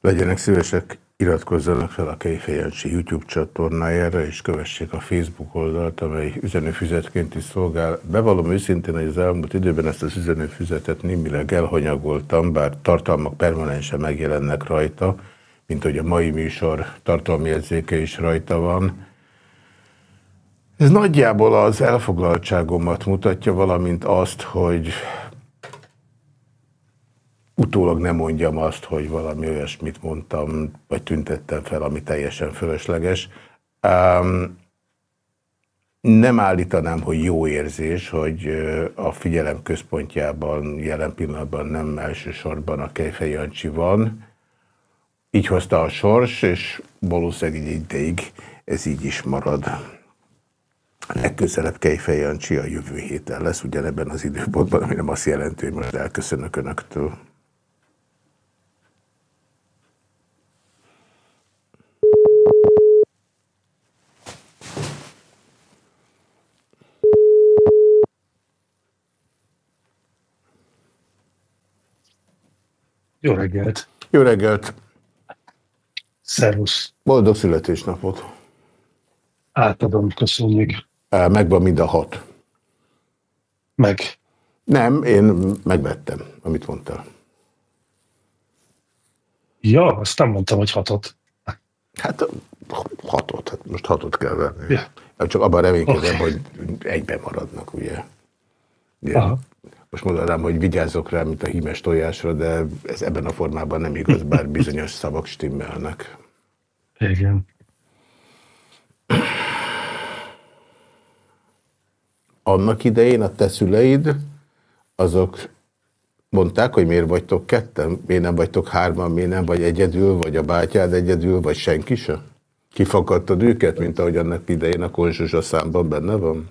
Legyenek szívesek, iratkozzanak fel a Kejfejancsi YouTube csatornájára, és kövessék a Facebook oldalt, amely üzenőfüzetként is szolgál. Bevallom őszintén, hogy az elmúlt időben ezt az üzenőfüzetet némileg elhanyagoltam, bár tartalmak permanensen megjelennek rajta, mint hogy a mai műsor tartalmi érzéke is rajta van. Ez nagyjából az elfoglaltságomat mutatja, valamint azt, hogy utólag nem mondjam azt, hogy valami olyasmit mondtam, vagy tüntettem fel, ami teljesen fölösleges. Um, nem állítanám, hogy jó érzés, hogy a figyelem központjában jelen pillanatban nem elsősorban a Kejfej Jancsi van. Így hozta a sors, és valószínűleg egy ideig ez így is marad. Legközelebb Kejfej Jancsi a jövő héten lesz, ugyanebben az időpontban, ami nem azt jelenti, hogy most elköszönök Önöktől. Jó reggelt! Jó reggelt! Szervusz! Boldog születésnapot! Átadom, köszönjük. Megvan mind a hat. Meg. Nem, én megvettem, amit mondtál. Ja, azt nem mondtam, hogy hatot. Hát hatot, hát most hatot kell venni. Ja. Csak abban reménykedem, okay. hogy egyben maradnak, ugye. Aha. Most mondanám, hogy vigyázzok rá, mint a hímes tojásra, de ez ebben a formában nem igaz, bár bizonyos szavak stimmelnek. Igen. Annak idején a te szüleid, azok mondták, hogy miért vagytok ketten, miért nem vagytok hárman, miért nem vagy egyedül, vagy a bátyád egyedül, vagy senki sem? Kifakadtad őket, mint ahogy annak idején a konzsuzsa számban benne van?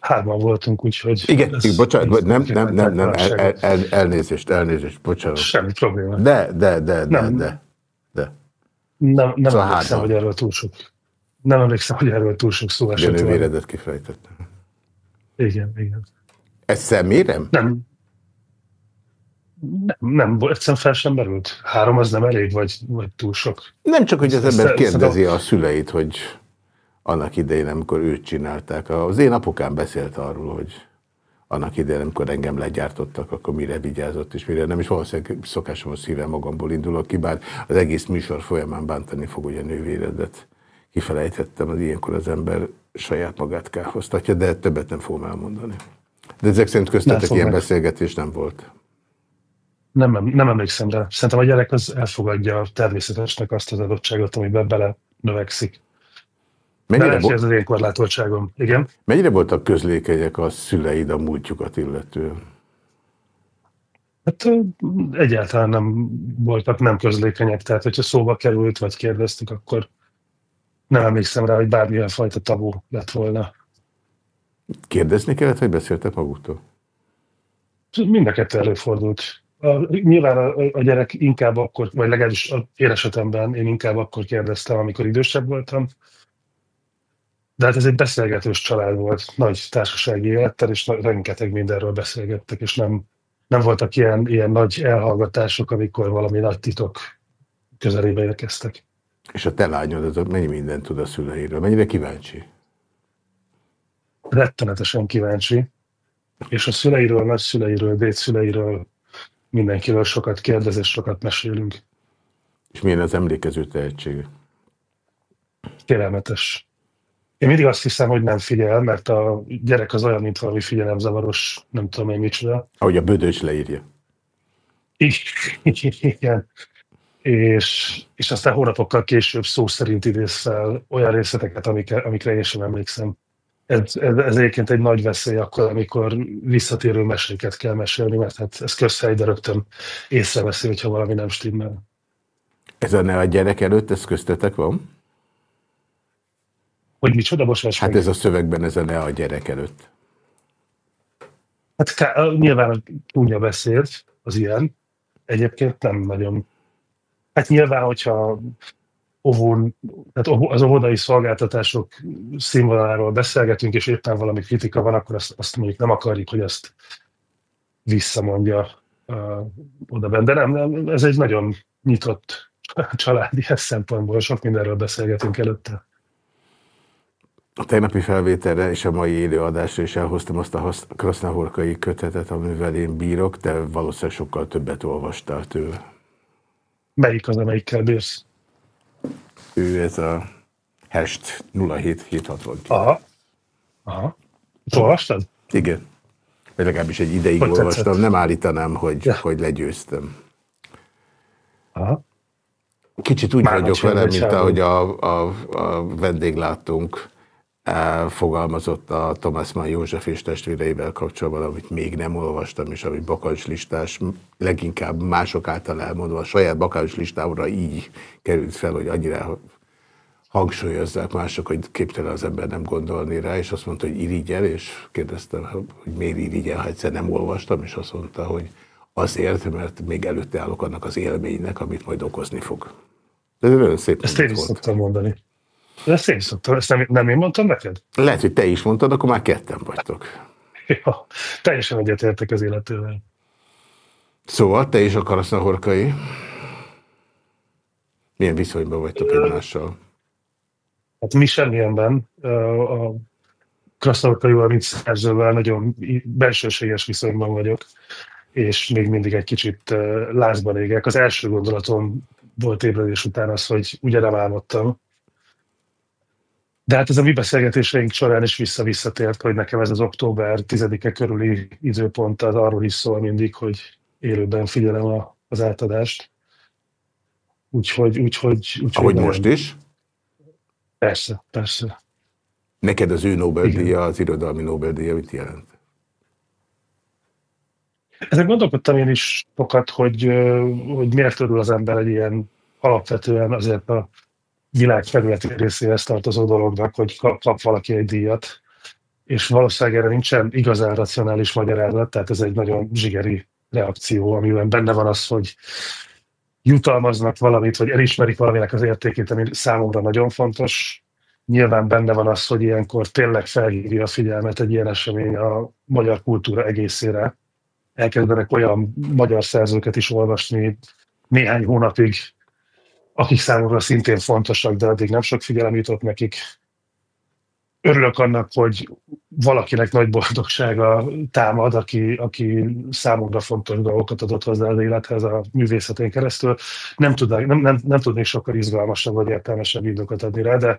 Hárman voltunk, úgyhogy... Igen, ez, bocsánat, nem, nem, nem, nem, el, el, el, elnézést, elnézést, bocsánat. Semmi probléma. De, de, de, de, nem, de, de. Nem, nem szóval emlékszem, hogy erről túl sok, nem emlékszem, hogy erről túl sok szó esett. Igen, véredet kifejtettem. Igen, igen. Ez szemérem? Nem. Nem, nem, egyszerűen fel sem merült. Három az nem elég, vagy, vagy túl sok? Nem csak, hogy az ember kérdezi a szüleit, hogy annak idején, amikor őt csinálták. Az én apukám beszélt arról, hogy annak idején, amikor engem legyártottak, akkor mire vigyázott, és mire nem, és valószínűleg szokásom a szívem magamból indulok ki, bár az egész műsor folyamán bántani fog ugye nővéredet. Kifelejtettem, hogy ilyenkor az ember saját magát kárhoztatja, de többet nem fogom elmondani. De ezek szerint köztetek ilyen meg. beszélgetés nem volt. Nem, nem, emlékszem rá. Szerintem a gyerek az elfogadja természetesnek azt az adottságot, amiben bele növekszik. Mennyire volt... ez az én korlátoltságom. Igen? Mennyire voltak közlékenyek a szüleid a múltjukat illetően? Hát egyáltalán nem voltak nem közlékenyek, tehát hogyha szóba került, vagy kérdeztük, akkor nem emlékszem rá, hogy bármilyen fajta tabu lett volna. Kérdezni kellett, hogy beszéltek maguktól? Mind a kettő előfordult. A, nyilván a, a gyerek inkább akkor, vagy legalábbis a én esetemben én inkább akkor kérdeztem, amikor idősebb voltam, de hát ez egy beszélgetős család volt, nagy társasági élettel, és rengeteg mindenről beszélgettek, és nem, nem voltak ilyen, ilyen nagy elhallgatások, amikor valami nagy titok közelébe érkeztek. És a te lányod, az mennyi mindent tud a szüleiről? Mennyire kíváncsi? Rettenetesen kíváncsi. És a szüleiről, nagyszüleiről, dédszüleiről, mindenkiről sokat kérdez, és sokat mesélünk. És milyen az emlékező tehetsége? Kérelmetes. Én mindig azt hiszem, hogy nem figyel, mert a gyerek az olyan, mint valami figyelemzavaros, nem tudom én micsoda. Ahogy a bödös leírja. Igen. És, és aztán hónapokkal később szó szerint idéz fel olyan részleteket, amikre, amikre én sem emlékszem. Ez, ez, ez egyébként egy nagy veszély akkor, amikor visszatérő meséket kell mesélni, mert hát ez közhely, de rögtön észreveszi, hogyha valami nem stimmel. Ez a ne a gyerek előtt, ez köztetek van? Hogy micsoda, bocsáss Hát ez a szövegben ez a ne a gyerek előtt. Hát nyilván csúnya beszélt az ilyen. Egyébként nem nagyon. Hát nyilván, hogyha óvón, tehát az óvodai szolgáltatások színvonaláról beszélgetünk, és éppen valami kritika van, akkor azt, azt mondjuk nem akarjuk, hogy azt visszamondja uh, oda benne. De nem, nem, ez egy nagyon nyitott családi szempontból. Sok mindenről beszélgetünk előtte. A tegnapi felvételre és a mai élőadásra is elhoztam azt a krasznahorkai kötetet, amivel én bírok, de valószínűleg sokkal többet olvastál tőle. Melyik az, amelyikkel bírsz? Ő ez a Hest 07762. Aha. Aha. Olvastad? Igen. Vagy legalábbis egy ideig hogy olvastam. Tetszett? Nem állítanám, hogy, ja. hogy legyőztem. Aha. Kicsit úgy Már vagyok vele, mint ahogy a, a, a vendéglátónk fogalmazott a Thomas Mann József és testvéreivel kapcsolatban, amit még nem olvastam, és ami bakancs listás, leginkább mások által elmondva, a saját bakancs listámra így került fel, hogy annyira hangsúlyozzák mások, hogy képtelen az ember nem gondolni rá, és azt mondta, hogy irigyel, és kérdeztem, hogy miért irigyel, ha egyszer nem olvastam, és azt mondta, hogy azért, mert még előtte állok annak az élménynek, amit majd okozni fog. De ez nagyon szép Ezt én is szoktam mondani. De ezt én szoktam, ezt nem, nem én mondtam neked? Lehet, hogy te is mondtad, akkor már ketten vagytok. Ja, teljesen egyetértek az életével. Szóval te is a horkai. Milyen viszonyban vagytok egymással? Hát mi semmilyenben. A Krasznahorkaival, mint szerzővel nagyon belsőséges viszonyban vagyok, és még mindig egy kicsit lázban égek. Az első gondolatom volt ébredés után az, hogy ugye nem álmodtam, de hát ez a mi beszélgetéseink során is vissza-visszatért, hogy nekem ez az október 10-e körüli időpont az arról is szól mindig, hogy élőben figyelem a, az átadást. Úgyhogy, úgyhogy, úgyhogy Ahogy nem. most is? Persze, persze. Neked az ő Nobel-díja, az irodalmi Nobel-díja mit jelent? Ezen gondolkodtam én is sokat, hogy, hogy miért örül az ember egy ilyen alapvetően azért a világ felületi részéhez tartozó dolognak, hogy kap, kap valaki egy díjat, és valószínűleg erre nincsen igazán racionális magyarázat, tehát ez egy nagyon zsigeri reakció, amiben benne van az, hogy jutalmaznak valamit, vagy elismerik valaminek az értékét, ami számomra nagyon fontos. Nyilván benne van az, hogy ilyenkor tényleg felhívja a figyelmet egy ilyen esemény a magyar kultúra egészére. Elkezdenek olyan magyar szerzőket is olvasni néhány hónapig, akik számomra szintén fontosak, de addig nem sok figyelem jutott nekik. Örülök annak, hogy valakinek nagy boldogsága támad, aki, aki számomra fontos dolgokat adott hozzá az élethez a művészetén keresztül. Nem, tudnék, nem, nem, nem tudnék sokkal izgalmasabb vagy értelmesebb időkat adni rá, de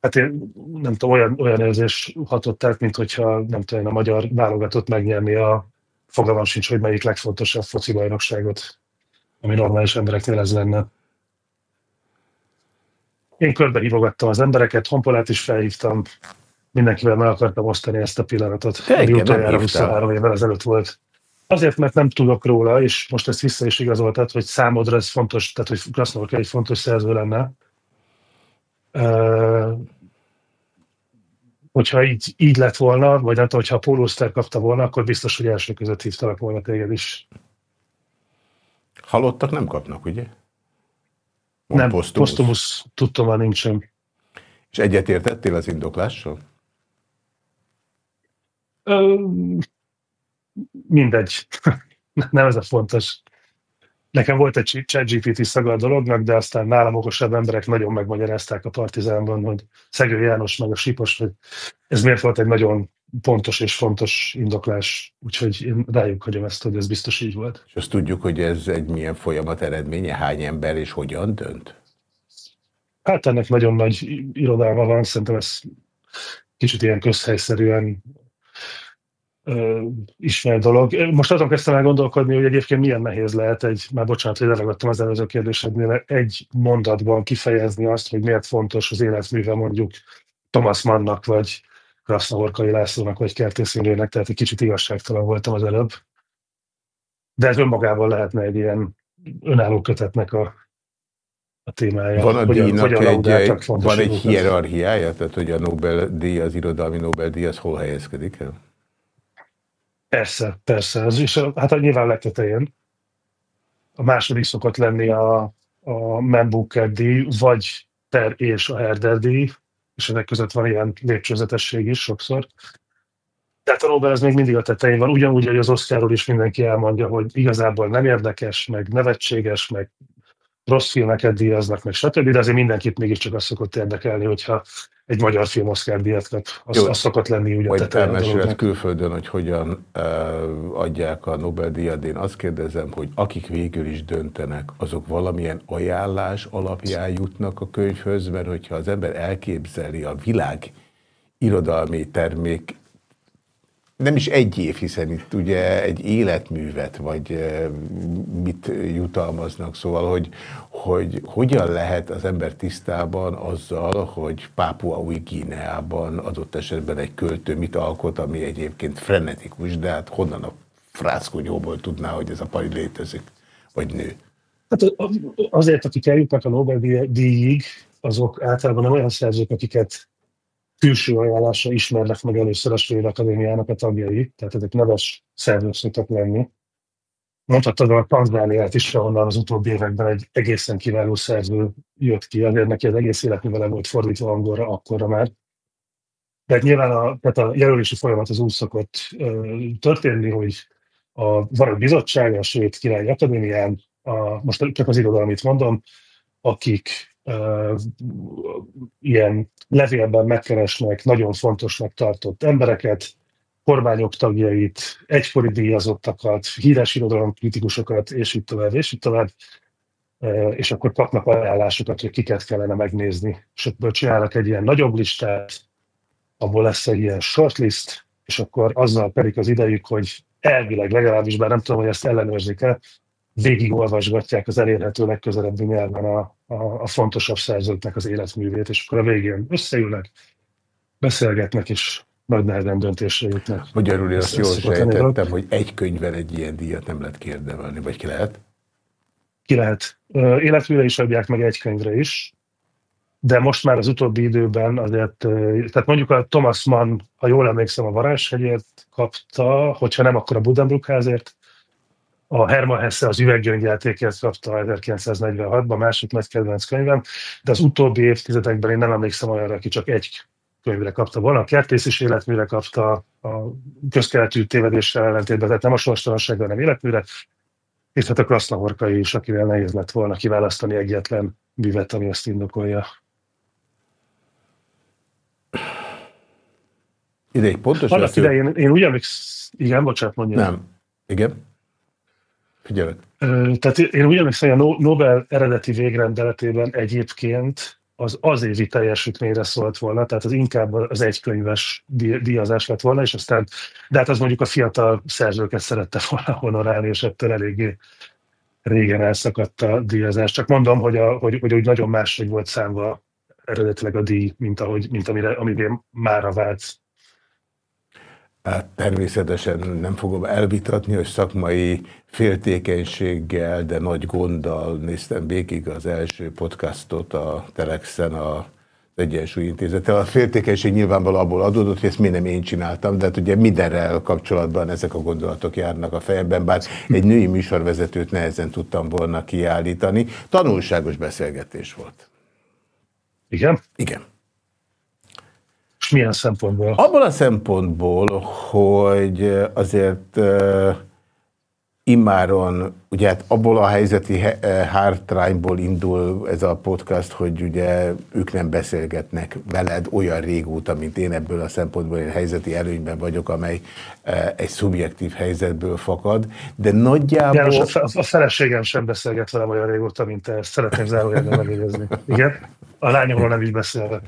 hát én nem tudom, olyan, olyan érzés hatott át, mint hogyha nem tudom, a magyar válogatott megnyerni a fogalmam sincs, hogy melyik legfontosabb foci bajnokságot, ami normális embereknél ez lenne. Én körbehívogattam az embereket, Honpolát is felhívtam, mindenkivel meg akartam osztani ezt a pillanatot, Te ami utoljára 23 évvel ezelőtt volt. Azért, mert nem tudok róla, és most ezt vissza is igazoltad, hogy számodra ez fontos, tehát hogy Krasznorka egy fontos szerző lenne. Uh, hogyha így, így lett volna, vagy nem tudom, hogyha a Pólószter kapta volna, akkor biztos, hogy első között hívtalak volna téged is. Halottak nem kapnak, ugye? Nem, posztumusz tudtam már nincsen. És egyetértettél az indoklással? Ö, mindegy. nem ez a fontos. Nekem volt egy ChatGPT szaga a dolognak, de aztán nálam okosabb emberek nagyon megmagyarázták a Partizánban, hogy Szegő János meg a Sipos, hogy ez miért volt egy nagyon pontos és fontos indoklás, úgyhogy én rájuk hagyom ezt, hogy ez biztos így volt. És azt tudjuk, hogy ez egy milyen folyamat eredménye, hány ember és hogyan dönt? Hát ennek nagyon nagy irodalma van, szerintem ez kicsit ilyen közhelyszerűen ö, ismert dolog. Most azon kezdtem el gondolkodni, hogy egyébként milyen nehéz lehet egy, már bocsánat, hogy leragadtam az előző kérdésednél, egy mondatban kifejezni azt, hogy miért fontos az életműve mondjuk Thomas Mannnak, vagy Krasznahorkai Lászlónak vagy Kertész Imrének, tehát egy kicsit igazságtalan voltam az előbb. De ez önmagában lehetne egy ilyen önálló kötetnek a, a témája. Van a díjnak egy, egy, van egy hierarchiája, tehát hogy a Nobel-díj, az irodalmi Nobel-díj, az hol helyezkedik el? Persze, persze. Ez is, hát nyilván legtetején. A második szokott lenni a, a Man Booker díj, vagy Per és a Herder díj, és ennek között van ilyen lépcsőzetesség is sokszor. Tehát a Nobel ez még mindig a tetején van, ugyanúgy, hogy az Oscarról is mindenki elmondja, hogy igazából nem érdekes, meg nevetséges, meg rossz filmeket díjaznak, meg stb., de azért mindenkit mégiscsak azt szokott érdekelni, hogyha egy magyar film Oscar díjat kap. Az, Jó, az szokott lenni úgy Majd elmeséled külföldön, hogy hogyan uh, adják a Nobel-díjat. Én azt kérdezem, hogy akik végül is döntenek, azok valamilyen ajánlás alapján jutnak a könyvhöz, mert hogyha az ember elképzeli a világ irodalmi termék nem is egy év, hiszen itt ugye egy életművet, vagy mit jutalmaznak, szóval, hogy, hogy hogyan lehet az ember tisztában azzal, hogy Pápua új Gíneában adott esetben egy költő mit alkot, ami egyébként frenetikus, de hát honnan a frászkonyóból tudná, hogy ez a pali létezik, vagy nő? Hát azért, akik eljutnak a Nobel-díjig, azok általában nem olyan szerzők, akiket külső ajánlásra ismernek meg először a Svéd Akadémiának a tagjai, tehát ezek neves szerzők szoktak lenni. Mondhattad a Tanzániát is, ahonnan az utóbbi években egy egészen kiváló szerző jött ki, azért neki az egész életművele volt fordítva angolra, akkorra már. De hát nyilván a, tehát a jelölési folyamat az úgy szokott ö, történni, hogy a, van egy bizottság, a Svéd Királyi Akadémián, a, most csak az irodalmit mondom, akik ilyen levélben megkeresnek nagyon fontosnak tartott embereket, kormányok tagjait, egykori díjazottakat, híres irodalomkritikusokat, és így tovább, és így tovább, és akkor kapnak ajánlásokat, hogy kiket kellene megnézni. És akkor csinálnak egy ilyen nagyobb listát, abból lesz egy ilyen shortlist, és akkor azzal pedig az idejük, hogy elvileg legalábbis, bár nem tudom, hogy ezt ellenőrzik el, végigolvasgatják az elérhető legközelebbi nyelven a, a, a fontosabb szerzőknek az életművét, és akkor a végén összeülnek, beszélgetnek, és nagy nehezen döntésre jutnak. Magyarul én azt jól sejtettem, hogy egy könyvvel egy ilyen díjat nem lehet kérdevelni, vagy ki lehet? Ki lehet. Életműre is adják meg egy könyvre is, de most már az utóbbi időben azért, tehát mondjuk a Thomas Mann, ha jól emlékszem, a Varázshegyért kapta, hogyha nem, akkor a Buddenbrook házért, a Hermann Hesse az üveggyöngyjátékért kapta 1946-ban, másik nagy kedvenc könyvem, de az utóbbi évtizedekben én nem emlékszem olyanra, aki csak egy könyvre kapta volna. A kertész is életműre kapta a közkeletű tévedéssel ellentétben, tehát nem a sorstalanságra, hanem életműre, és hát a Krasznahorkai is, akivel nehéz lett volna kiválasztani egyetlen művet, ami ezt indokolja. Ide egy pontos Annak idején, én úgy emlékszem, igen, bocsánat, mondja. Nem. Igen. Figyelek. Tehát én úgy emlékszem, a Nobel eredeti végrendeletében egyébként az az évi teljesítményre szólt volna, tehát az inkább az egykönyves díjazás lett volna, és aztán, de hát az mondjuk a fiatal szerzőket szerette volna honorálni, és ettől eléggé régen elszakadt a díjazás. Csak mondom, hogy, a, hogy, hogy úgy nagyon máshogy volt számva eredetileg a díj, mint, ahogy, mint amire, amire mára vált Hát természetesen nem fogom elvitatni, hogy szakmai féltékenységgel, de nagy gonddal néztem végig az első podcastot a Telexen a Egyensúly Intézettel. A féltékenység nyilvánvaló abból adódott, hogy ezt mi nem én csináltam, de hát ugye mindenrel kapcsolatban ezek a gondolatok járnak a fejemben, bár egy női műsorvezetőt nehezen tudtam volna kiállítani. Tanulságos beszélgetés volt. Igen? Igen milyen szempontból? Abban a szempontból, hogy azért uh, immáron, ugye hát abból a helyzeti hátrányból indul ez a podcast, hogy ugye ők nem beszélgetnek veled olyan régóta, mint én ebből a szempontból én helyzeti előnyben vagyok, amely egy szubjektív helyzetből fakad, de nagyjából... János, a, a feleségem sem beszélget velem olyan régóta, mint te, ezt szeretném zárójelben megjegyezni. Igen? A lányomról nem is beszélve.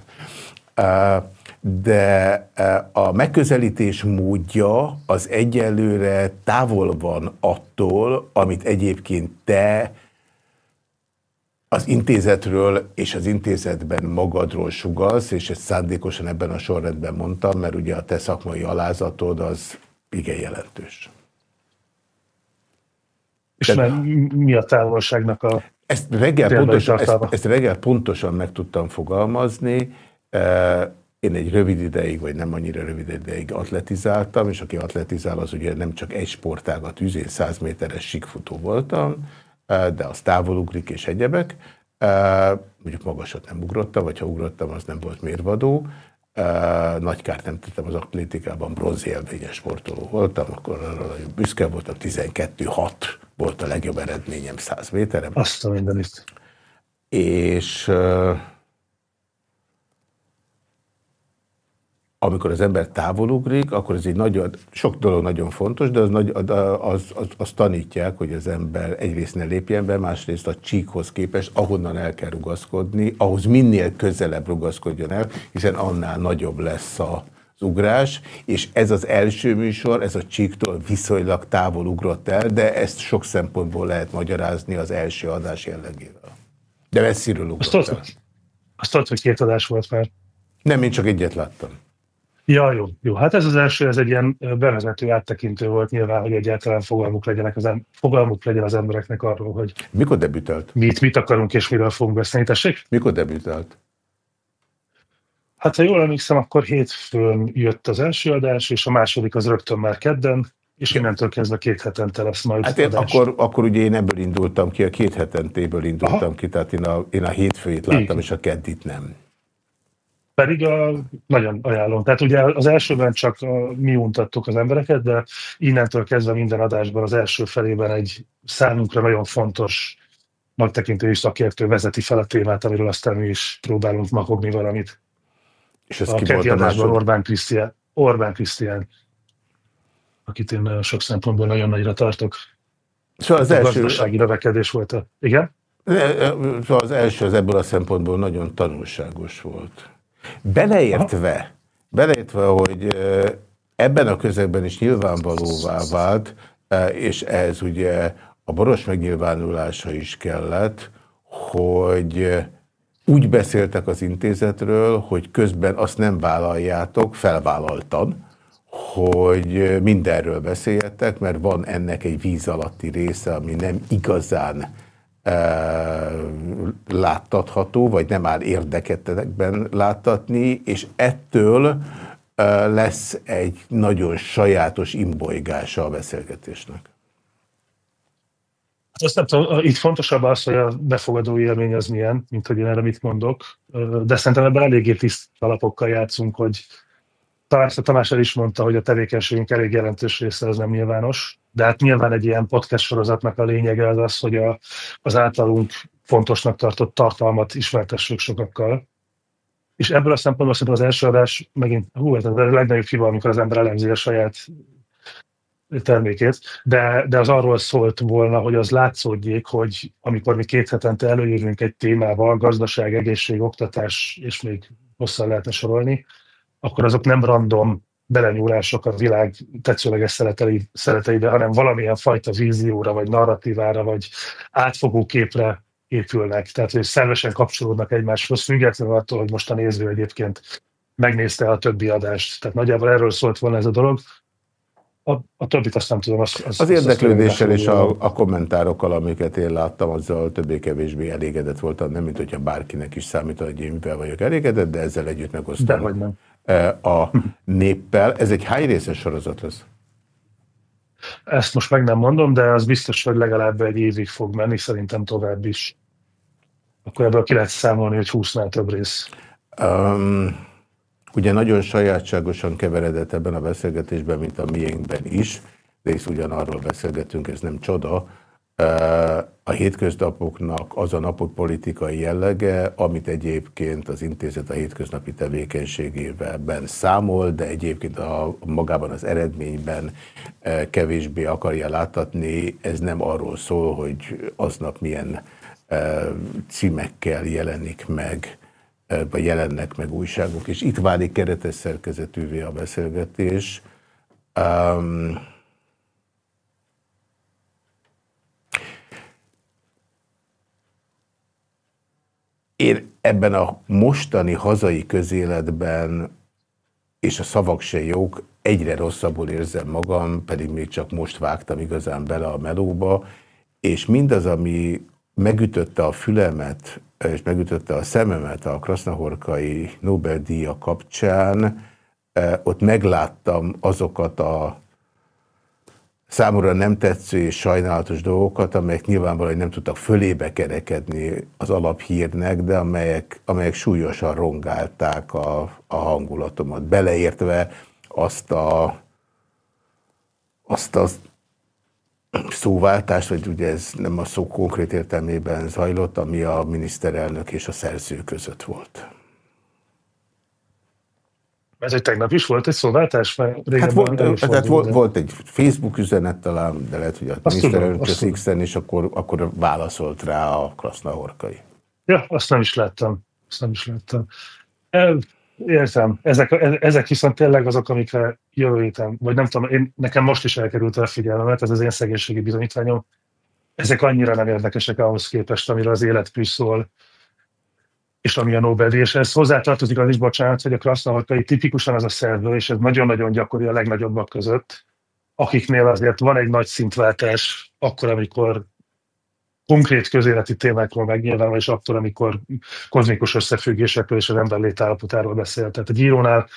Uh, de e, a megközelítés módja az egyelőre távol van attól, amit egyébként te az intézetről és az intézetben magadról sugalsz, és ezt szándékosan ebben a sorrendben mondtam, mert ugye a te szakmai alázatod az igen jelentős. És Tehát, mi a távolságnak a ezt reggel, pontosan, ezt, ezt reggel pontosan meg tudtam fogalmazni, e, én egy rövid ideig, vagy nem annyira rövid ideig atletizáltam, és aki atletizál, az ugye nem csak egy sportágat űz, én 100 méteres sikfutó voltam, de az távolugrik és egyebek. Mondjuk magasat nem ugrottam, vagy ha ugrottam, az nem volt mérvadó. Nagy kárt nem tettem az atlétikában, bronzélvényes sportoló voltam, akkor arra büszke voltam, 12-6 volt a legjobb eredményem 100 méterem. Azt a mindenit. és amikor az ember távolugrik, akkor ez egy nagyon, sok dolog nagyon fontos, de az, nagy, az, az, az tanítják, hogy az ember egyrészt ne lépjen be, másrészt a csíkhoz képest, ahonnan el kell rugaszkodni, ahhoz minél közelebb rugaszkodjon el, hiszen annál nagyobb lesz a, ugrás, és ez az első műsor, ez a csíktól viszonylag távol ugrott el, de ezt sok szempontból lehet magyarázni az első adás jellegével. De messziről ugrott. Azt tudod, hogy két adás volt már. Nem, én csak egyet láttam. Ja, jó, jó. Hát ez az első, ez egy ilyen bevezető áttekintő volt nyilván, hogy egyáltalán fogalmuk, legyenek az em- fogalmuk legyen az embereknek arról, hogy Mikor debütált? Mit, mit akarunk és miről fogunk beszélni, tessék? Mikor debütált? Hát ha jól emlékszem, akkor hétfőn jött az első adás, és a második az rögtön már kedden, és innentől kezdve két hetente lesz majd Hát én, akkor, akkor ugye én ebből indultam ki, a két hetentéből indultam Aha. ki, tehát én a, én a hétfőjét láttam, Igen. és a keddit nem. Pedig a, nagyon ajánlom. Tehát ugye az elsőben csak a, mi untattuk az embereket, de innentől kezdve minden adásban az első felében egy számunkra nagyon fontos megtekintő szakértő vezeti fel a témát, amiről aztán mi is próbálunk makogni valamit. És ez a keddi adásban Orbán Krisztián, Orbán Krisztián, akit én sok szempontból nagyon nagyra tartok. Szóval az a első... gazdasági növekedés volt a... Igen? Szóval az első az ebből a szempontból nagyon tanulságos volt. Beleértve, beleértve, hogy ebben a közegben is nyilvánvalóvá vált, és ez ugye a boros megnyilvánulása is kellett, hogy úgy beszéltek az intézetről, hogy közben azt nem vállaljátok, felvállaltan, hogy mindenről beszéljetek, mert van ennek egy víz alatti része, ami nem igazán láttatható, vagy nem áll érdeketekben láttatni, és ettől lesz egy nagyon sajátos imbolygása a beszélgetésnek. Hát azt nem tudom, itt fontosabb az, hogy a befogadó élmény az milyen, mint hogy én erre mit mondok, de szerintem ebben eléggé tiszt alapokkal játszunk, hogy talán Tamás el is mondta, hogy a tevékenységünk elég jelentős része az nem nyilvános, de hát nyilván egy ilyen podcast sorozatnak a lényege az az, hogy a, az általunk fontosnak tartott tartalmat ismertessük sokakkal. És ebből a szempontból szerintem az első adás megint, hú, ez a legnagyobb hiba, amikor az ember elemzi a saját termékét, de, de az arról szólt volna, hogy az látszódjék, hogy amikor mi két hetente előjövünk egy témával, gazdaság, egészség, oktatás, és még hosszan lehetne sorolni, akkor azok nem random belenyúlások a világ tetszőleges szeretei, szereteibe, hanem valamilyen fajta vízióra, vagy narratívára, vagy átfogó képre épülnek. Tehát, hogy szervesen kapcsolódnak egymáshoz, függetlenül attól, hogy most a néző egyébként megnézte a többi adást. Tehát nagyjából erről szólt volna ez a dolog. A, a többit azt nem tudom. Az, az, az érdeklődéssel és a, a kommentárokkal, amiket én láttam, azzal többé-kevésbé elégedett voltam, nem mint hogyha bárkinek is számít, hogy én mivel vagyok elégedett, de ezzel együtt megosztom. Dehogy nem a néppel. Ez egy hány részes sorozat lesz? Ezt most meg nem mondom, de az biztos, hogy legalább egy évig fog menni, szerintem tovább is. Akkor ebből ki lehet számolni, hogy 20-nál több rész. Um, ugye nagyon sajátságosan keveredett ebben a beszélgetésben, mint a miénkben is, de is ugyanarról beszélgetünk, ez nem csoda, a hétköznapoknak az a napok politikai jellege, amit egyébként az intézet a hétköznapi tevékenységében számol, de egyébként a, magában az eredményben kevésbé akarja láthatni. Ez nem arról szól, hogy aznap milyen címekkel jelenik meg, vagy jelennek meg újságok, és itt válik keretes szerkezetűvé a beszélgetés. Um, Én ebben a mostani hazai közéletben, és a szavak se jók, egyre rosszabbul érzem magam, pedig még csak most vágtam igazán bele a melóba, és mindaz, ami megütötte a fülemet, és megütötte a szememet a Krasznahorkai Nobel-díja kapcsán, eh, ott megláttam azokat a számomra nem tetsző és sajnálatos dolgokat, amelyek nyilvánvalóan nem tudtak fölébe kerekedni az alaphírnek, de amelyek, amelyek súlyosan rongálták a, a hangulatomat, beleértve azt a, azt az szóváltást, vagy ugye ez nem a szó konkrét értelmében zajlott, ami a miniszterelnök és a szerző között volt. Ez egy tegnap is volt egy szóváltás? hát volt, tehát volt, volt egy Facebook üzenet talán, de lehet, hogy a miniszterelnök x és akkor, akkor válaszolt rá a Krasznahorkai. Ja, azt nem is láttam. Azt nem is láttam. Értem. Ezek, ezek viszont tényleg azok, amikre jövő héten, vagy nem tudom, én, nekem most is elkerült a figyelmemet, ez az én szegénységi bizonyítványom. Ezek annyira nem érdekesek ahhoz képest, amire az életküzd szól, és ami a Nobel-díj, és ez hozzátartozik az is, bocsánat, hogy a krasznaharkai tipikusan az a szerző, és ez nagyon-nagyon gyakori a legnagyobbak között, akiknél azért van egy nagy szintváltás, akkor, amikor konkrét közéleti témákról megnyilvánul, és akkor, amikor kozmikus összefüggésekről és az ember létállapotáról beszél. Tehát a írónál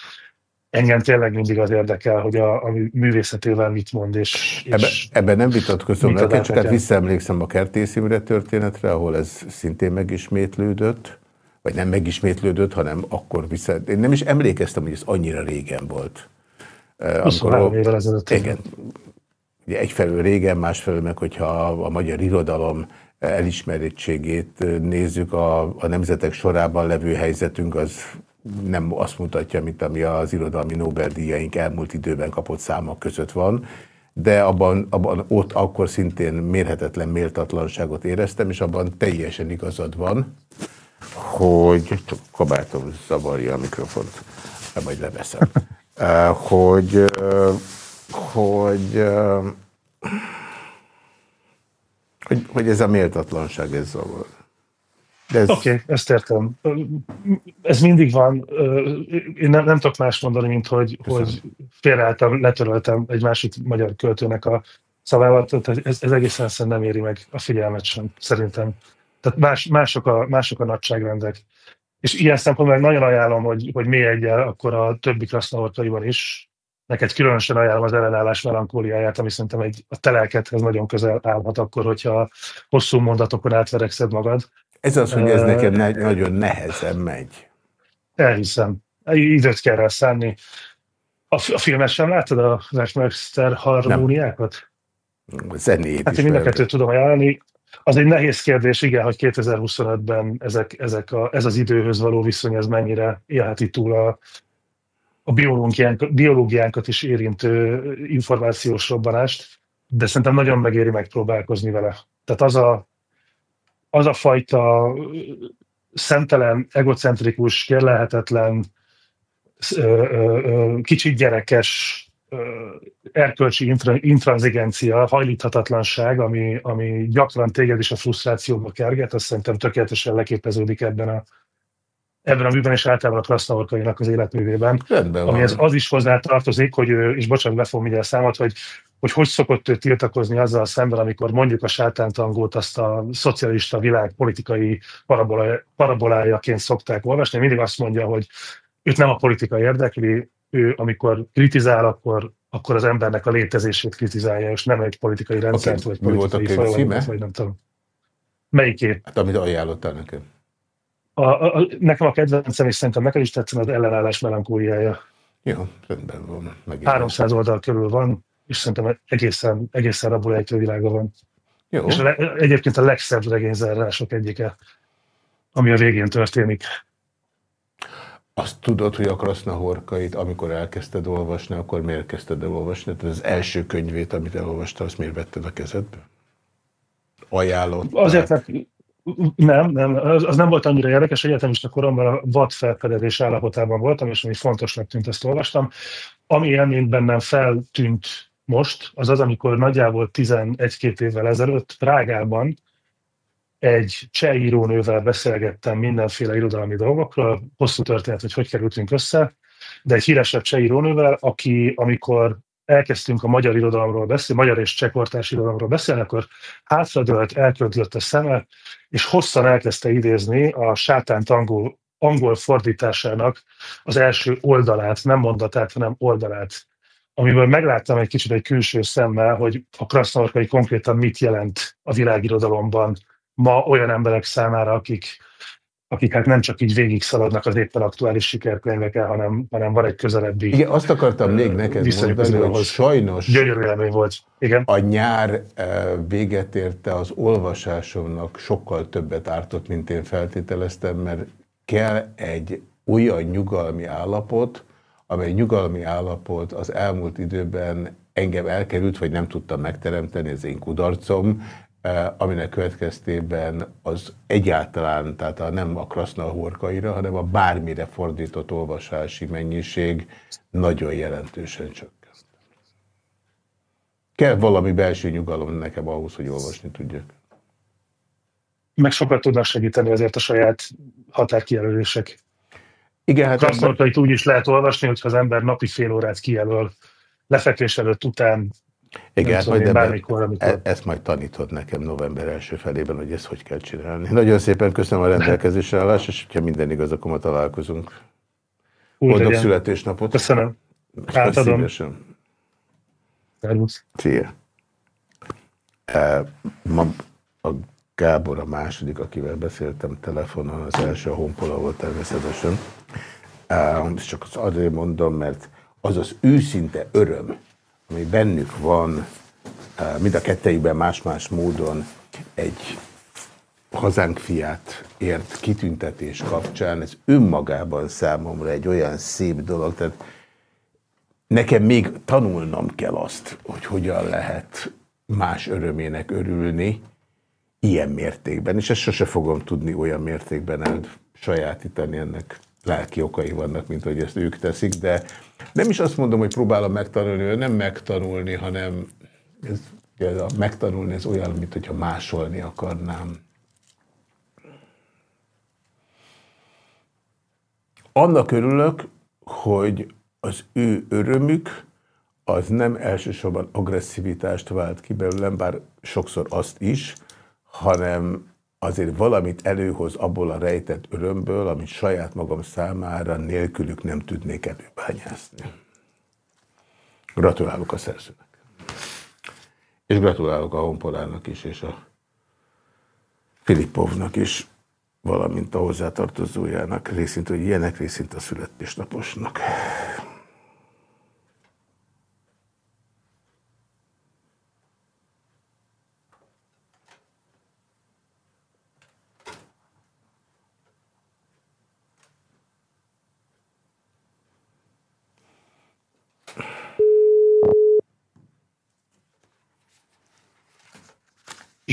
engem tényleg mindig az érdekel, hogy a, a művészetével mit mond. És, és Ebbe, ebben nem vitatkozom, neked, csak hát visszaemlékszem a Kertész Imre történetre, ahol ez szintén megismétlődött, vagy nem megismétlődött, hanem akkor vissza... Én nem is emlékeztem, hogy ez annyira régen volt. 23 évvel ezelőtt. Igen, Ugye egyfelől régen, másfelől meg, hogyha a magyar irodalom elismerettségét nézzük, a, a nemzetek sorában levő helyzetünk az nem azt mutatja, mint ami az irodalmi Nobel-díjaink elmúlt időben kapott számok között van, de abban, abban ott akkor szintén mérhetetlen méltatlanságot éreztem, és abban teljesen igazad van, hogy csak kabátom zavarja a mikrofont, majd leveszem, hogy hogy, hogy, hogy ez a méltatlanság, ez zavar. Ez... Oké, okay, ezt értem. Ez mindig van. Én nem, nem tudok más mondani, mint hogy, hogy félreálltam, letöröltem egy másik magyar költőnek a szavával, tehát ez, ez egészen nem éri meg a figyelmet sem, szerintem. Tehát más, mások, a, mások a nagyságrendek. És ilyen szempontból nagyon ajánlom, hogy, hogy mély egyel, akkor a többi krasznaortaiban is, Neked különösen ajánlom az ellenállás melankóliáját, ami szerintem egy, a telelkedhez nagyon közel állhat akkor, hogyha hosszú mondatokon átverekszed magad. Ez az, hogy ez uh, nekem ne, nagyon nehezen megy. Elhiszem. Időt kell rá szánni. A, a filmet sem láttad, a Westminster harmóniákat? Zenét Hát én mind a kettőt tudom ajánlani. Az egy nehéz kérdés, igen, hogy 2025-ben ezek, ezek a, ez az időhöz való viszony, ez mennyire élheti túl a, a biológiánk, biológiánkat is érintő információs robbanást, de szerintem nagyon megéri megpróbálkozni vele. Tehát az a, az a fajta szemtelen, egocentrikus, kérlelhetetlen, kicsit gyerekes erkölcsi intranzigencia, hajlíthatatlanság, ami, ami gyakran téged is a frusztrációba kerget, azt szerintem tökéletesen leképeződik ebben a ebben a műben és általában a Krasznaorkainak az életművében. ami ez az is hozzá tartozik, hogy és bocsánat, befogom mindjárt számot, hogy, hogy hogy szokott ő tiltakozni azzal szemben, amikor mondjuk a sátántangót azt a szocialista világ politikai parabolájaként szokták olvasni. Mindig azt mondja, hogy őt nem a politika érdekli, ő amikor kritizál, akkor, akkor az embernek a létezését kritizálja, és nem egy politikai rendszert, okay. vagy politikai folyamatot, vagy nem tudom. Melyiké? Hát amit ajánlottál nekem. A, a, a, nekem a kedvencem, és szerintem neked is tetszene az ellenállás melankóliája. Jó, rendben van. Megint 300 oldal körül van, és szerintem egészen, egészen rabul ejtő világa van. Jó. És a, egyébként a legszebb regényzárások egyike, ami a végén történik. Azt tudod, hogy a Krasznahorkait, amikor elkezdted olvasni, akkor miért kezdted el olvasni? Tehát az első könyvét, amit elolvastál, azt miért vetted a kezedbe? Ajánlott. Azért, mert nem, nem, az, az nem volt annyira érdekes, egyetemista koromban a vad felfedezés állapotában voltam, és ami fontosnak tűnt, ezt olvastam. Ami élményt bennem feltűnt most, az az, amikor nagyjából 11-2 évvel ezelőtt Prágában egy cseh írónővel beszélgettem mindenféle irodalmi dolgokról, hosszú történet, hogy hogy kerültünk össze, de egy híresebb cseh írónővel, aki amikor elkezdtünk a magyar irodalomról beszélni, magyar és csekortás irodalomról beszélni, akkor hátradőlt, elködlött a szeme, és hosszan elkezdte idézni a sátánt angol, angol fordításának az első oldalát, nem mondatát, hanem oldalát, amiből megláttam egy kicsit egy külső szemmel, hogy a krasznorkai konkrétan mit jelent a világirodalomban ma olyan emberek számára, akik akik hát nem csak így végig szaladnak az éppen aktuális sikerkönyvekkel, hanem, hanem van egy közelebbi... Igen, azt akartam még neked mondani, hogy sajnos gyönyörű volt. Igen. a nyár véget érte az olvasásomnak sokkal többet ártott, mint én feltételeztem, mert kell egy olyan nyugalmi állapot, amely nyugalmi állapot az elmúlt időben engem elkerült, vagy nem tudtam megteremteni, ez én kudarcom, aminek következtében az egyáltalán, tehát a, nem a Kraszna horkaira, hanem a bármire fordított olvasási mennyiség nagyon jelentősen csökkent. Kell valami belső nyugalom nekem ahhoz, hogy olvasni tudjak. Meg sokat tudnak segíteni azért a saját határkijelölések. Igen, hát Krasznahorkait úgy is lehet olvasni, hogyha az ember napi fél órát kijelöl lefekvés előtt, után, igen, hát majd bármikor, amikor... E- ezt majd tanítod nekem november első felében, hogy ezt hogy kell csinálni. Nagyon szépen köszönöm a rendelkezésre állást, és hogyha minden igaz, akkor ma találkozunk. Úgy Boldog legyen. születésnapot! Köszönöm. Átadom. Szervusz. Szia. E, ma a Gábor a második, akivel beszéltem telefonon, az első a Honpola volt természetesen. E, csak az azért mondom, mert az az őszinte öröm, ami bennük van, eh, mind a kettejükben más-más módon egy hazánk fiát ért kitüntetés kapcsán, ez önmagában számomra egy olyan szép dolog, tehát nekem még tanulnom kell azt, hogy hogyan lehet más örömének örülni ilyen mértékben, és ezt sose fogom tudni olyan mértékben sajátítani ennek lelki okai vannak, mint hogy ezt ők teszik, de nem is azt mondom, hogy próbálom megtanulni, nem megtanulni, hanem ez, ez a megtanulni ez olyan, mint hogyha másolni akarnám. Annak örülök, hogy az ő örömük az nem elsősorban agresszivitást vált ki belőlem, bár sokszor azt is, hanem azért valamit előhoz abból a rejtett örömből, amit saját magam számára nélkülük nem tudnék előbányászni. Gratulálok a szerzőnek. És gratulálok a Honpolának is, és a Filippovnak is, valamint a hozzátartozójának részint, hogy ilyenek részint a születésnaposnak.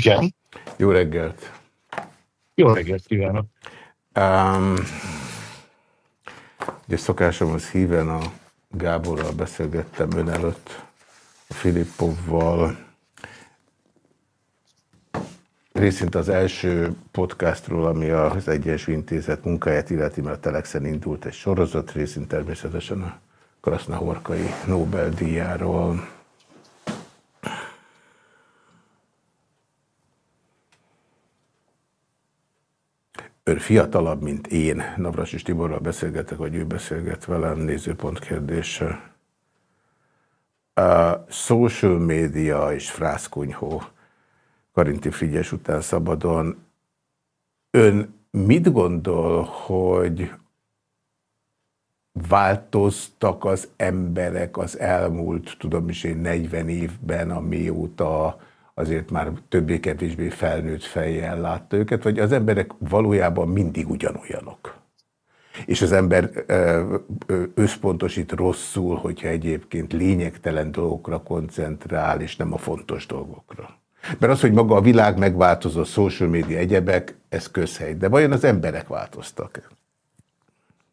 Igen. Jó reggelt. Jó reggelt kívánok. Um, ugye szokásomhoz híven a Gáborral beszélgettem ön előtt, a Filippovval. Részint az első podcastról, ami az Egyensúly Intézet munkáját illeti, mert a Telexen indult egy sorozat, részint természetesen a Krasznahorkai Nobel-díjáról, Ön fiatalabb, mint én. Navras és Tiborral beszélgetek, vagy ő beszélget velem, nézőpont kérdése. A social media és frászkunyhó Karinti Frigyes után szabadon. Ön mit gondol, hogy változtak az emberek az elmúlt, tudom is én, 40 évben, amióta azért már többé-kevésbé felnőtt fejjel látta őket, vagy az emberek valójában mindig ugyanolyanok. És az ember összpontosít rosszul, hogyha egyébként lényegtelen dolgokra koncentrál, és nem a fontos dolgokra. Mert az, hogy maga a világ megváltozott, social media egyebek, ez közhely. De vajon az emberek változtak-e?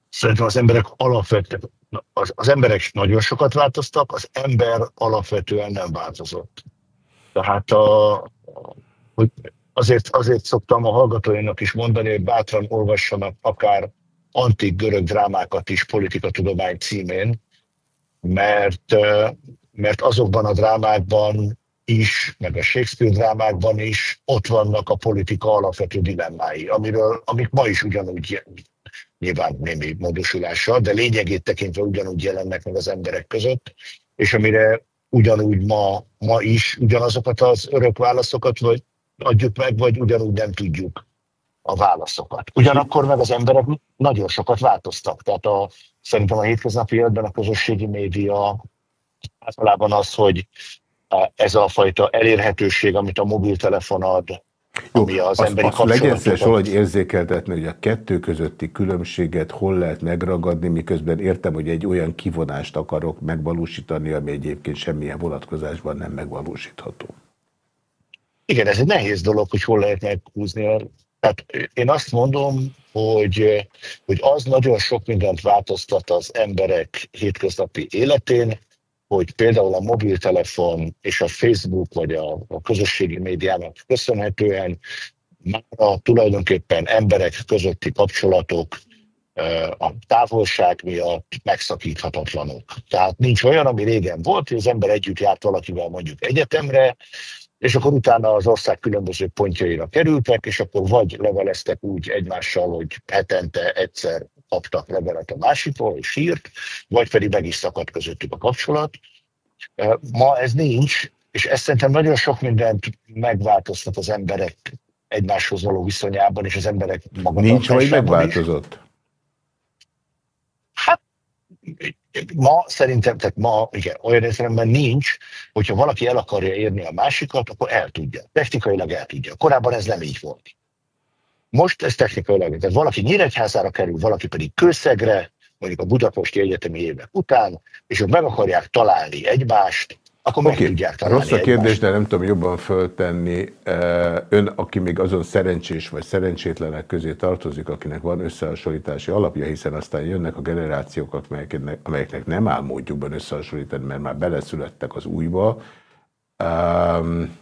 Szerintem az emberek alapvetően, az, az emberek nagyon sokat változtak, az ember alapvetően nem változott. Tehát a, hogy azért, azért szoktam a hallgatóinak is mondani, hogy bátran olvassanak akár antik görög drámákat is politikatudomány címén, mert, mert azokban a drámákban is, meg a Shakespeare drámákban is ott vannak a politika alapvető dilemmái, amiről, amik ma is ugyanúgy nyilván némi módosulással, de lényegét tekintve ugyanúgy jelennek meg az emberek között, és amire ugyanúgy ma, ma is ugyanazokat az örök válaszokat vagy adjuk meg, vagy ugyanúgy nem tudjuk a válaszokat. Ugyanakkor meg az emberek nagyon sokat változtak. Tehát a, szerintem a hétköznapi életben a közösségi média általában az, hogy ez a fajta elérhetőség, amit a mobiltelefon ad, jó, ami az, az emberi azt legyen szíves valahogy érzékeltetni, hogy a kettő közötti különbséget hol lehet megragadni, miközben értem, hogy egy olyan kivonást akarok megvalósítani, ami egyébként semmilyen vonatkozásban nem megvalósítható. Igen, ez egy nehéz dolog, hogy hol lehet meghúzni. Tehát én azt mondom, hogy, hogy az nagyon sok mindent változtat az emberek hétköznapi életén, hogy például a mobiltelefon és a Facebook vagy a, a közösségi médiának köszönhetően a tulajdonképpen emberek közötti kapcsolatok a távolság miatt megszakíthatatlanok. Tehát nincs olyan, ami régen volt, hogy az ember együtt járt valakivel mondjuk egyetemre, és akkor utána az ország különböző pontjaira kerültek, és akkor vagy leveleztek úgy egymással, hogy hetente egyszer kaptak levelet a másikról, és sírt, vagy pedig meg is szakadt közöttük a kapcsolat. Ma ez nincs, és ezt szerintem nagyon sok mindent megváltoztat az emberek egymáshoz való viszonyában, és az emberek magatartásában Nincs, hogy megváltozott? Is. Hát ma szerintem, tehát ma igen, olyan értelemben nincs, hogyha valaki el akarja érni a másikat, akkor el tudja. Technikailag el tudja. Korábban ez nem így volt. Most ez technikailag, tehát valaki Nyíregyházára kerül, valaki pedig Kőszegre, mondjuk a Budapesti Egyetemi évek után, és ők meg akarják találni egymást, akkor okay. meg tudják találni Rossz a kérdés, egymást. de nem tudom jobban föltenni. Ön, aki még azon szerencsés vagy szerencsétlenek közé tartozik, akinek van összehasonlítási alapja, hiszen aztán jönnek a generációk, amelyeknek, amelyeknek nem áll módjukban összehasonlítani, mert már beleszülettek az újba. Um,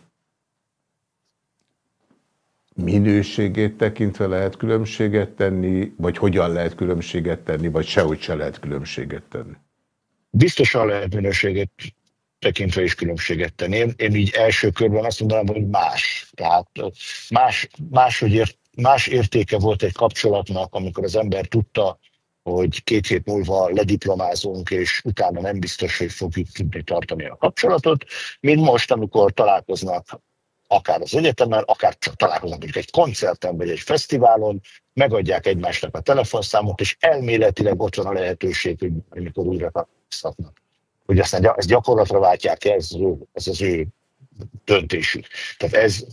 minőségét tekintve lehet különbséget tenni, vagy hogyan lehet különbséget tenni, vagy sehogy se lehet különbséget tenni? Biztosan lehet minőségét tekintve is különbséget tenni. Én, én így első körben azt mondanám, hogy más. Tehát más, más, hogy ért, más értéke volt egy kapcsolatnak, amikor az ember tudta, hogy két hét múlva lediplomázunk, és utána nem biztos, hogy fogjuk tudni tartani a kapcsolatot, mint most, amikor találkoznak akár az egyetemen, akár csak találkoznak mondjuk egy koncerten vagy egy fesztiválon, megadják egymásnak a telefonszámot, és elméletileg ott van a lehetőség, hogy amikor újra találkozhatnak. Hogy aztán ezt gyakorlatra váltják, ez, ez az ő döntésük. Tehát ez,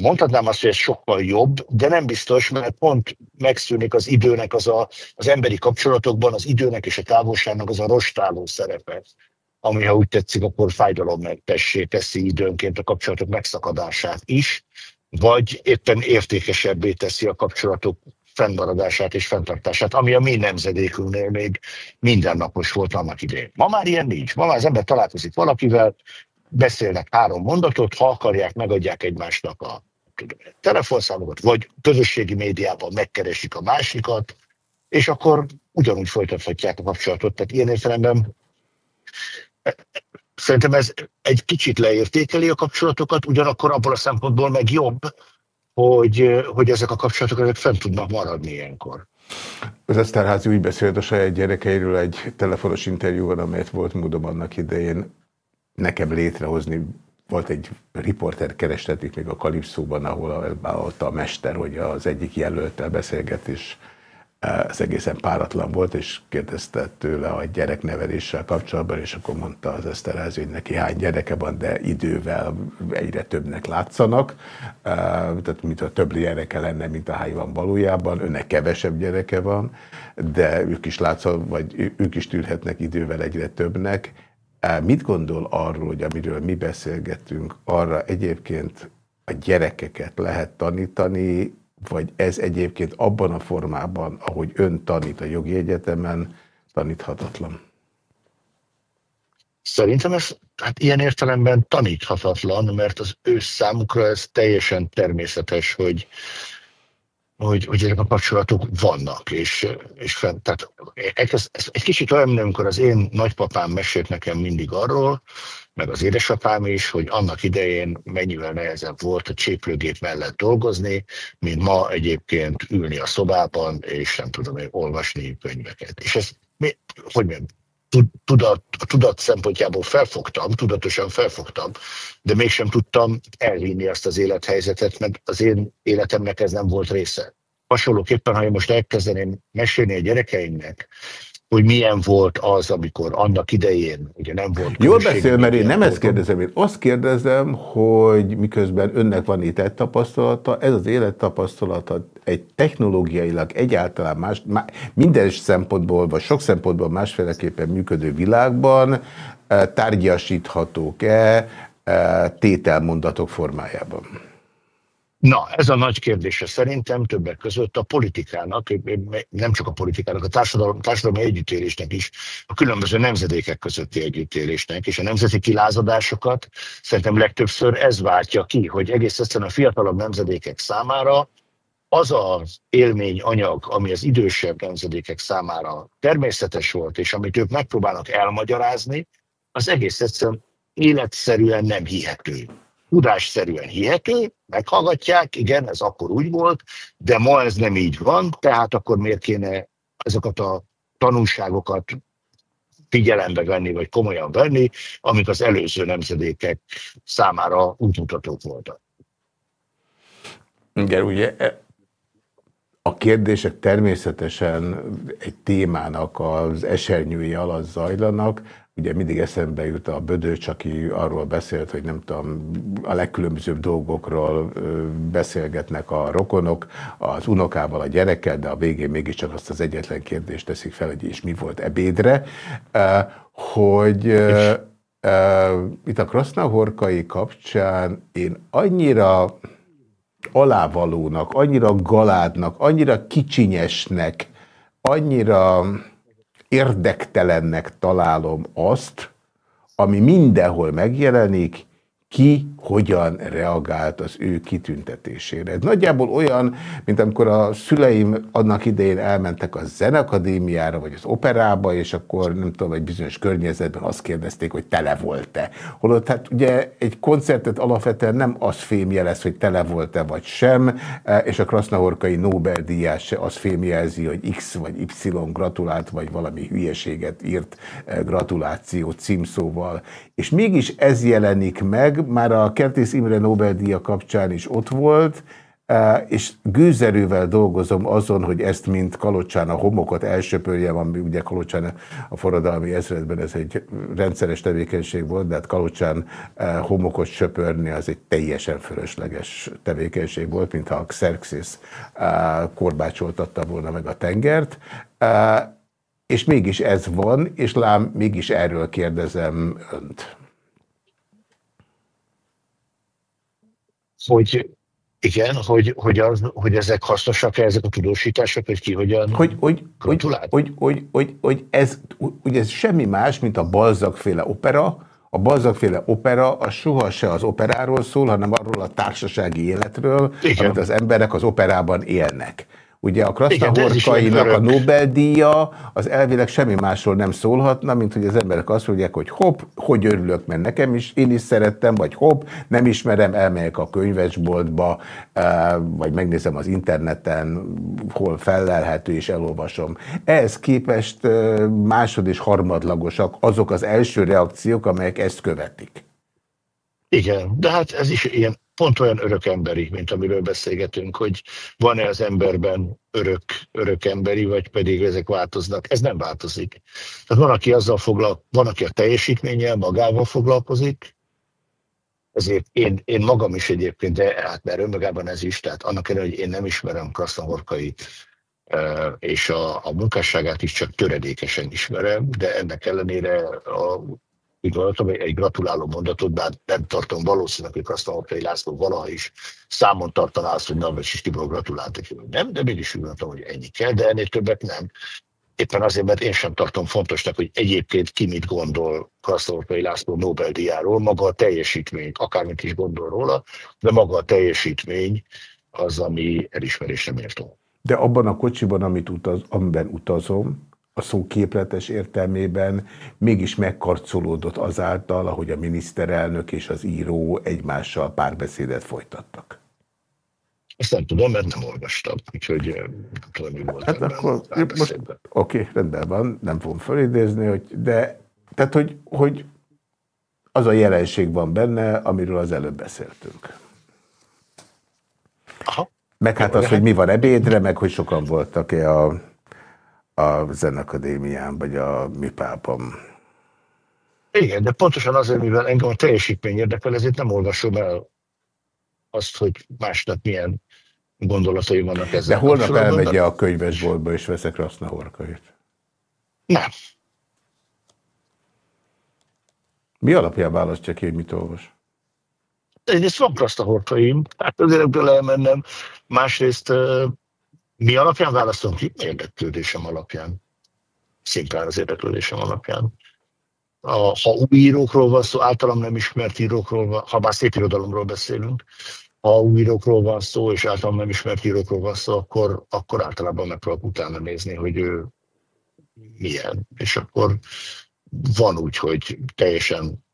mondhatnám azt, hogy ez sokkal jobb, de nem biztos, mert pont megszűnik az időnek az a, az emberi kapcsolatokban, az időnek és a távolságnak az a rostáló szerepe ami, ha úgy tetszik, akkor fájdalommentessé teszi időnként a kapcsolatok megszakadását is, vagy éppen értékesebbé teszi a kapcsolatok fennmaradását és fenntartását, ami a mi nemzedékünknél még mindennapos volt annak idején. Ma már ilyen nincs. Ma már az ember találkozik valakivel, beszélnek három mondatot, ha akarják, megadják egymásnak a telefonszámokat, vagy közösségi médiában megkeresik a másikat, és akkor ugyanúgy folytathatják a kapcsolatot. Tehát ilyen értelemben Szerintem ez egy kicsit leértékeli a kapcsolatokat, ugyanakkor abból a szempontból meg jobb, hogy, hogy ezek a kapcsolatok ezek fent tudnak maradni ilyenkor. Az Eszterházi úgy beszélt a saját gyerekeiről egy telefonos interjúban, amelyet volt módom annak idején nekem létrehozni. Volt egy riporter kerestetük még a Kalipszóban, ahol a, a mester, hogy az egyik jelöltel beszélget, és ez egészen páratlan volt, és kérdezte tőle a gyerekneveléssel kapcsolatban, és akkor mondta az Eszterházi, hogy neki hány gyereke van, de idővel egyre többnek látszanak, tehát mintha több gyereke lenne, mint a hány van valójában, önnek kevesebb gyereke van, de ők is látszanak, vagy ők is tűrhetnek idővel egyre többnek. Mit gondol arról, hogy amiről mi beszélgetünk, arra egyébként a gyerekeket lehet tanítani, vagy ez egyébként abban a formában, ahogy ön tanít a jogi egyetemen, taníthatatlan? Szerintem ez hát ilyen értelemben taníthatatlan, mert az ő számukra ez teljesen természetes, hogy, hogy, hogy ezek a kapcsolatok vannak, és, és fent, tehát ez, ez egy kicsit olyan, amikor az én nagypapám mesélt nekem mindig arról, meg az édesapám is, hogy annak idején mennyivel nehezebb volt a cséplőgép mellett dolgozni, mint ma egyébként ülni a szobában, és nem tudom, olvasni könyveket. És ez, hogy mondjam, tudat, a tudat szempontjából felfogtam, tudatosan felfogtam, de mégsem tudtam elvinni azt az élethelyzetet, mert az én életemnek ez nem volt része. Hasonlóképpen, ha én most elkezdeném mesélni a gyerekeimnek, hogy milyen volt az, amikor annak idején ugye nem volt... Jól beszél, mert én nem ezt kérdezem, én azt kérdezem, hogy miközben önnek van itt tapasztalata, ez az élettapasztalata egy technológiailag egyáltalán más, minden szempontból, vagy sok szempontból másféleképpen működő világban eh, tárgyasíthatók-e eh, tételmondatok formájában? Na, ez a nagy kérdése szerintem többek között a politikának, nem csak a politikának, a társadalom, társadalmi együttélésnek is, a különböző nemzedékek közötti együttélésnek, és a nemzeti kilázadásokat. Szerintem legtöbbször ez váltja ki, hogy egész egyszerűen a fiatalabb nemzedékek számára az az élményanyag, ami az idősebb nemzedékek számára természetes volt, és amit ők megpróbálnak elmagyarázni, az egész egyszerűen életszerűen nem hihető tudásszerűen hihető, meghallgatják, igen, ez akkor úgy volt, de ma ez nem így van, tehát akkor miért kéne ezeket a tanulságokat figyelembe venni, vagy komolyan venni, amik az előző nemzedékek számára útmutatók voltak. Igen, ugye e, a kérdések természetesen egy témának az esernyői alatt zajlanak, ugye mindig eszembe jut a Bödöcs, aki arról beszélt, hogy nem tudom, a legkülönbözőbb dolgokról beszélgetnek a rokonok, az unokával, a gyerekkel, de a végén mégiscsak azt az egyetlen kérdést teszik fel, hogy és mi volt ebédre, hogy itt a Krasznahorkai kapcsán én annyira alávalónak, annyira galádnak, annyira kicsinyesnek, annyira érdektelennek találom azt, ami mindenhol megjelenik, ki hogyan reagált az ő kitüntetésére. Ez nagyjából olyan, mint amikor a szüleim annak idején elmentek a zenekadémiára, vagy az operába, és akkor nem tudom, egy bizonyos környezetben azt kérdezték, hogy tele volt-e. Holott hát ugye egy koncertet alapvetően nem az fémjelez, hogy tele volt-e vagy sem, és a Krasznahorkai Nobel-díjás se az fémjelzi, hogy X vagy Y gratulált, vagy valami hülyeséget írt gratuláció címszóval. És mégis ez jelenik meg, már a Kertész Imre Nobel-díja kapcsán is ott volt, e, és gőzerővel dolgozom azon, hogy ezt, mint Kalocsán a homokot elsöpörjem, ami ugye Kalocsán a forradalmi ezredben ez egy rendszeres tevékenység volt, de hát Kalocsán e, homokot söpörni az egy teljesen fölösleges tevékenység volt, mintha a Xerxes e, korbácsoltatta volna meg a tengert. És mégis ez van, és lám, mégis erről kérdezem önt. Hogy igen, hogy, hogy, az, hogy ezek hasznosak -e, ezek a tudósítások, hogy ki hogyan hogy, hogy, hogy, hogy, hogy, hogy, hogy ez, hogy ez semmi más, mint a balzakféle opera, a balzakféle opera az soha se az operáról szól, hanem arról a társasági életről, Igen. amit az emberek az operában élnek. Ugye a Krasznahorkainak a Nobel-díja az elvileg semmi másról nem szólhatna, mint hogy az emberek azt mondják, hogy hopp, hogy örülök, mert nekem is, én is szerettem, vagy hopp, nem ismerem, elmegyek a könyvesboltba, eh, vagy megnézem az interneten, hol fellelhető, és elolvasom. Ehhez képest eh, másod és harmadlagosak azok az első reakciók, amelyek ezt követik. Igen, de hát ez is ilyen pont olyan örök emberi, mint amiről beszélgetünk, hogy van-e az emberben örök, örök emberi, vagy pedig ezek változnak. Ez nem változik. Tehát van, aki azzal foglal, van, aki a teljesítménnyel magával foglalkozik, ezért én, én magam is egyébként, de hát mert önmagában ez is, tehát annak ellenére, hogy én nem ismerem Krasznahorkait, és a, a munkásságát is csak töredékesen ismerem, de ennek ellenére a így gondoltam, egy gratuláló mondatot, de nem tartom valószínűleg, hogy Krasztalmakai László valaha is számon tartaná azt, hogy Navracsis Tibor gratulált nem, de mégis úgy gondoltam, hogy ennyi kell, de ennél többet nem. Éppen azért, mert én sem tartom fontosnak, hogy egyébként ki mit gondol Krasztalmakai László Nobel-díjáról, maga a teljesítmény, akármit is gondol róla, de maga a teljesítmény az, ami elismerésre méltó. De abban a kocsiban, amit utaz, amiben utazom, a szó képletes értelmében mégis megkarcolódott azáltal, ahogy a miniszterelnök és az író egymással párbeszédet folytattak. Ezt nem tudom, mert nem olvastam, úgyhogy nem tudom, mi volt. Hát akkor most, oké, rendben van, nem fogom felidézni, hogy, de tehát, hogy, hogy az a jelenség van benne, amiről az előbb beszéltünk. Aha. Meg hát az, hogy mi van ebédre, meg hogy sokan voltak-e a, a Zenakadémián, vagy a MIPÁPon. Igen, de pontosan azért, mivel engem a teljesítmény érdekel, ezért nem olvasom el azt, hogy másnak milyen gondolatai vannak ezzel. De holnap elmegy a könyvesboltba és veszek Raszna horkait? Nem. Mi alapján választja ki, hogy mit olvas? Egyrészt van Raszna horkaim, hát azért ebből elmennem. Másrészt mi alapján választom ki? Érdeklődésem alapján. Szimplán az érdeklődésem alapján. A, ha új írókról van szó, általam nem ismert írókról, ha bár szép irodalomról beszélünk, ha új írókról van szó, és általában nem ismert írókról van szó, akkor, akkor általában megpróbálok utána nézni, hogy ő milyen. És akkor van úgy, hogy teljesen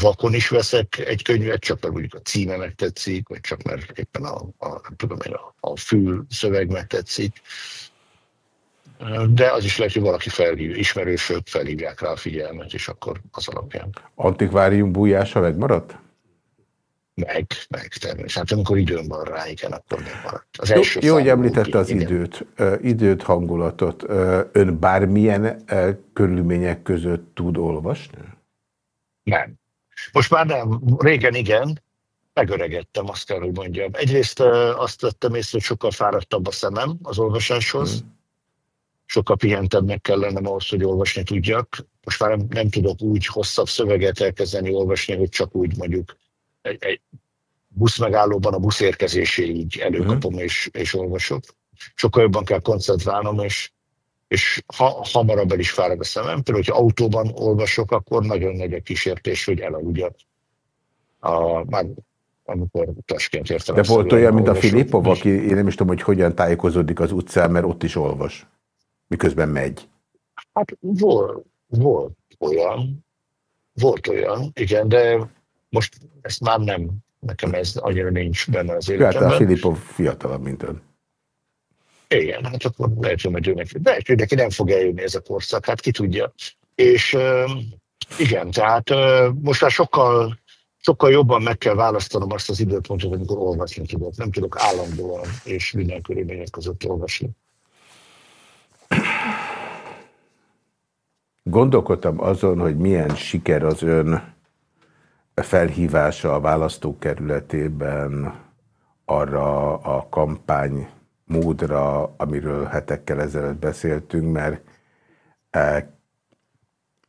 vakon is veszek egy könyvet, csak mert mondjuk a címe megtetszik, vagy csak mert éppen a, a, tudom én, a, a fül szöveg megtetszik. De az is lehet, hogy valaki felhív, ismerősök felhívják rá a figyelmet, és akkor az alapján. Antikvárium bújása megmaradt? Meg, meg természetesen. Hát amikor időm van rá, igen, akkor még maradt. Az jó, jó hogy említette az igen. időt, időt, hangulatot. Ön bármilyen körülmények között tud olvasni? Nem. Most már nem. Régen igen, megöregedtem, azt kell, hogy mondjam. Egyrészt azt vettem észre, hogy sokkal fáradtabb a szemem az olvasáshoz. Hmm. Sokkal pihentebbnek kell lennem ahhoz, hogy olvasni tudjak. Most már nem, nem tudok úgy hosszabb szöveget elkezdeni olvasni, hogy csak úgy mondjuk egy, egy busz megállóban a busz érkezéséig előkapom uh-huh. és, és olvasok. Sokkal jobban kell koncentrálnom, és, és ha, hamarabb el is fárad a szemem. Például, hogyha autóban olvasok, akkor nagyon nagy a kísértés, hogy elaludjak. A, már amikor Taskent értem. De volt olyan, mint a Filippov, aki én nem is tudom, hogy hogyan tájékozódik az utcán, mert ott is olvas, miközben megy. Hát volt, volt olyan, volt olyan, igen, de most ezt már nem, nekem ez annyira nincs benne az életemben. Hát a Filipov fiatalabb, mint ön. Igen, hát akkor lehet, hogy majd őnek, de neki nem fog eljönni ez a korszak, hát ki tudja. És igen, tehát most már sokkal, sokkal jobban meg kell választanom azt az időpontot, amikor olvasni tudok. Nem tudok állandóan és minden körülmények között olvasni. Gondolkodtam azon, hogy milyen siker az ön felhívása a választókerületében arra a kampány módra, amiről hetekkel ezelőtt beszéltünk, mert e,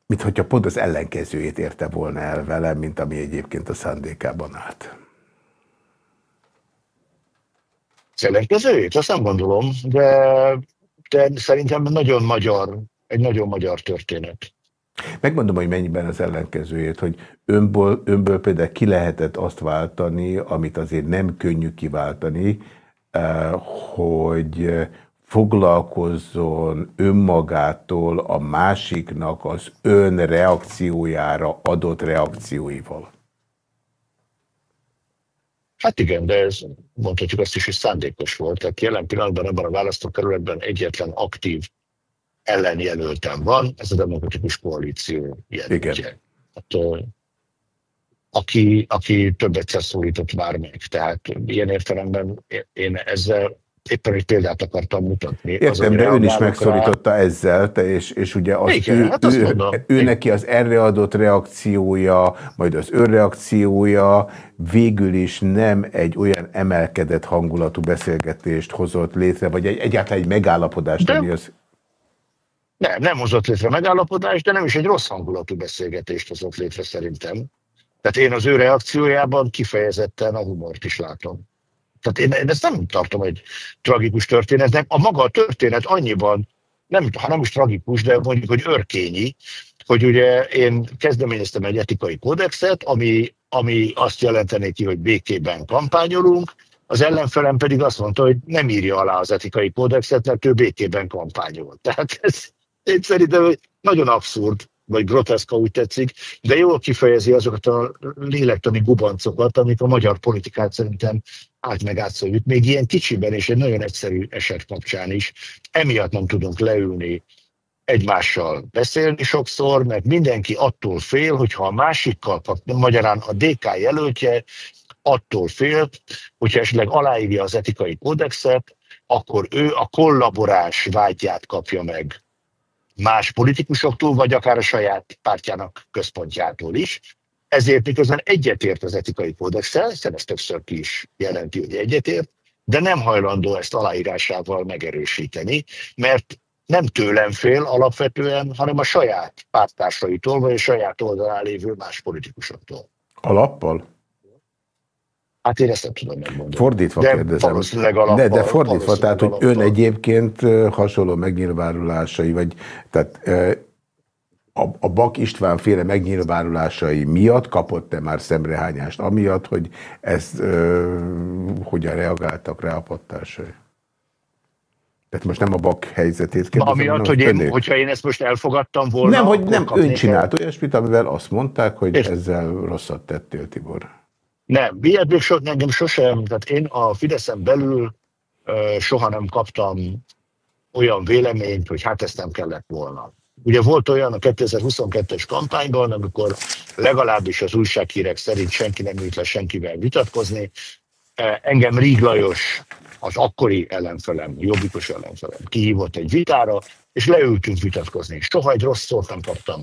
mint hogyha pont az ellenkezőjét érte volna el vele, mint ami egyébként a szándékában állt. Az ellenkezőjét? Azt nem gondolom, de, de szerintem nagyon magyar, egy nagyon magyar történet. Megmondom, hogy mennyiben az ellenkezőjét, hogy önből, önből például ki lehetett azt váltani, amit azért nem könnyű kiváltani, hogy foglalkozzon önmagától a másiknak az ön reakciójára adott reakcióival. Hát igen, de ez mondhatjuk azt is, hogy szándékos volt. Tehát jelen pillanatban ebben a választókerületben egyetlen aktív ellenjelöltem van, ez a demokratikus koalíció jelöltje. Hát, aki, aki több egyszer szólított már meg. Tehát ilyen értelemben én ezzel éppen egy példát akartam mutatni. Értem, de ön is megszólította rá... ezzel, te, és, és ugye azt Igen, ő, hát azt ő, ő neki az erre adott reakciója, majd az önreakciója végül is nem egy olyan emelkedett hangulatú beszélgetést hozott létre, vagy egy, egyáltalán egy megállapodást, de, ami az... Nem, nem hozott létre megállapodást, de nem is egy rossz hangulatú beszélgetést hozott létre szerintem. Tehát én az ő reakciójában kifejezetten a humort is látom. Tehát én, én ezt nem tartom egy tragikus történetnek. A maga a történet annyiban, nem, ha nem is tragikus, de mondjuk, hogy örkényi, hogy ugye én kezdeményeztem egy etikai kódexet, ami, ami azt jelenteni ki, hogy békében kampányolunk, az ellenfelem pedig azt mondta, hogy nem írja alá az etikai kódexet, mert ő békében kampányol. Tehát ez, én szerintem nagyon abszurd, vagy groteszka úgy tetszik, de jól kifejezi azokat a lélektani gubancokat, amik a magyar politikát szerintem át meg átszoljuk, még ilyen kicsiben és egy nagyon egyszerű eset kapcsán is, emiatt nem tudunk leülni egymással beszélni sokszor, mert mindenki attól fél, hogyha a másikkal kap, magyarán a DK jelöltje attól fél, hogyha esetleg aláírja az etikai kódexet, akkor ő a kollaborás vágyját kapja meg más politikusoktól, vagy akár a saját pártjának központjától is. Ezért miközben egyetért az etikai kódexel, hiszen ezt többször ki is jelenti, hogy egyetért, de nem hajlandó ezt aláírásával megerősíteni, mert nem tőlem fél alapvetően, hanem a saját párttársaitól, vagy a saját oldalán lévő más politikusoktól. Alappal? Hát én ezt nem tudom megmondani. Fordítva de kérdezem. Alappal, de, de fordítva, tehát hogy ön egyébként hasonló megnyilvánulásai, vagy tehát a, a Bak István féle megnyilvánulásai miatt kapott-e már szemrehányást, amiatt, hogy ez ö, hogyan reagáltak rá a pattársai? Tehát most nem a bak helyzetét kérdezem. Amiatt, hogy én, hogyha én ezt most elfogadtam volna... Nem, hogy nem, ön csinált el. olyasmit, amivel azt mondták, hogy és ezzel rosszat tettél, Tibor. Nem, még so, engem sosem, tehát én a Fideszen belül uh, soha nem kaptam olyan véleményt, hogy hát ezt nem kellett volna. Ugye volt olyan a 2022-es kampányban, amikor legalábbis az újsághírek szerint senki nem ült le senkivel vitatkozni. Engem Ríg Lajos az akkori ellenfelem, jobbikos ellenfelem kihívott egy vitára, és leültünk vitatkozni. Soha egy rossz szót nem kaptam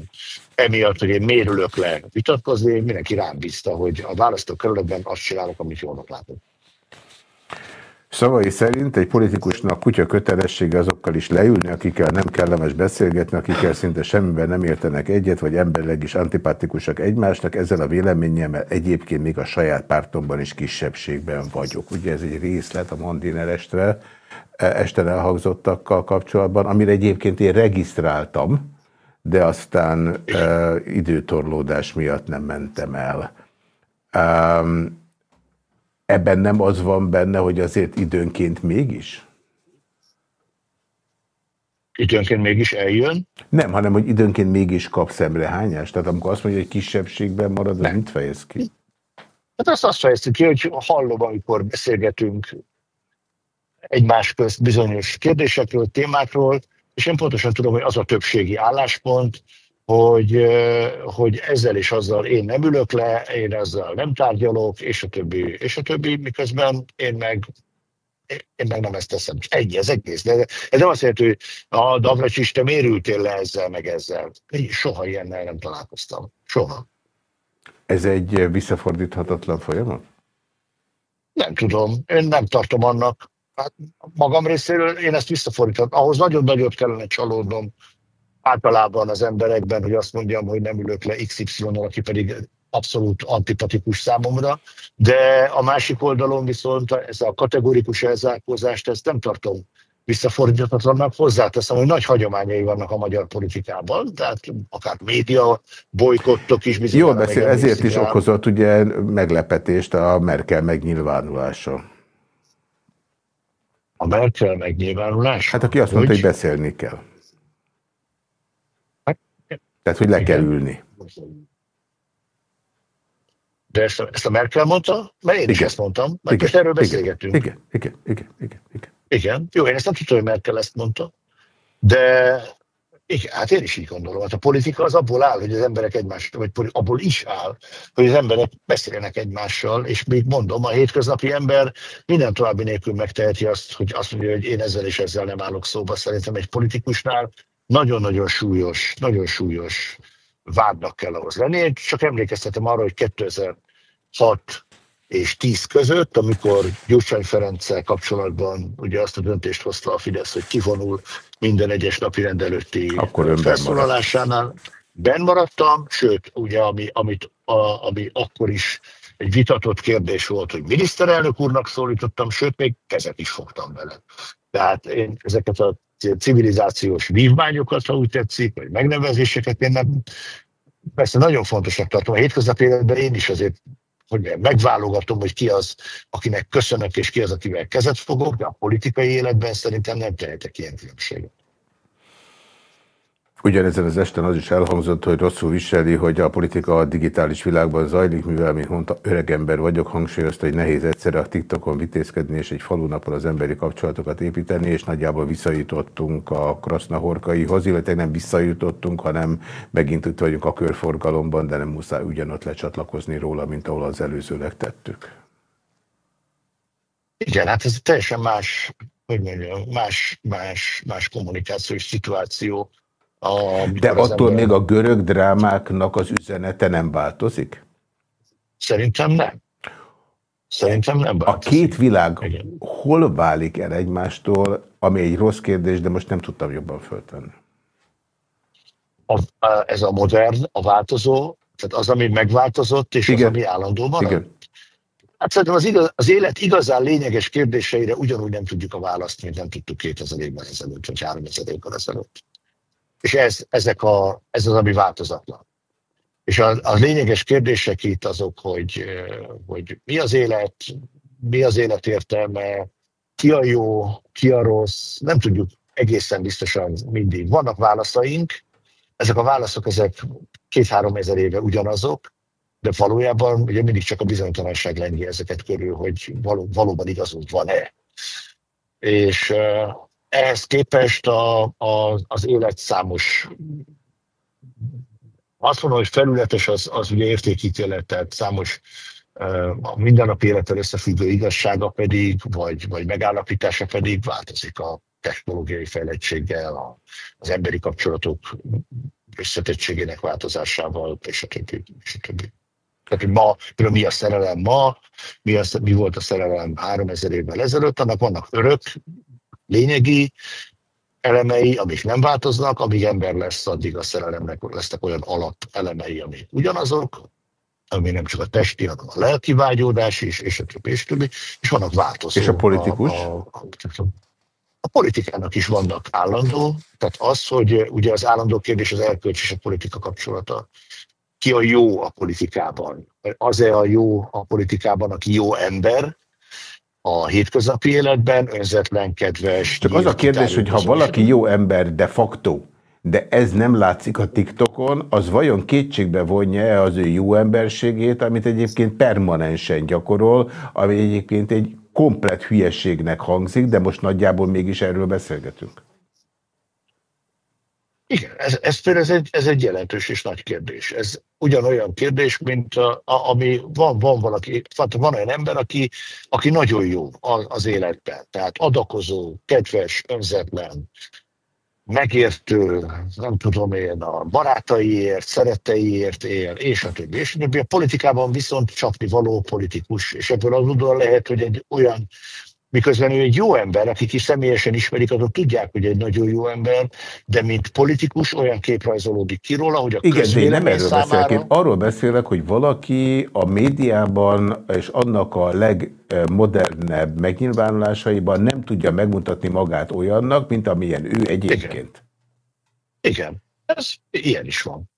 emiatt, hogy én miért ülök le vitatkozni, mindenki rám bízta, hogy a választókerületben azt csinálok, amit jól látok. Szavai szerint egy politikusnak kutya kötelessége azokkal is leülni, akikkel nem kellemes beszélgetni, akikkel szinte semmiben nem értenek egyet, vagy emberleg is antipatikusak egymásnak. Ezzel a véleményemmel egyébként még a saját pártomban is kisebbségben vagyok. Ugye ez egy részlet a Mandiner estre, este elhangzottakkal kapcsolatban, amire egyébként én regisztráltam, de aztán e, időtorlódás miatt nem mentem el. Um, ebben nem az van benne, hogy azért időnként mégis? Időnként mégis eljön? Nem, hanem hogy időnként mégis kap szemrehányást. Tehát amikor azt mondja, hogy kisebbségben marad, az mit fejez ki? Hát azt azt fejeztük ki, hogy hallom, amikor beszélgetünk egymás közt bizonyos kérdésekről, témákról, és én pontosan tudom, hogy az a többségi álláspont, hogy, hogy ezzel és azzal én nem ülök le, én ezzel nem tárgyalok, és a többi, és a többi, miközben én meg én meg nem ezt teszem. Egy, ez egész. De ez nem azt jelenti, hogy a Davracsis, te miért ültél le ezzel, meg ezzel. Én soha ilyennel nem találkoztam. Soha. Ez egy visszafordíthatatlan folyamat? Nem tudom. Én nem tartom annak. Hát magam részéről én ezt visszafordítom. Ahhoz nagyon nagyot kellene csalódnom, általában az emberekben, hogy azt mondjam, hogy nem ülök le XY-nal, aki pedig abszolút antipatikus számomra, de a másik oldalon viszont ez a kategorikus elzárkózást, ezt nem tartom visszafordíthatatlannak. Hozzáteszem, hogy nagy hagyományai vannak a magyar politikában, tehát akár média bolykottok is. Jól beszél, ezért is okozott ugye meglepetést a Merkel megnyilvánulása. A Merkel megnyilvánulása? Hát aki azt mondta, hogy beszélni kell. Tehát, hogy le Igen. kell ülni. De ezt a, ezt a Merkel mondta? Mert én igen. is ezt mondtam. Mert igen. most erről beszélgetünk. Igen, igen, igen, igen, igen. Igen, jó, én ezt nem tudom, hogy Merkel ezt mondta. De igen, hát én is így gondolom. Hát a politika az abból áll, hogy az emberek egymás, vagy abból is áll, hogy az emberek beszéljenek egymással, és még mondom, a hétköznapi ember minden további nélkül megteheti azt, hogy azt mondja, hogy én ezzel és ezzel nem állok szóba. Szerintem egy politikusnál nagyon-nagyon súlyos, nagyon súlyos vádnak kell ahhoz lenni. Én csak emlékeztetem arra, hogy 2006 és 10 között, amikor Gyurcsány Ferenccel kapcsolatban ugye azt a döntést hozta a Fidesz, hogy kivonul minden egyes napi rendelőtti akkor felszólalásánál. Ben maradtam, sőt, ugye, ami, amit, a, ami akkor is egy vitatott kérdés volt, hogy miniszterelnök úrnak szólítottam, sőt, még kezet is fogtam vele. Tehát én ezeket a civilizációs vívmányokat, ha úgy tetszik, vagy megnevezéseket, én nem, persze nagyon fontosnak tartom. A hétköznapi életben én is azért hogy megválogatom, hogy ki az, akinek köszönök, és ki az, akivel kezet fogok, de a politikai életben szerintem nem tehetek ilyen különbséget. Ugyanezen az esten az is elhangzott, hogy rosszul viseli, hogy a politika a digitális világban zajlik, mivel, mint mondta, öregember vagyok, hangsúlyozta, hogy nehéz egyszerre a TikTokon vitézkedni, és egy falunapon az emberi kapcsolatokat építeni, és nagyjából visszajutottunk a krasznahorkaihoz, illetve nem visszajutottunk, hanem megint itt vagyunk a körforgalomban, de nem muszáj ugyanott lecsatlakozni róla, mint ahol az előzőleg tettük. Igen, hát ez teljesen más, hogy mondjam, más, más, más kommunikációs szituáció a, De attól ember... még a görög drámáknak az üzenete nem változik? Szerintem nem. Szerintem nem változik. A két világ Igen. hol válik el egymástól, ami egy rossz kérdés, de most nem tudtam jobban föltenni. A, ez a modern, a változó, tehát az, ami megváltozott, és Igen. az, ami állandó marad? Igen. Hát szerintem az, igaz, az élet igazán lényeges kérdéseire ugyanúgy nem tudjuk a választ, mint nem tudtuk 2000 évvel ezelőtt, vagy 3000 évvel ezelőtt. És ez, ezek a, ez az, ami változatlan. És a, a lényeges kérdések itt azok, hogy, hogy mi az élet, mi az élet értelme, ki a jó, ki a rossz, nem tudjuk egészen biztosan mindig. Vannak válaszaink, ezek a válaszok ezek két-három ezer éve ugyanazok, de valójában ugye mindig csak a bizonytalanság lenni ezeket körül, hogy való, valóban igazunk van-e. És ehhez képest a, a, az élet számos azt mondom, hogy felületes az, az ugye értékítélet, tehát számos a mindennapi élettel összefüggő igazsága pedig, vagy, vagy megállapítása pedig változik a technológiai fejlettséggel, az emberi kapcsolatok összetettségének változásával, és a többi. És a többi. Tehát, hogy ma, mi a szerelem ma, mi, a, mi volt a szerelem 3000 évvel ezelőtt, annak vannak örök lényegi elemei, amik nem változnak, amíg ember lesz, addig a szerelemnek lesznek olyan alap elemei, amik ugyanazok, ami nem csak a testi, hanem a lelki vágyódás is, és a többi, és többi, és vannak változó. És a politikus? A, a, a, a politikának is vannak állandó, tehát az, hogy ugye az állandó kérdés az erkölcs és a politika kapcsolata. Ki a jó a politikában? Az-e a jó a politikában, aki jó ember, a hétköznapi életben, önzetlen, kedves. Csak az a kérdés, hogy ha valaki jó ember de facto, de ez nem látszik a TikTokon, az vajon kétségbe vonja-e az ő jó emberségét, amit egyébként permanensen gyakorol, ami egyébként egy komplet hülyességnek hangzik, de most nagyjából mégis erről beszélgetünk. Igen, ez, ez ez egy, ez egy jelentős és nagy kérdés. Ez ugyanolyan kérdés, mint a, a, ami van, van valaki, van olyan ember, aki, aki nagyon jó az, az életben. Tehát adakozó, kedves, önzetlen, megértő, nem tudom én, a barátaiért, szeretteiért él, és a többi. És a politikában viszont csapni való politikus, és ebből az lehet, hogy egy olyan miközben ő egy jó ember, akik is személyesen ismerik, azok tudják, hogy egy nagyon jó ember, de mint politikus olyan kép rajzolódik ki róla, hogy a Igen, de én nem erről számára... beszélek, én arról beszélek, hogy valaki a médiában és annak a legmodernebb megnyilvánulásaiban nem tudja megmutatni magát olyannak, mint amilyen ő egyébként. Igen, Igen. ez ilyen is van.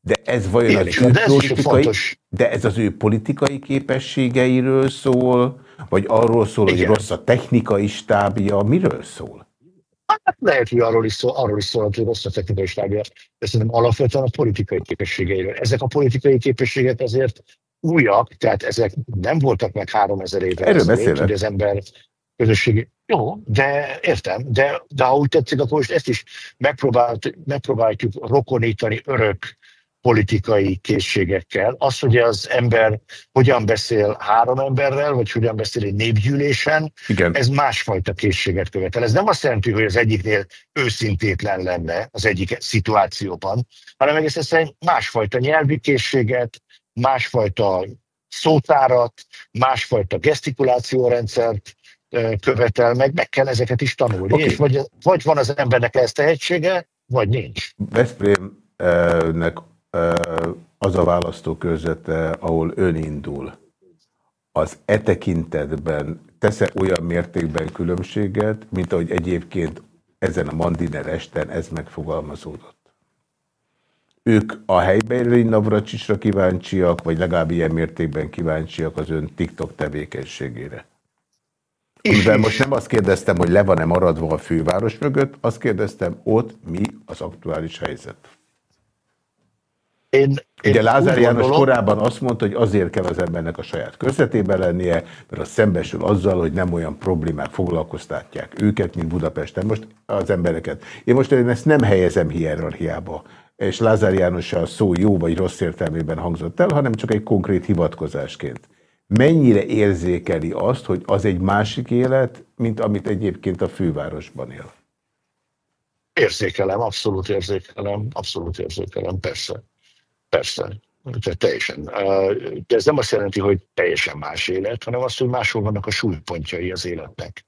De ez vajon az ő de ez politikai, de ez az ő politikai képességeiről szól, vagy arról szól, Igen. hogy rossz a technikai stábja, miről szól? Hát lehet, hogy arról is szól, arról is szól hogy rossz a technikai stábja, de szerintem alapvetően a politikai képességeiről. Ezek a politikai képességek azért újak, tehát ezek nem voltak meg három ezer éve. Erről beszélek. Hogy az ember közösségi. Jó, de értem, de, de ha úgy tetszik, akkor most ezt is megpróbáljuk rokonítani örök politikai készségekkel. Az, hogy az ember hogyan beszél három emberrel, vagy hogyan beszél egy népgyűlésen, Igen. ez másfajta készséget követel. Ez nem azt jelenti, hogy az egyiknél őszintétlen lenne az egyik szituációban, hanem egész egyszerűen másfajta nyelvi készséget, másfajta szótárat, másfajta gesztikulációrendszert követel meg, meg kell ezeket is tanulni. Okay. És vagy, vagy van az embernek ezt tehetsége, vagy nincs. Veszprémnek az a választókörzete, ahol ön indul, az e tekintetben tesz-e olyan mértékben különbséget, mint ahogy egyébként ezen a Mandiner esten ez megfogalmazódott? Ők a helybeli Navracsisra kíváncsiak, vagy legalább ilyen mértékben kíváncsiak az ön TikTok tevékenységére? Mivel most nem azt kérdeztem, hogy le van-e maradva a főváros mögött, azt kérdeztem, ott mi az aktuális helyzet. Én, én Ugye Lázár János gondolom, korábban azt mondta, hogy azért kell az embernek a saját közvetében lennie, mert az szembesül azzal, hogy nem olyan problémák foglalkoztatják őket, mint Budapesten. Most az embereket. Én most én ezt nem helyezem hierarchiába, és Lázár János a szó jó vagy rossz értelmében hangzott el, hanem csak egy konkrét hivatkozásként. Mennyire érzékeli azt, hogy az egy másik élet, mint amit egyébként a fővárosban él? Érzékelem, abszolút érzékelem, abszolút érzékelem, persze. Persze, tehát teljesen. De ez nem azt jelenti, hogy teljesen más élet, hanem azt, hogy máshol vannak a súlypontjai az életnek.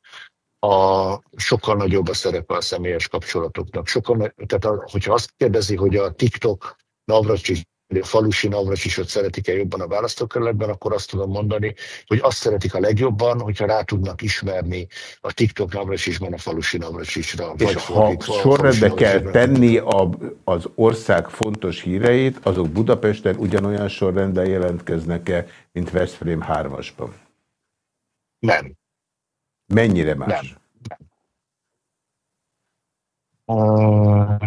A, sokkal nagyobb a szerepe a személyes kapcsolatoknak. Sokkal, tehát a, hogyha azt kérdezi, hogy a TikTok Navracsics a falusi Navracsisot szeretik-e jobban a választókerületben, akkor azt tudom mondani, hogy azt szeretik a legjobban, hogyha rá tudnak ismerni a TikTok Navracsisban a falusi Navracsisra. És ha sorrendbe kell tenni a, az ország fontos híreit, azok Budapesten ugyanolyan sorrendben jelentkeznek-e, mint Veszprém 3-asban? Nem. Mennyire más? Nem. nem. Uh...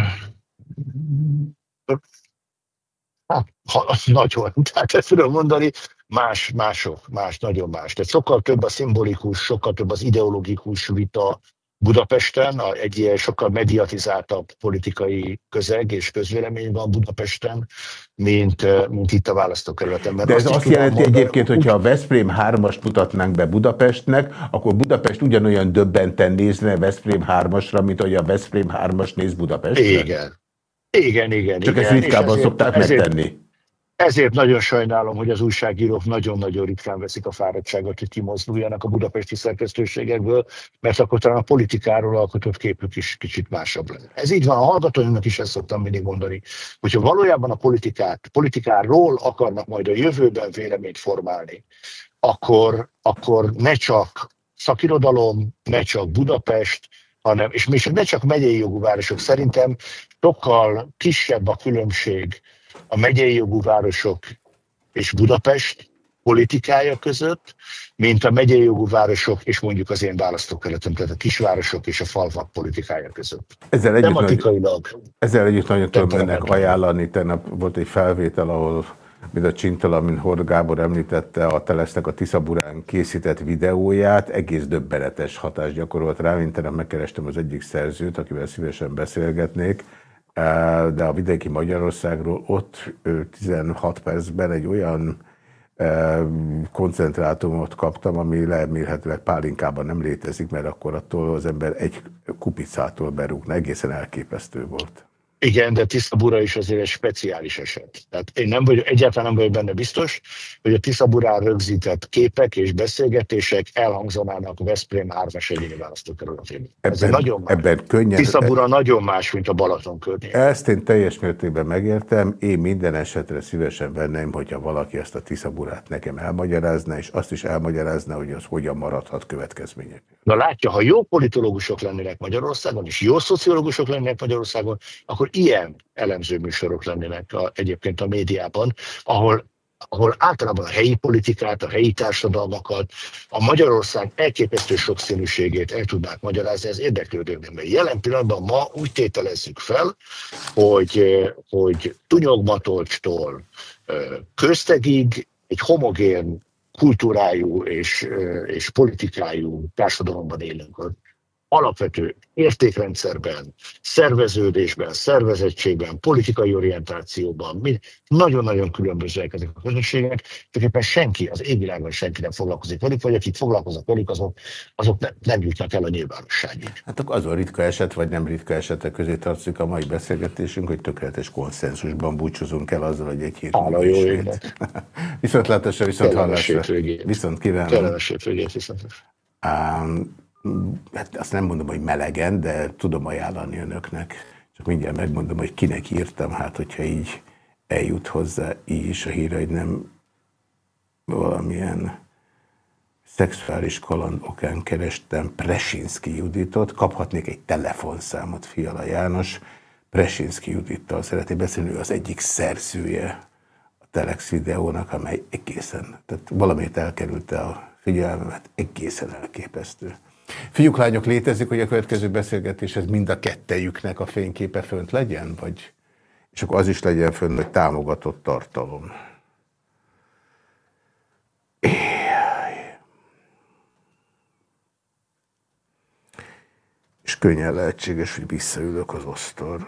Ha, nagyon, tehát ezt tudom mondani, más, mások, más, nagyon más. Tehát sokkal több a szimbolikus, sokkal több az ideológikus vita Budapesten, egy ilyen sokkal mediatizáltabb politikai közeg és közvélemény van Budapesten, mint, mint itt a választókerületen. De ez azt, azt jelenti mondani, egyébként, hogyha a Veszprém 3-ast mutatnánk be Budapestnek, akkor Budapest ugyanolyan döbbenten nézne Veszprém 3-asra, mint hogy a Veszprém 3-as néz Budapestre? Igen, igen, igen. Csak igen. ezt ritkábban szokták ezért, megtenni. Ezért nagyon sajnálom, hogy az újságírók nagyon-nagyon ritkán veszik a fáradtságot, hogy kimozduljanak a budapesti szerkesztőségekből, mert akkor talán a politikáról alkotott képük is kicsit másabb lenne. Ez így van, a hallgatóinknak is ezt szoktam mindig mondani, hogyha valójában a politikát, politikáról akarnak majd a jövőben véleményt formálni, akkor, akkor ne csak szakirodalom, ne csak Budapest, hanem, és még ne csak megyei jogú városok, szerintem sokkal kisebb a különbség a megyei jogú városok és Budapest politikája között, mint a megyei jogú városok és mondjuk az én választókerületem, tehát a kisvárosok és a falvak politikája között. Ezzel együtt, Tematikailag. Ezzel együtt nagyon tudom ennek ajánlani. Tegnap volt egy felvétel, ahol mint a Csintala, mint Hord Gábor említette, a Telesznek a Tiszaburán készített videóját, egész döbbenetes hatást gyakorolt rá, mint megkerestem az egyik szerzőt, akivel szívesen beszélgetnék, de a vidéki Magyarországról ott 16 percben egy olyan koncentrátumot kaptam, ami leemélhetőleg pálinkában nem létezik, mert akkor attól az ember egy kupicától berúgna. Egészen elképesztő volt. Igen, de Tiszabura is azért egy speciális eset. Tehát én nem vagyok, egyáltalán nem vagyok benne biztos, hogy a Tiszaburán rögzített képek és beszélgetések elhangzanának Veszprém 3-as egyéni választókerületében. Ez ebben, nagyon más. Ebben könnyen, Tiszabura nagyon más, mint a Balaton környék. Ezt én teljes mértékben megértem. Én minden esetre szívesen venném, hogyha valaki ezt a Tiszaburát nekem elmagyarázna, és azt is elmagyarázna, hogy az hogyan maradhat következmények. Na látja, ha jó politológusok lennének Magyarországon, és jó szociológusok lennének Magyarországon, akkor ilyen elemző műsorok lennének a, egyébként a médiában, ahol ahol általában a helyi politikát, a helyi társadalmakat, a Magyarország elképesztő sokszínűségét el tudnák magyarázni, ez érdeklődőkben. Mert jelen pillanatban ma úgy tételezzük fel, hogy, hogy Tunyogmatolcstól köztegig egy homogén kultúrájú és, és politikájú társadalomban élünk alapvető értékrendszerben, szerveződésben, szervezettségben, politikai orientációban, nagyon-nagyon különbözőek ezek a közösségek, tulajdonképpen senki, az égvilágon senki nem foglalkozik velük, vagy akik foglalkoznak velük, azok, azok ne, nem jutnak el a nyilvánosságig. Hát akkor az a ritka eset, vagy nem ritka esetek közé tartozik a mai beszélgetésünk, hogy tökéletes konszenzusban búcsúzunk el azzal, hogy egy hét Hála jó Viszont látásra, viszont hallásra. Viszont kívánom. Kellemes hétvégét, viszont. Um, hát azt nem mondom, hogy melegen, de tudom ajánlani önöknek. Csak mindjárt megmondom, hogy kinek írtam, hát hogyha így eljut hozzá így is a híre, hogy nem valamilyen szexuális kaland okán kerestem Presinski Juditot, kaphatnék egy telefonszámot Fiala János, Presinski Judittal szeretné beszélni, ő az egyik szerzője a Telex videónak, amely egészen, tehát valamit elkerülte a figyelmemet. Egészen elképesztő. Fiúk, lányok, létezik, hogy a következő beszélgetéshez mind a kettejüknek a fényképe fönt legyen? Vagy, és akkor az is legyen fönt, hogy támogatott tartalom. És könnyen lehetséges, hogy visszaülök az asztalra.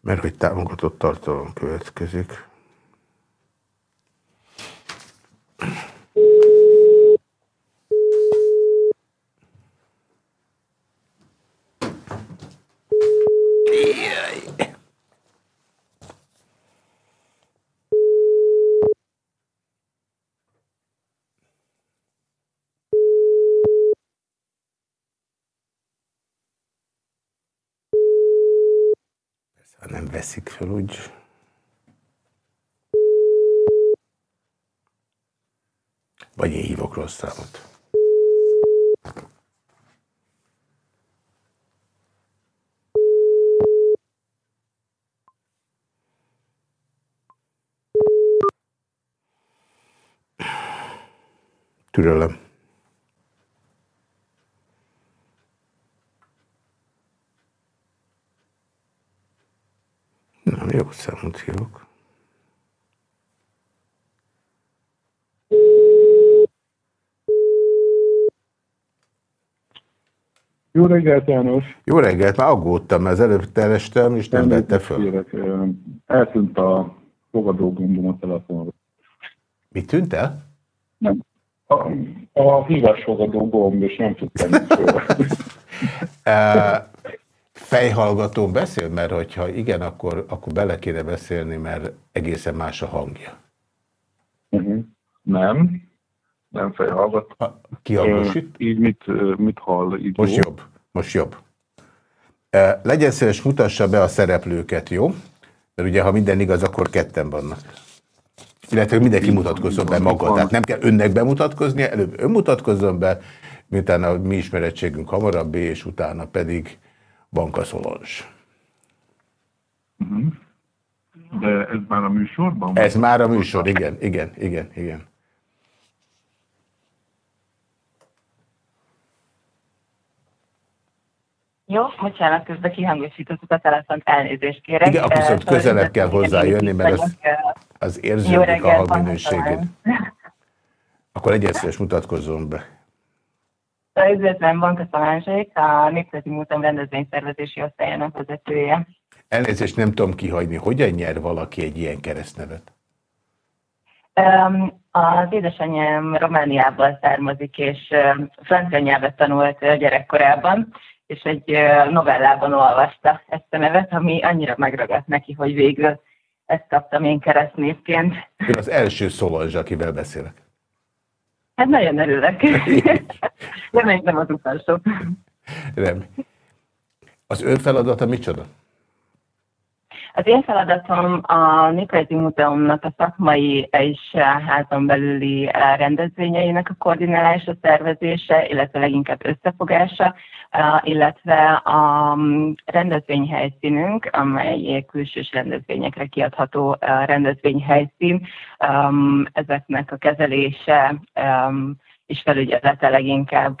Mert hogy támogatott tartalom következik. Veszik fel úgy. Vagy én hívok rossz számot. Türelem. Nem, jó számot hívok. Jó reggelt, János! Jó reggelt, már aggódtam, mert előbb terestem, és nem vette föl. Eltűnt a fogadógombom a telefonról. Mi tűnt el? Nem. A, a hívásfogadó gomb, és nem tudtam fejhallgatón beszél? Mert hogyha igen, akkor, akkor bele kéne beszélni, mert egészen más a hangja. Uh -huh. Nem, nem fejhallgat. Ha, kihangosít? így mit, mit hall? Így Most jó? jobb, most jobb. Legyen szíves, mutassa be a szereplőket, jó? Mert ugye, ha minden igaz, akkor ketten vannak. Illetve mindenki mutatkozzon be maga. Tehát nem kell önnek bemutatkoznia, előbb ön mutatkozzon be, miután a mi ismerettségünk hamarabb, és utána pedig Banka Szolons. Uh-huh. De ez már a műsorban? Ez már a műsor, igen, igen, igen, igen. Jó, bocsánat, közben kihangosítottuk a telefont, elnézést kérek. Igen, akkor viszont közelebb kell hozzájönni, mert az, az érződik a hangminőségét. Akkor egyszerűen mutatkozzon be. Üdvözlöm, Banka Szalánzsék, a Népzeti Múzeum rendezvényszervezési osztályának vezetője. Elnézést nem tudom kihagyni. Hogyan nyer valaki egy ilyen keresztnevet? Az édesanyám Romániából származik, és francia nyelvet tanult gyerekkorában, és egy novellában olvasta ezt a nevet, ami annyira megragadt neki, hogy végül ezt kaptam én keresztnévként. Én az első Szolozs, akivel beszélek. Hát nagyon örülök. Reméljük nem az utolsó. Nem. Az ön feladata micsoda? Az én feladatom a Néprajzi Múzeumnak a szakmai és házon belüli rendezvényeinek a koordinálása, szervezése, illetve leginkább összefogása, illetve a rendezvényhelyszínünk, amely külsős rendezvényekre kiadható rendezvényhelyszín, ezeknek a kezelése, és felügyelete leginkább,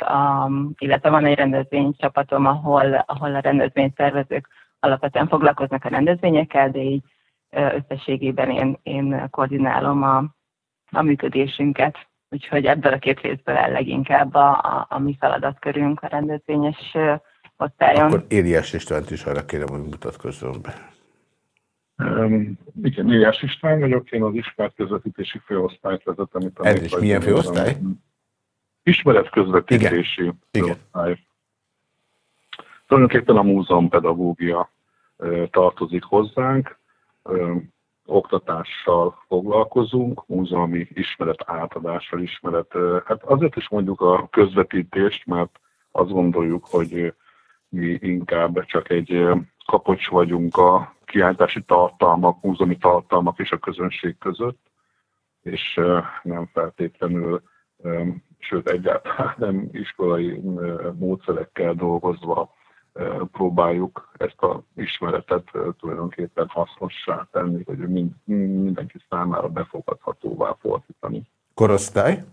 illetve van egy rendezvénycsapatom, ahol, ahol a rendezvényszervezők alapvetően foglalkoznak a rendezvényekkel, de így összességében én, én koordinálom a, a működésünket. Úgyhogy ebből a két részből el leginkább a, a, a mi feladatkörünk a rendezvényes osztályon. Akkor Éliás Istvánt is arra kérem, hogy mutatkozzon be. Um, igen, Éliás István vagyok, én az ismert közvetítési főosztályt vezetem. Itt Ez is milyen főosztály? Ismeret közvetítési igen. főosztály. Igen tulajdonképpen a múzeumpedagógia tartozik hozzánk. oktatással foglalkozunk, múzeumi ismeret átadással, ismeret, hát azért is mondjuk a közvetítést, mert azt gondoljuk, hogy mi inkább csak egy kapocs vagyunk a kiállítási tartalmak, múzeumi tartalmak és a közönség között, és nem feltétlenül, sőt egyáltalán nem iskolai módszerekkel dolgozva próbáljuk ezt a ismeretet tulajdonképpen hasznossá tenni, hogy mind, mindenki számára befogadhatóvá fordítani. Korosztály?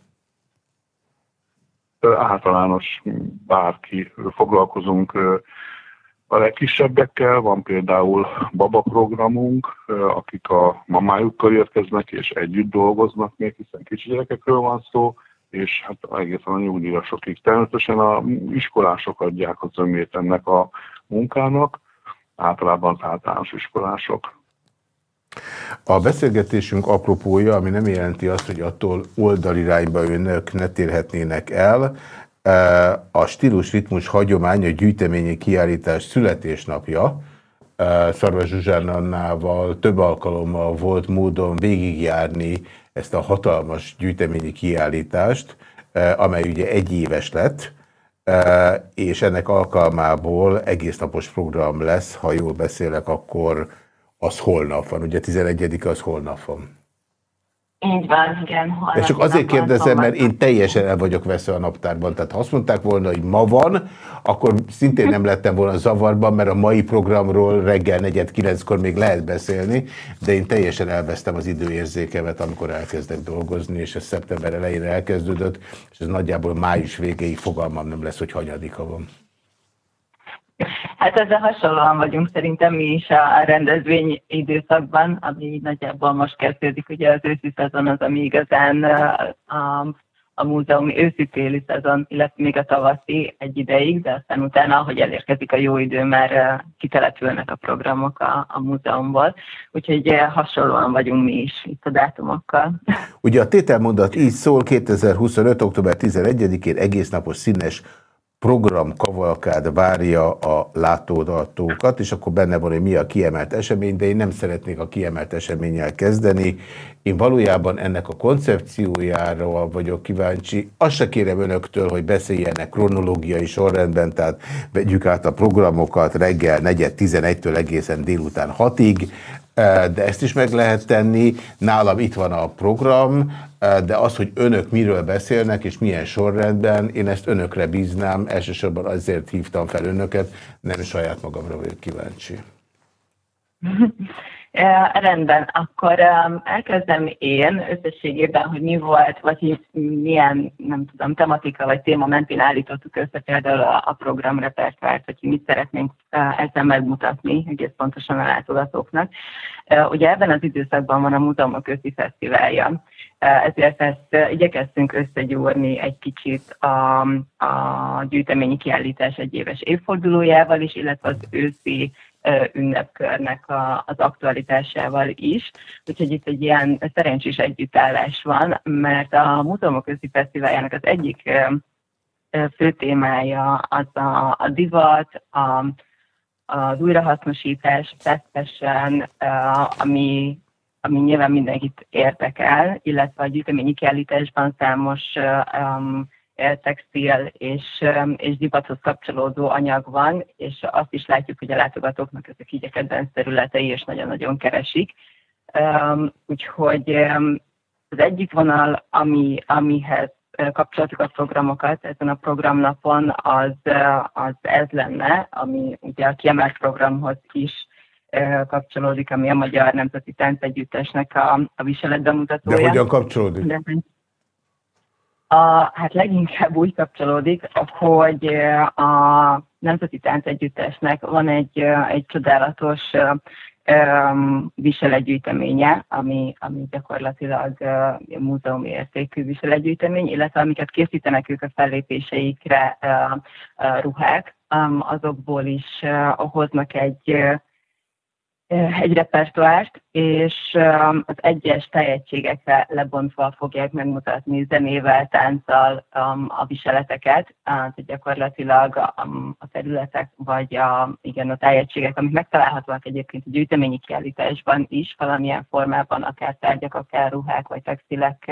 Általános bárki foglalkozunk a legkisebbekkel, van például baba programunk, akik a mamájukkal érkeznek és együtt dolgoznak még, hiszen kicsi gyerekekről van szó, és hát egészen a nyugdíjasokig. Természetesen a iskolások adják az ömét ennek a munkának, általában az általános iskolások. A beszélgetésünk apropója, ami nem jelenti azt, hogy attól oldalirányba önök ne térhetnének el, e, a stílus-ritmus hagyomány, a gyűjteményi kiállítás születésnapja, e, Szarvas Zsuzsánannával több alkalommal volt módon végigjárni ezt a hatalmas gyűjteményi kiállítást, eh, amely ugye egy éves lett, eh, és ennek alkalmából egész napos program lesz, ha jól beszélek, akkor az holnap van. Ugye 11 az holnap van. Így van, igen. De csak azért kérdezem, mert én teljesen el vagyok veszve a naptárban. Tehát ha azt mondták volna, hogy ma van, akkor szintén nem lettem volna zavarban, mert a mai programról reggel negyed kilenckor még lehet beszélni, de én teljesen elvesztem az időérzékemet, amikor elkezdek dolgozni, és ez szeptember elején elkezdődött, és ez nagyjából május végéig fogalmam nem lesz, hogy hanyadika van. Hát ezzel hasonlóan vagyunk szerintem mi is a rendezvény időszakban, ami nagyjából most kezdődik, ugye az őszi szezon az, ami igazán a, a múzeumi őszi-téli szezon, illetve még a tavaszi egy ideig, de aztán utána, ahogy elérkezik a jó idő, már kitelepülnek a programok a, a múzeumból. Úgyhogy hasonlóan vagyunk mi is itt a dátumokkal. Ugye a tételmondat így szól, 2025. október 11-én egész napos színes program kavalkád várja a látódatókat, és akkor benne van, hogy mi a kiemelt esemény, de én nem szeretnék a kiemelt eseménnyel kezdeni. Én valójában ennek a koncepciójára vagyok kíváncsi. Azt se kérem önöktől, hogy beszéljenek kronológiai sorrendben, tehát vegyük át a programokat reggel 4-11-től egészen délután 6-ig, de ezt is meg lehet tenni. Nálam itt van a program, de az, hogy önök miről beszélnek, és milyen sorrendben, én ezt önökre bíznám, elsősorban azért hívtam fel önöket, nem saját magamra vagyok kíváncsi. Rendben, akkor elkezdem én összességében, hogy mi volt, vagy milyen, nem tudom, tematika vagy téma mentén állítottuk össze például a, a programrepertoárt, hogy mit szeretnénk ezzel megmutatni egész pontosan a látogatóknak. Ugye ebben az időszakban van a Múzeumok Közti Fesztiválja, ezért ezt igyekeztünk összegyúrni egy kicsit a, a gyűjteményi kiállítás egyéves évfordulójával is, illetve az őszi ünnepkörnek a, az aktualitásával is. Úgyhogy itt egy ilyen szerencsés együttállás van, mert a Múzeumok Közi Fesztiváljának az egyik fő témája az a, a divat, a, az újrahasznosítás, tettesen, ami, ami nyilván mindenkit érdekel, illetve a gyűjteményi kiállításban számos um, textil és, és divathoz kapcsolódó anyag van, és azt is látjuk, hogy a látogatóknak ezek így a kedvenc területei, és nagyon-nagyon keresik. Úgyhogy az egyik vonal, ami, amihez kapcsolatuk a programokat ezen a programnapon, az, az ez lenne, ami ugye a kiemelt programhoz is kapcsolódik, ami a Magyar Nemzeti Táncegyüttesnek a, a viseletbemutatója. De hogyan kapcsolódik? De, a, hát leginkább úgy kapcsolódik, hogy a Nemzeti Táncegyüttesnek van egy, egy csodálatos um, viselegyűjteménye, ami, ami gyakorlatilag uh, múzeumi értékű viselegyűjtemény, illetve amiket készítenek ők a fellépéseikre uh, uh, ruhák, um, azokból is uh, hoznak egy egy repertoárt, és az egyes tehetségekre lebontva fogják megmutatni zenével, tánccal a viseleteket, tehát gyakorlatilag a területek, vagy a, igen, a tehetségek, amik megtalálhatóak egyébként a gyűjteményi kiállításban is, valamilyen formában, akár tárgyak, akár ruhák, vagy textilek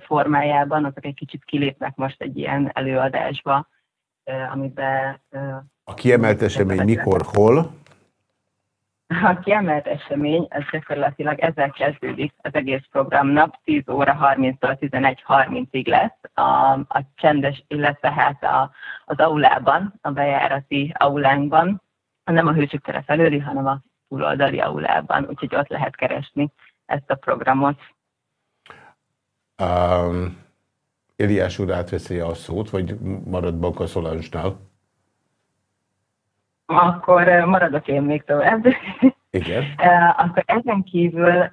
formájában, azok egy kicsit kilépnek most egy ilyen előadásba, amiben... A kiemelt esemény mikor, hol? A kiemelt esemény, ez gyakorlatilag ezzel kezdődik az egész programnap, 10 óra 30-tól 11.30-ig lesz a, a csendes, illetve hát a, az aulában, a bejárati aulánkban, nem a hősök tere felőli, hanem a túloldali aulában, úgyhogy ott lehet keresni ezt a programot. Um, Eliás úr átveszi a szót, vagy marad Banka Szoláncsnál? Akkor maradok én még tovább. Igen. Akkor ezen kívül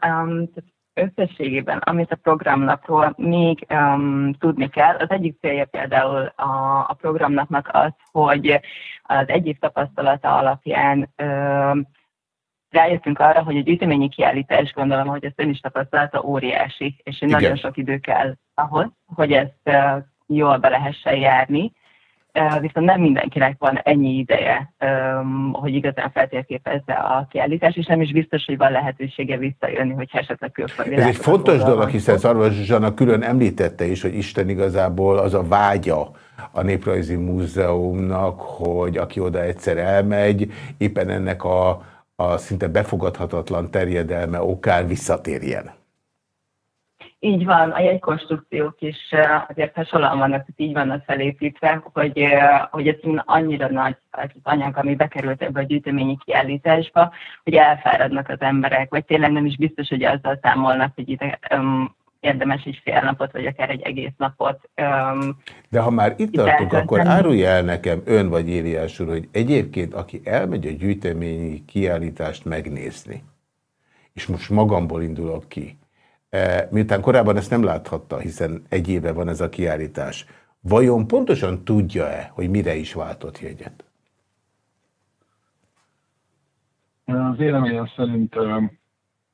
összességében, amit a programnapról még um, tudni kell, az egyik célja például a, a programnapnak az, hogy az egyik tapasztalata alapján um, rájöttünk arra, hogy a gyűjteményi kiállítás, gondolom, hogy ezt ön is tapasztalata óriási, és Igen. nagyon sok idő kell ahhoz, hogy ezt uh, jól be lehessen járni viszont nem mindenkinek van ennyi ideje, hogy igazán feltérképezze a kiállítás, és nem is biztos, hogy van lehetősége visszajönni, hogy esetleg külföldi. Ez egy fontos dolog, hiszen Szarvas Zsana külön említette is, hogy Isten igazából az a vágya a Néprajzi Múzeumnak, hogy aki oda egyszer elmegy, éppen ennek a, a szinte befogadhatatlan terjedelme okán visszatérjen. Így van, a jegykonstrukciók is azért hasonlóan vannak, tehát így vannak felépítve, hogy, hogy ez annyira nagy az anyag, ami bekerült ebbe a gyűjteményi kiállításba, hogy elfáradnak az emberek, vagy tényleg nem is biztos, hogy azzal számolnak, hogy ide um, érdemes is fél napot, vagy akár egy egész napot. Um, De ha már itt tartunk, akkor árulja el nekem ön vagy Éliás úr, hogy egyébként, aki elmegy a gyűjteményi kiállítást megnézni, és most magamból indulok ki, miután korábban ezt nem láthatta, hiszen egy éve van ez a kiállítás, vajon pontosan tudja-e, hogy mire is váltott jegyet? Az véleményem szerint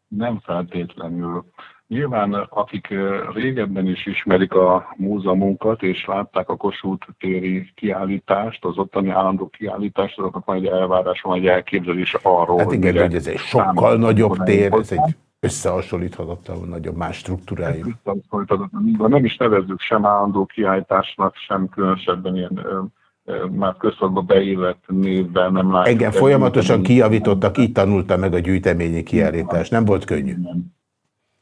nem feltétlenül. Nyilván akik régebben is ismerik a múzeumunkat, és látták a Kossuth téri kiállítást, az ottani állandó kiállítást, azoknak majd elvárás, vagy elképzelés arról. Hát igen, hogy ez egy sokkal nagyobb tér, ez egy összehasonlíthatatlanul nagyobb, más struktúrájú. Nem is nevezzük sem állandó kiállításnak, sem különösebben ilyen már közszakba beillett névben nem látjuk. Engem folyamatosan kijavítottak, így tanulta meg a gyűjteményi kiállítást. Nem volt könnyű.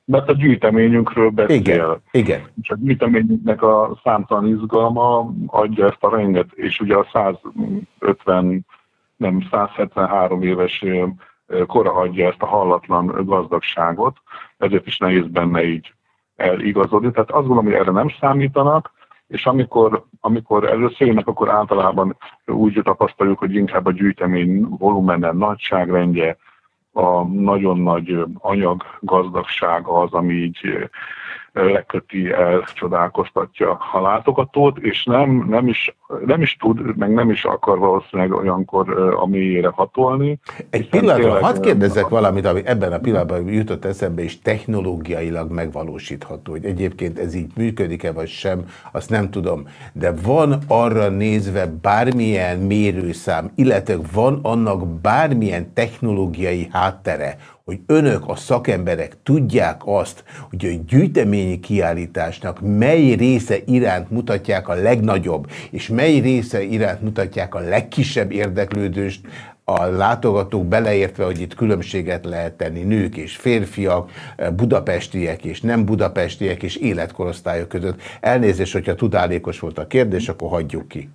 Mert a gyűjteményünkről beszél. Igen, igen. És a gyűjteményünknek a számtalan izgalma adja ezt a renget, és ugye a 150, nem 173 éves kora adja ezt a hallatlan gazdagságot, ezért is nehéz benne így eligazodni. Tehát azt gondolom, hogy erre nem számítanak, és amikor, amikor először jönnek, akkor általában úgy tapasztaljuk, hogy inkább a gyűjtemény volumenen, nagyságrendje, a nagyon nagy anyag gazdagsága az, ami így leköti el, csodálkoztatja a látogatót, és nem, nem, is, nem is tud, meg nem is akar valószínűleg olyankor a mélyére hatolni. Egy pillanatra, hadd kérdezzek valamit, ami ebben a pillanatban jutott eszembe, és technológiailag megvalósítható, hogy egyébként ez így működik-e vagy sem, azt nem tudom. De van arra nézve bármilyen mérőszám, illetve van annak bármilyen technológiai háttere, hogy önök, a szakemberek tudják azt, hogy a gyűjteményi kiállításnak mely része iránt mutatják a legnagyobb, és mely része iránt mutatják a legkisebb érdeklődést, a látogatók beleértve, hogy itt különbséget lehet tenni nők és férfiak, budapestiek és nem budapestiek és életkorosztályok között. Elnézést, hogyha tudálékos volt a kérdés, akkor hagyjuk ki.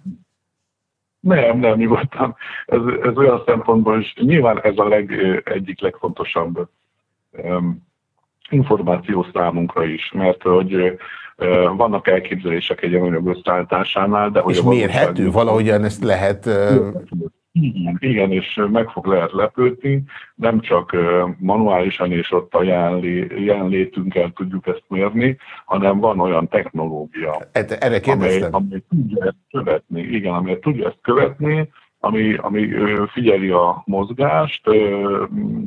Nem, nem, nyugodtan. Ez, ez olyan szempontból is, nyilván ez a leg, egyik legfontosabb um, információ számunkra is, mert hogy uh, vannak elképzelések egy anyag összeállításánál, de hogy... És mérhető? Valahogyan ezt lehet... Uh... Igen, és meg fog lehet lepődni, nem csak manuálisan és ott a jelenlétünkkel tudjuk ezt mérni, hanem van olyan technológia, Erre amely, amely tudja ezt követni, igen, amely tudja ezt követni, ami, ami figyeli a mozgást,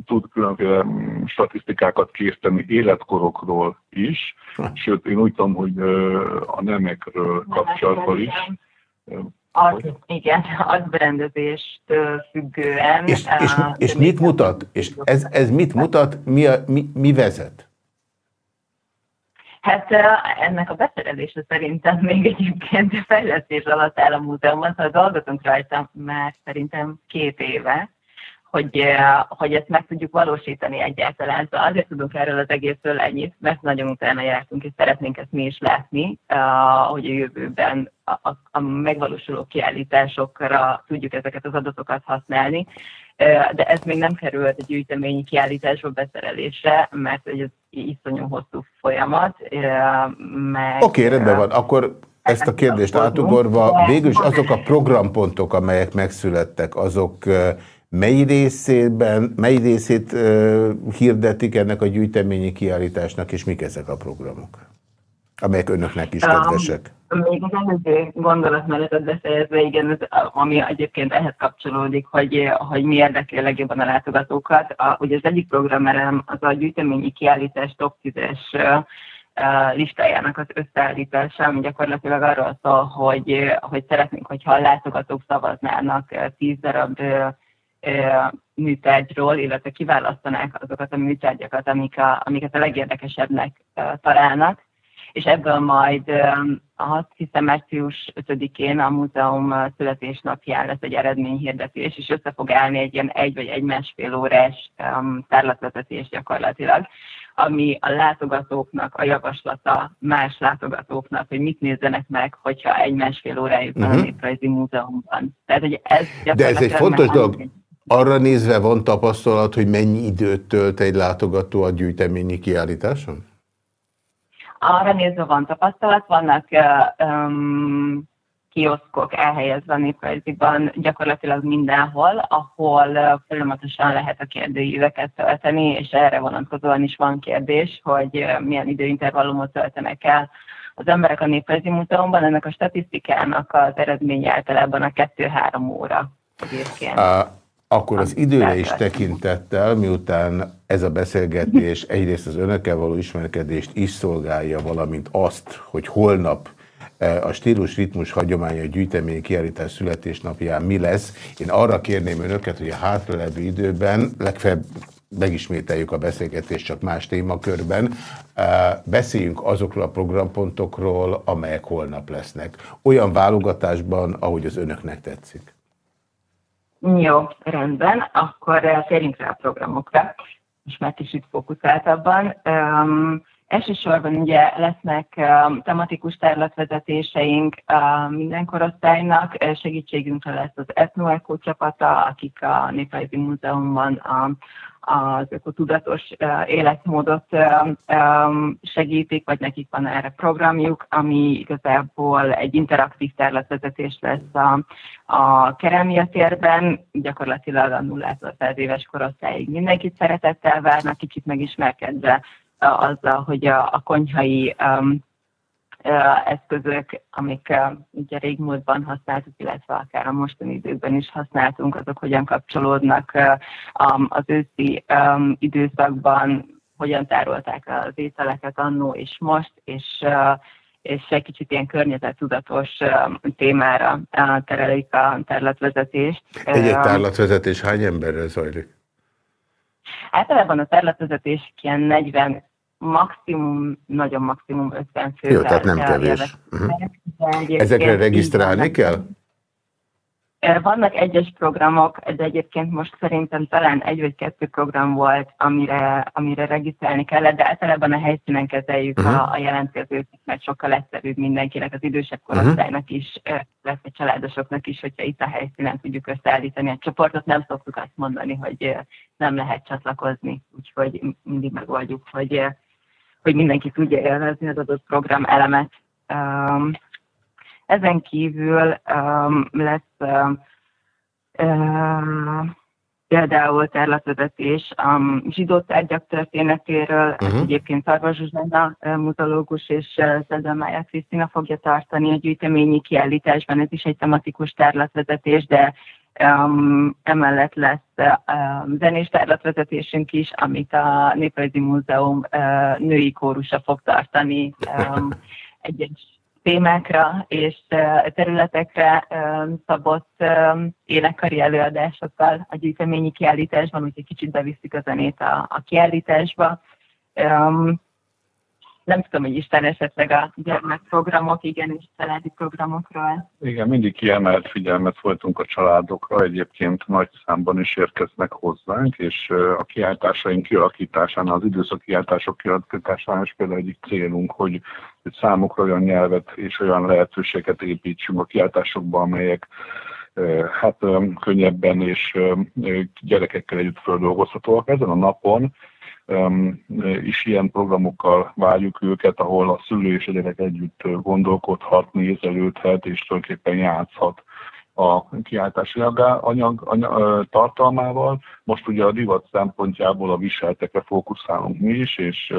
tud különféle statisztikákat készíteni életkorokról is, sőt, én úgy tudom, hogy a nemekről kapcsolatban is. Az, igen, az berendezést függően. És, és, és mit mutat? És ez, ez mit mutat? Mi, a, mi, mi vezet? Hát ennek a beszerelése szerintem még egyébként fejlesztés alatt áll a múzeumban, szóval dolgozunk rajta már szerintem két éve, hogy, hogy ezt meg tudjuk valósítani egyáltalán. Szóval azért tudunk erről az egészről ennyit, mert nagyon utána jártunk, és szeretnénk ezt mi is látni, hogy a jövőben a, a, megvalósuló kiállításokra tudjuk ezeket az adatokat használni de ez még nem került a gyűjteményi kiállításba beszerelésre, mert ez iszonyú hosszú folyamat. Oké, okay, rendben van. Akkor ezt a kérdést átugorva, végül is azok a programpontok, amelyek megszülettek, azok mely részében, mely részét hirdetik ennek a gyűjteményi kiállításnak, és mik ezek a programok? amelyek önöknek is kedvesek. Um, még az előző gondolatmenetet befejezve, igen, ez, ami egyébként ehhez kapcsolódik, hogy, hogy mi érdekli legjobban a látogatókat. A, ugye az egyik programerem az a gyűjteményi kiállítás top 10-es listájának az összeállítása, ami gyakorlatilag arról szól, hogy, hogy szeretnénk, hogyha a látogatók szavaznának 10 darab műtárgyról, illetve kiválasztanák azokat a műtárgyakat, amik a, amiket a legérdekesebbnek találnak, és ebből majd azt hiszem március 5-én a múzeum születésnapján lesz egy eredményhirdetés, és össze fog állni egy ilyen egy vagy egy másfél órás tárlatvezetés gyakorlatilag, ami a látogatóknak a javaslata más látogatóknak, hogy mit nézzenek meg, hogyha egy másfél órájuk van uh-huh. a Néprajzi Múzeumban. Tehát, hogy ez De ez egy fontos dolog. Arra nézve van tapasztalat, hogy mennyi időt tölt egy látogató a gyűjteményi kiállításon? Arra nézve van tapasztalat, vannak um, kioszkok elhelyezve a néprajziban gyakorlatilag mindenhol, ahol folyamatosan lehet a kérdőíveket tölteni, és erre vonatkozóan is van kérdés, hogy milyen időintervallumot töltenek el az emberek a Néprajzi Múzeumban. Ennek a statisztikának az eredménye általában a 2-3 óra egyébként. Akkor az időre is tekintettel, miután ez a beszélgetés egyrészt az önökkel való ismerkedést is szolgálja, valamint azt, hogy holnap e, a stílus ritmus hagyománya gyűjtemény kiállítás születésnapján mi lesz. Én arra kérném önöket, hogy a hátralevő időben legfeljebb megismételjük a beszélgetést csak más témakörben, e, beszéljünk azokról a programpontokról, amelyek holnap lesznek. Olyan válogatásban, ahogy az önöknek tetszik. Jó, rendben, akkor eh, térjünk rá a programokra, most már kicsit fókuszáltabban. Um, elsősorban ugye lesznek um, tematikus tárlatvezetéseink um, minden korosztálynak, segítségünkre lesz az Ethnoeco csapata, akik a Néprajzi Múzeumban um, az ökotudatos életmódot segítik, vagy nekik van erre programjuk, ami igazából egy interaktív területvezetés lesz a, a kerámia térben, gyakorlatilag a nullától száz éves korosztályig mindenkit szeretettel várnak, kicsit megismerkedve azzal, hogy a, a konyhai um, eszközök, amik ugye régmúltban használtuk, illetve akár a mostani időkben is használtunk, azok hogyan kapcsolódnak az őszi időszakban, hogyan tárolták az ételeket annó és most, és és egy kicsit ilyen környezettudatos témára terelik a területvezetést. Egy-egy területvezetés hány emberrel zajlik? Általában a területvezetés ilyen 40 maximum, nagyon maximum 50 fő. Jó, tehát nem kevés. Mhm. Ezekre regisztrálni kell? Vannak egyes programok, de egyébként most szerintem talán egy vagy kettő program volt, amire, amire regisztrálni kellett, de általában a helyszínen kezeljük uh-huh. a, a jelentkezőket, mert sokkal egyszerűbb mindenkinek, az idősebb mhm. korosztálynak is, lesz a családosoknak is, hogyha itt a helyszínen tudjuk összeállítani a csoportot. Nem szoktuk azt mondani, hogy nem lehet csatlakozni, úgyhogy mindig megoldjuk, hogy hogy mindenki tudja élvezni az adott program elemet. Um, ezen kívül um, lesz um, um, például területvezetés a zsidó tárgyak történetéről, uh-huh. egyébként Szarvas Zsuzsana muzológus és Szedelmája Krisztina fogja tartani a gyűjteményi kiállításban, ez is egy tematikus területvezetés, de Um, emellett lesz um, zenés tárlatvezetésünk is, amit a Néprajzi Múzeum uh, női kórusa fog tartani um, egyes témákra és uh, területekre um, szabott um, énekkari előadásokkal a gyűjteményi kiállításban, úgyhogy kicsit beviszik a zenét a, a kiállításba. Um, nem tudom, hogy Isten esetleg a gyermekprogramok, igen, és családi programokról. Igen, mindig kiemelt figyelmet folytunk a családokra, egyébként nagy számban is érkeznek hozzánk, és a kiáltásaink kialakításán, az időszak kiáltások kialakításán is például egyik célunk, hogy, hogy számukra olyan nyelvet és olyan lehetőséget építsünk a kiáltásokba, amelyek hát könnyebben és gyerekekkel együtt földolgozhatóak. Ezen a napon is ilyen programokkal várjuk őket, ahol a szülő és a gyerek együtt gondolkodhat, nézelődhet, és tulajdonképpen játszhat a kiáltási anyag, anyag tartalmával. Most ugye a divat szempontjából a viseltekre fókuszálunk mi is, és,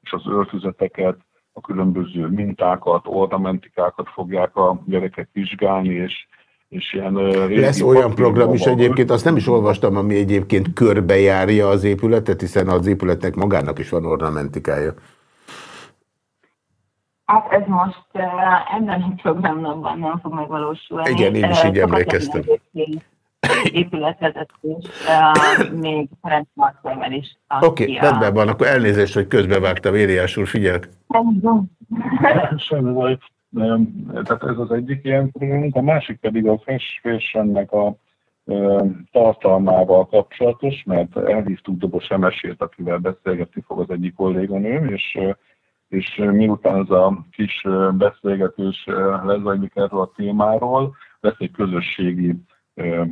és az öltözeteket, a különböző mintákat, ornamentikákat fogják a gyerekek vizsgálni, és és ilyen... Lesz olyan program is egyébként, azt nem is olvastam, ami egyébként körbejárja az épületet, hiszen az épületnek magának is van ornamentikája. Hát ez most ebben a programban nem fog megvalósulni. Igen, én is így emlékeztem. Épületvezetés, uh, még Ferenc Marcellel is. Oké, okay, rendben van, akkor elnézést, hogy közbevágtam, Ériás úr, figyelj. Semmi baj tehát ez az egyik ilyen problémunk, a másik pedig a festésnek a tartalmával kapcsolatos, mert elhívtuk Dobos Emesét, akivel beszélgetni fog az egyik kolléganőm, és, és miután ez a kis beszélgetés lezajlik erről a témáról, lesz egy közösségi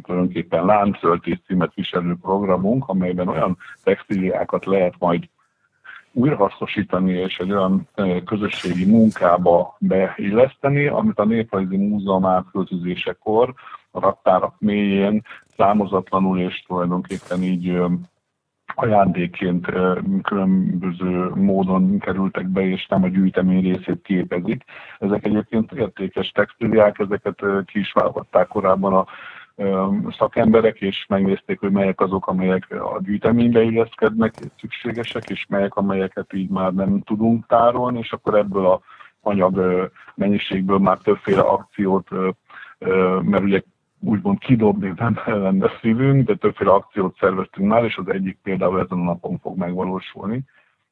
tulajdonképpen láncöltés címet viselő programunk, amelyben olyan textíliákat lehet majd újrahasznosítani és egy olyan közösségi munkába beilleszteni, amit a Néprajzi Múzeum átköltözésekor a raktárak mélyén számozatlanul és tulajdonképpen így ajándékként különböző módon kerültek be, és nem a gyűjtemény részét képezik. Ezek egyébként értékes textíliák, ezeket ki is korábban a szakemberek, és megnézték, hogy melyek azok, amelyek a gyűjteménybe illeszkednek, szükségesek, és melyek, amelyeket így már nem tudunk tárolni, és akkor ebből a anyag mennyiségből már többféle akciót, mert ugye úgymond kidobni nem lenne szívünk, de többféle akciót szerveztünk már, és az egyik például ezen a napon fog megvalósulni,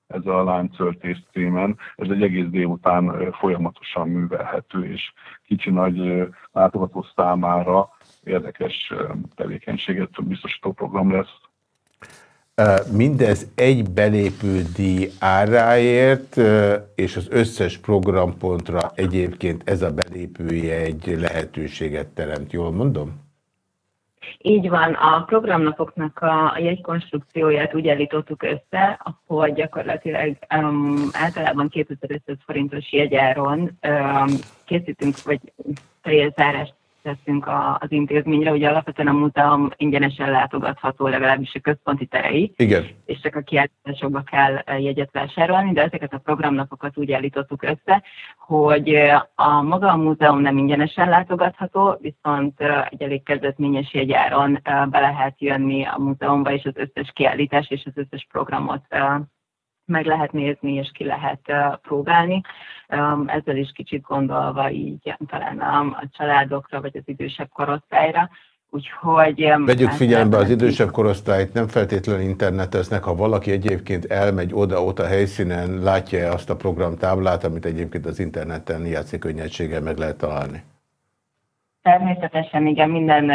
ez a láncöltés címen. Ez egy egész délután folyamatosan művelhető, és kicsi-nagy látogató számára érdekes tevékenységet biztosító program lesz. Mindez egy belépő díj áráért, és az összes programpontra egyébként ez a belépője egy lehetőséget teremt, jól mondom? Így van, a programnapoknak a jegykonstrukcióját úgy állítottuk össze, hogy gyakorlatilag um, általában 2500 forintos jegyáron um, készítünk, vagy teljes teszünk az intézményre, ugye alapvetően a múzeum ingyenesen látogatható, legalábbis a központi terei, Igen. és csak a kiállításokba kell eh, jegyet vásárolni, de ezeket a programnapokat úgy állítottuk össze, hogy eh, a maga a múzeum nem ingyenesen látogatható, viszont eh, egy elég kezdetményes jegyáron be lehet jönni a múzeumba, és az összes kiállítás és az összes programot meg lehet nézni, és ki lehet próbálni. Ezzel is kicsit gondolva így talán a családokra, vagy az idősebb korosztályra. Úgyhogy... Vegyük figyelembe az idősebb korosztályt, nem feltétlenül interneteznek, ha valaki egyébként elmegy oda-ott a helyszínen, látja -e azt a programtáblát, amit egyébként az interneten játszik meg lehet találni. Természetesen igen, minden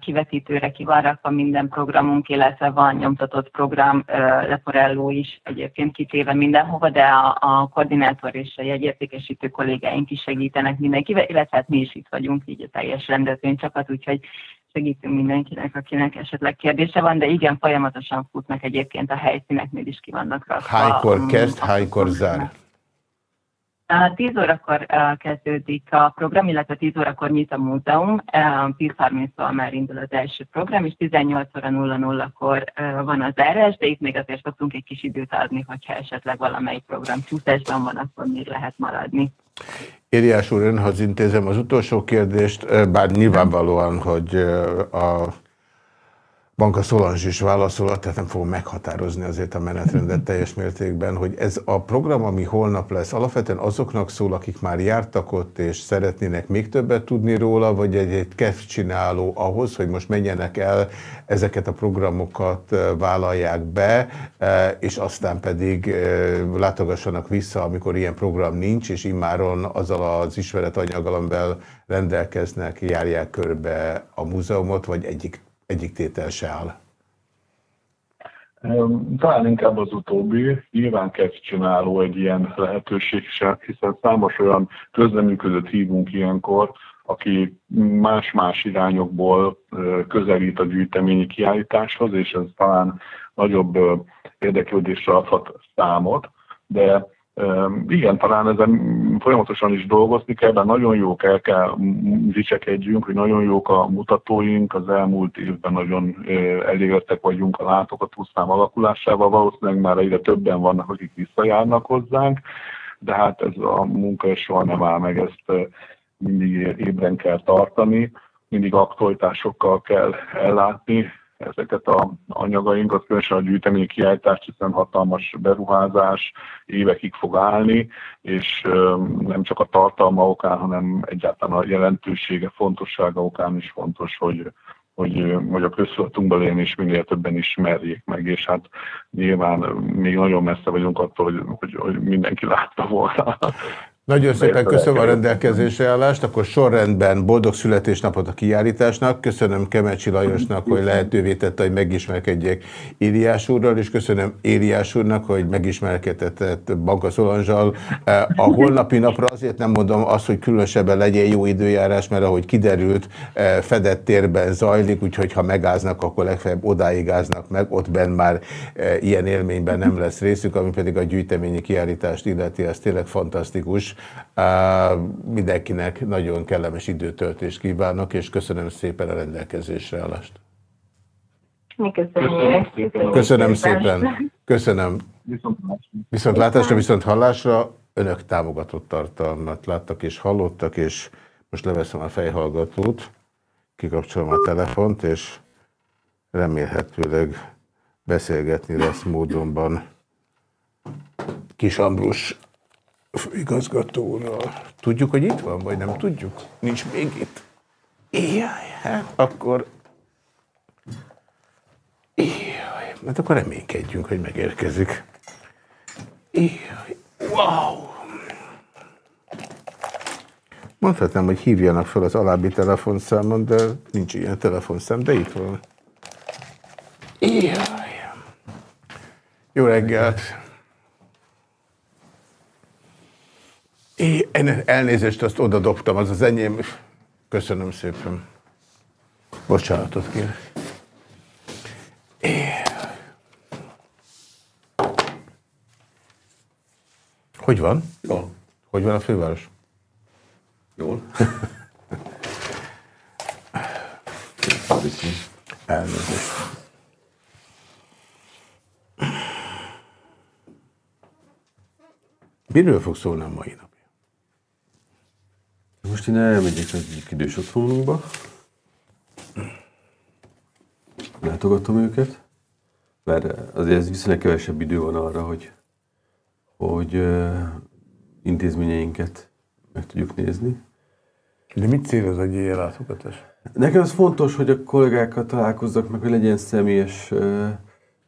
kivetítőre ki van rakva minden programunk, illetve van nyomtatott program, Leporello is egyébként kitéve mindenhova, de a, a koordinátor és a jegyértékesítő kollégáink is segítenek mindenkivel, illetve hát mi is itt vagyunk, így a teljes rendezvénycsapat, úgyhogy segítünk mindenkinek, akinek esetleg kérdése van, de igen, folyamatosan futnak egyébként a helyszíneknél is ki vannak rakva. Hánykor kezd, hánykor zár? 10 órakor kezdődik a program, illetve 10 órakor nyit a múzeum, 10.30-tól már indul az első program, és 18 óra 00-kor van az zárás, de itt még azért szoktunk egy kis időt adni, hogyha esetleg valamelyik program csúszásban van, akkor még lehet maradni. Ériás úr, önhoz intézem az utolsó kérdést, bár nyilvánvalóan, hogy a Banka Szolanzs is válaszolott, tehát nem fogom meghatározni azért a menetrendet teljes mértékben, hogy ez a program, ami holnap lesz, alapvetően azoknak szól, akik már jártak ott, és szeretnének még többet tudni róla, vagy egy, egy kef csináló ahhoz, hogy most menjenek el, ezeket a programokat vállalják be, és aztán pedig látogassanak vissza, amikor ilyen program nincs, és immáron azzal az ismeretanyaggal, amivel rendelkeznek, járják körbe a múzeumot, vagy egyik egyik tétel se áll? Talán inkább az utóbbi, nyilván kezd csináló egy ilyen lehetőség hiszen számos olyan közleműködött hívunk ilyenkor, aki más-más irányokból közelít a gyűjteményi kiállításhoz, és ez talán nagyobb érdeklődésre adhat számot, de igen, talán ezen folyamatosan is dolgozni kell, de nagyon jók el kell dicsekedjünk, hogy nagyon jók a mutatóink, az elmúlt évben nagyon elégedettek vagyunk a látogatószám alakulásával, valószínűleg már egyre többen vannak, akik visszajárnak hozzánk, de hát ez a munka soha nem áll meg, ezt mindig ébren kell tartani, mindig aktualitásokkal kell ellátni, ezeket a anyagainkat, különösen a gyűjtemény kiállítást, hiszen hatalmas beruházás évekig fog állni, és nem csak a tartalma okán, hanem egyáltalán a jelentősége, fontossága okán is fontos, hogy, hogy, hogy a közszolatunkban élni és minél többen ismerjék meg, és hát nyilván még nagyon messze vagyunk attól, hogy, hogy, hogy mindenki látta volna nagyon szépen köszönöm a rendelkezésre állást, akkor sorrendben boldog születésnapot a kiállításnak. Köszönöm Kemecsi Lajosnak, hogy lehetővé tette, hogy megismerkedjek Éliás úrral, és köszönöm Éliás úrnak, hogy megismerkedett Banka Szolonzsal. A holnapi napra azért nem mondom azt, hogy különösebben legyen jó időjárás, mert ahogy kiderült, fedett térben zajlik, úgyhogy ha megáznak, akkor legfeljebb odáig áznak meg, ott benn már ilyen élményben nem lesz részük, ami pedig a gyűjteményi kiállítást illeti, ez tényleg fantasztikus Mindenkinek nagyon kellemes időtöltést kívánok, és köszönöm szépen a rendelkezésre állást. Köszönöm, köszönöm szépen. Köszönöm. Viszont látásra, viszont hallásra önök támogatott tartalmat láttak és hallottak, és most leveszem a fejhallgatót, kikapcsolom a telefont, és remélhetőleg beszélgetni lesz módonban Kis Ambrus főigazgatóra. Tudjuk, hogy itt van, vagy nem tudjuk? Nincs még itt. Éjjaj, hát akkor... Éjjaj, hát akkor reménykedjünk, hogy megérkezik. Éjjaj, wow! Mondhatnám, hogy hívjanak fel az alábbi telefonszámon, de nincs ilyen telefonszám, de itt van. Éjjaj! Jó reggelt! Én elnézést azt oda dobtam, az az enyém. Köszönöm szépen. Bocsánatot kérek. Hogy van? Jól. Hogy van a főváros? Jól. Elnézést. Miről fog szólni a mai nap? Most én elmegyek az egyik idős otthonunkba. Látogatom őket. Mert azért ez viszonylag kevesebb idő van arra, hogy, hogy uh, intézményeinket meg tudjuk nézni. De mit céloz egy ilyen látogatás? Nekem az fontos, hogy a kollégákkal találkozzak meg, hogy legyen személyes uh,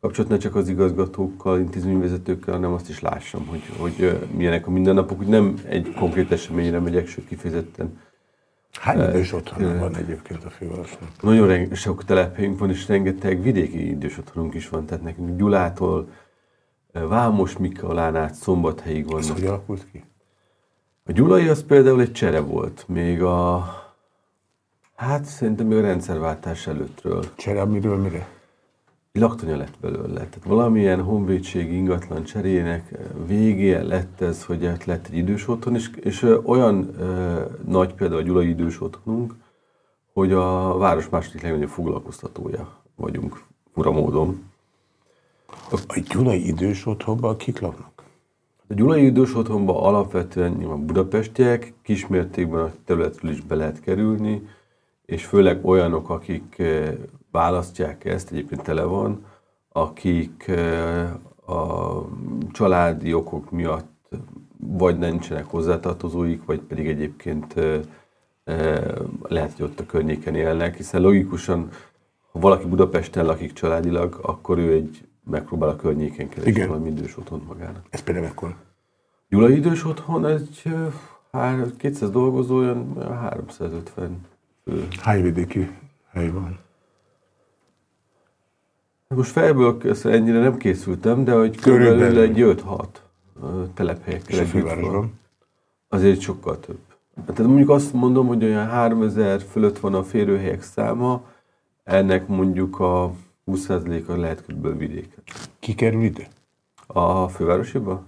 kapcsolat ne csak az igazgatókkal, intézményvezetőkkel, hanem azt is lássam, hogy, hogy milyenek a mindennapok, hogy nem egy konkrét eseményre megyek, sőt kifejezetten. Hány idős otthon van egyébként a fővárosnak? Nagyon sok telephelyünk van, és rengeteg vidéki idős otthonunk is van, tehát nekünk Gyulától, Vámos Mikalán át Szombathelyig vannak. Ez hogy alakult ki? A Gyulai az például egy csere volt, még a, hát szerintem még a rendszerváltás előttről. Csere miről mire? Laktanya lett belőle. Tehát valamilyen honvédség ingatlan cserének eh, végé lett ez, hogy lett egy idős otthon, és, és olyan e, nagy például a Gyulai idős otthonunk, hogy a város második legnagyobb foglalkoztatója vagyunk, fura módon. A Gyulai idős otthonban kik laknak? A Gyulai idős otthonban alapvetően nyilván budapestiek, kismértékben a területről is be lehet kerülni, és főleg olyanok, akik eh, választják ezt, egyébként tele van, akik a családi okok miatt vagy nincsenek hozzátartozóik, vagy pedig egyébként eh, lehet, hogy ott a környéken élnek, hiszen logikusan, ha valaki Budapesten lakik családilag, akkor ő egy megpróbál a környéken keresni Igen. valami idős otthon magának. Ez például mekkora? Gyulai idős otthon, egy 200 dolgozó, olyan 350 fő. Hány vidéki hely van? Most fejből ennyire nem készültem, de hogy körülbelül egy 5-6 telephelyekkel együtt van. Azért sokkal több. Tehát mondjuk azt mondom, hogy olyan 3000 fölött van a férőhelyek száma, ennek mondjuk a 20%-a lehet kb. vidéken. Ki kerül ide? A fővárosiba?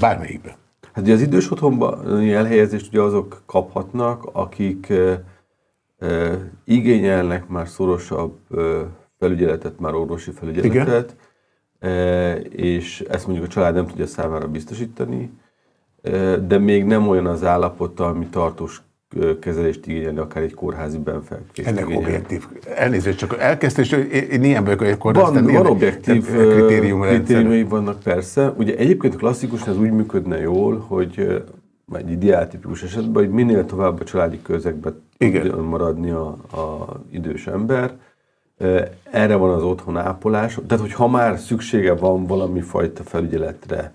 Bármelyikbe. Hát ugye az idős otthonban elhelyezést ugye azok kaphatnak, akik e, e, igényelnek már szorosabb e, felügyeletet, már orvosi felügyeletet, e, és ezt mondjuk a család nem tudja számára biztosítani, e, de még nem olyan az állapota, ami tartós kezelést igényelni, akár egy kórházi benfekvést Ennek igényelni. objektív. Elnézést, csak elkezdte, és én ilyen vagyok, hogy akkor van, van objektív kritériumai vannak persze. Ugye egyébként klasszikusan ez úgy működne jól, hogy egy ideáltipikus esetben, hogy minél tovább a családi közegben maradni a, a idős ember, erre van az otthon ápolás. Tehát, hogy ha már szüksége van valami fajta felügyeletre,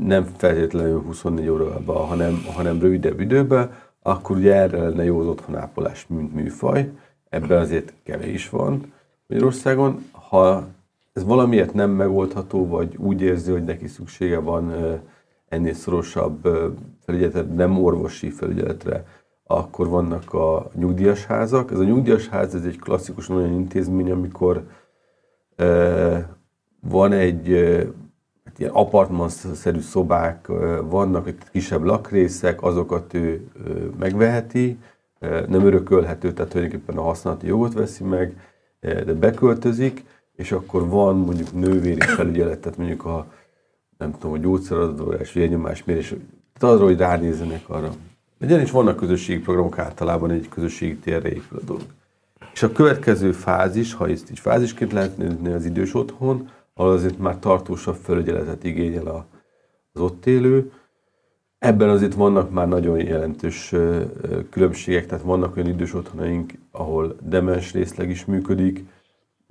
nem feltétlenül 24 órában, hanem, hanem rövidebb időben, akkor ugye erre lenne jó az otthonápolás, mint műfaj. Ebben azért kevés van Magyarországon. Ha ez valamiért nem megoldható, vagy úgy érzi, hogy neki szüksége van ennél szorosabb felügyeletre, nem orvosi felügyeletre, akkor vannak a nyugdíjas házak. Ez a nyugdíjas ház ez egy klasszikus olyan intézmény, amikor van egy ilyen apartmanszerű szobák vannak, kisebb lakrészek, azokat ő megveheti, nem örökölhető, tehát tulajdonképpen a használati jogot veszi meg, de beköltözik, és akkor van mondjuk nővéri felügyelet, tehát mondjuk a nem tudom, a gyógyszeradás, vérnyomásmérés, tehát arra, hogy ránézzenek arra. Legyen is vannak közösségi programok általában egy közösségi térre épül a dolog. És a következő fázis, ha ezt így fázisként lehet nézni az idős otthon, ahol azért már tartósabb felügyeletet igényel az ott élő. Ebben azért vannak már nagyon jelentős különbségek, tehát vannak olyan idős otthonaink, ahol demens részleg is működik,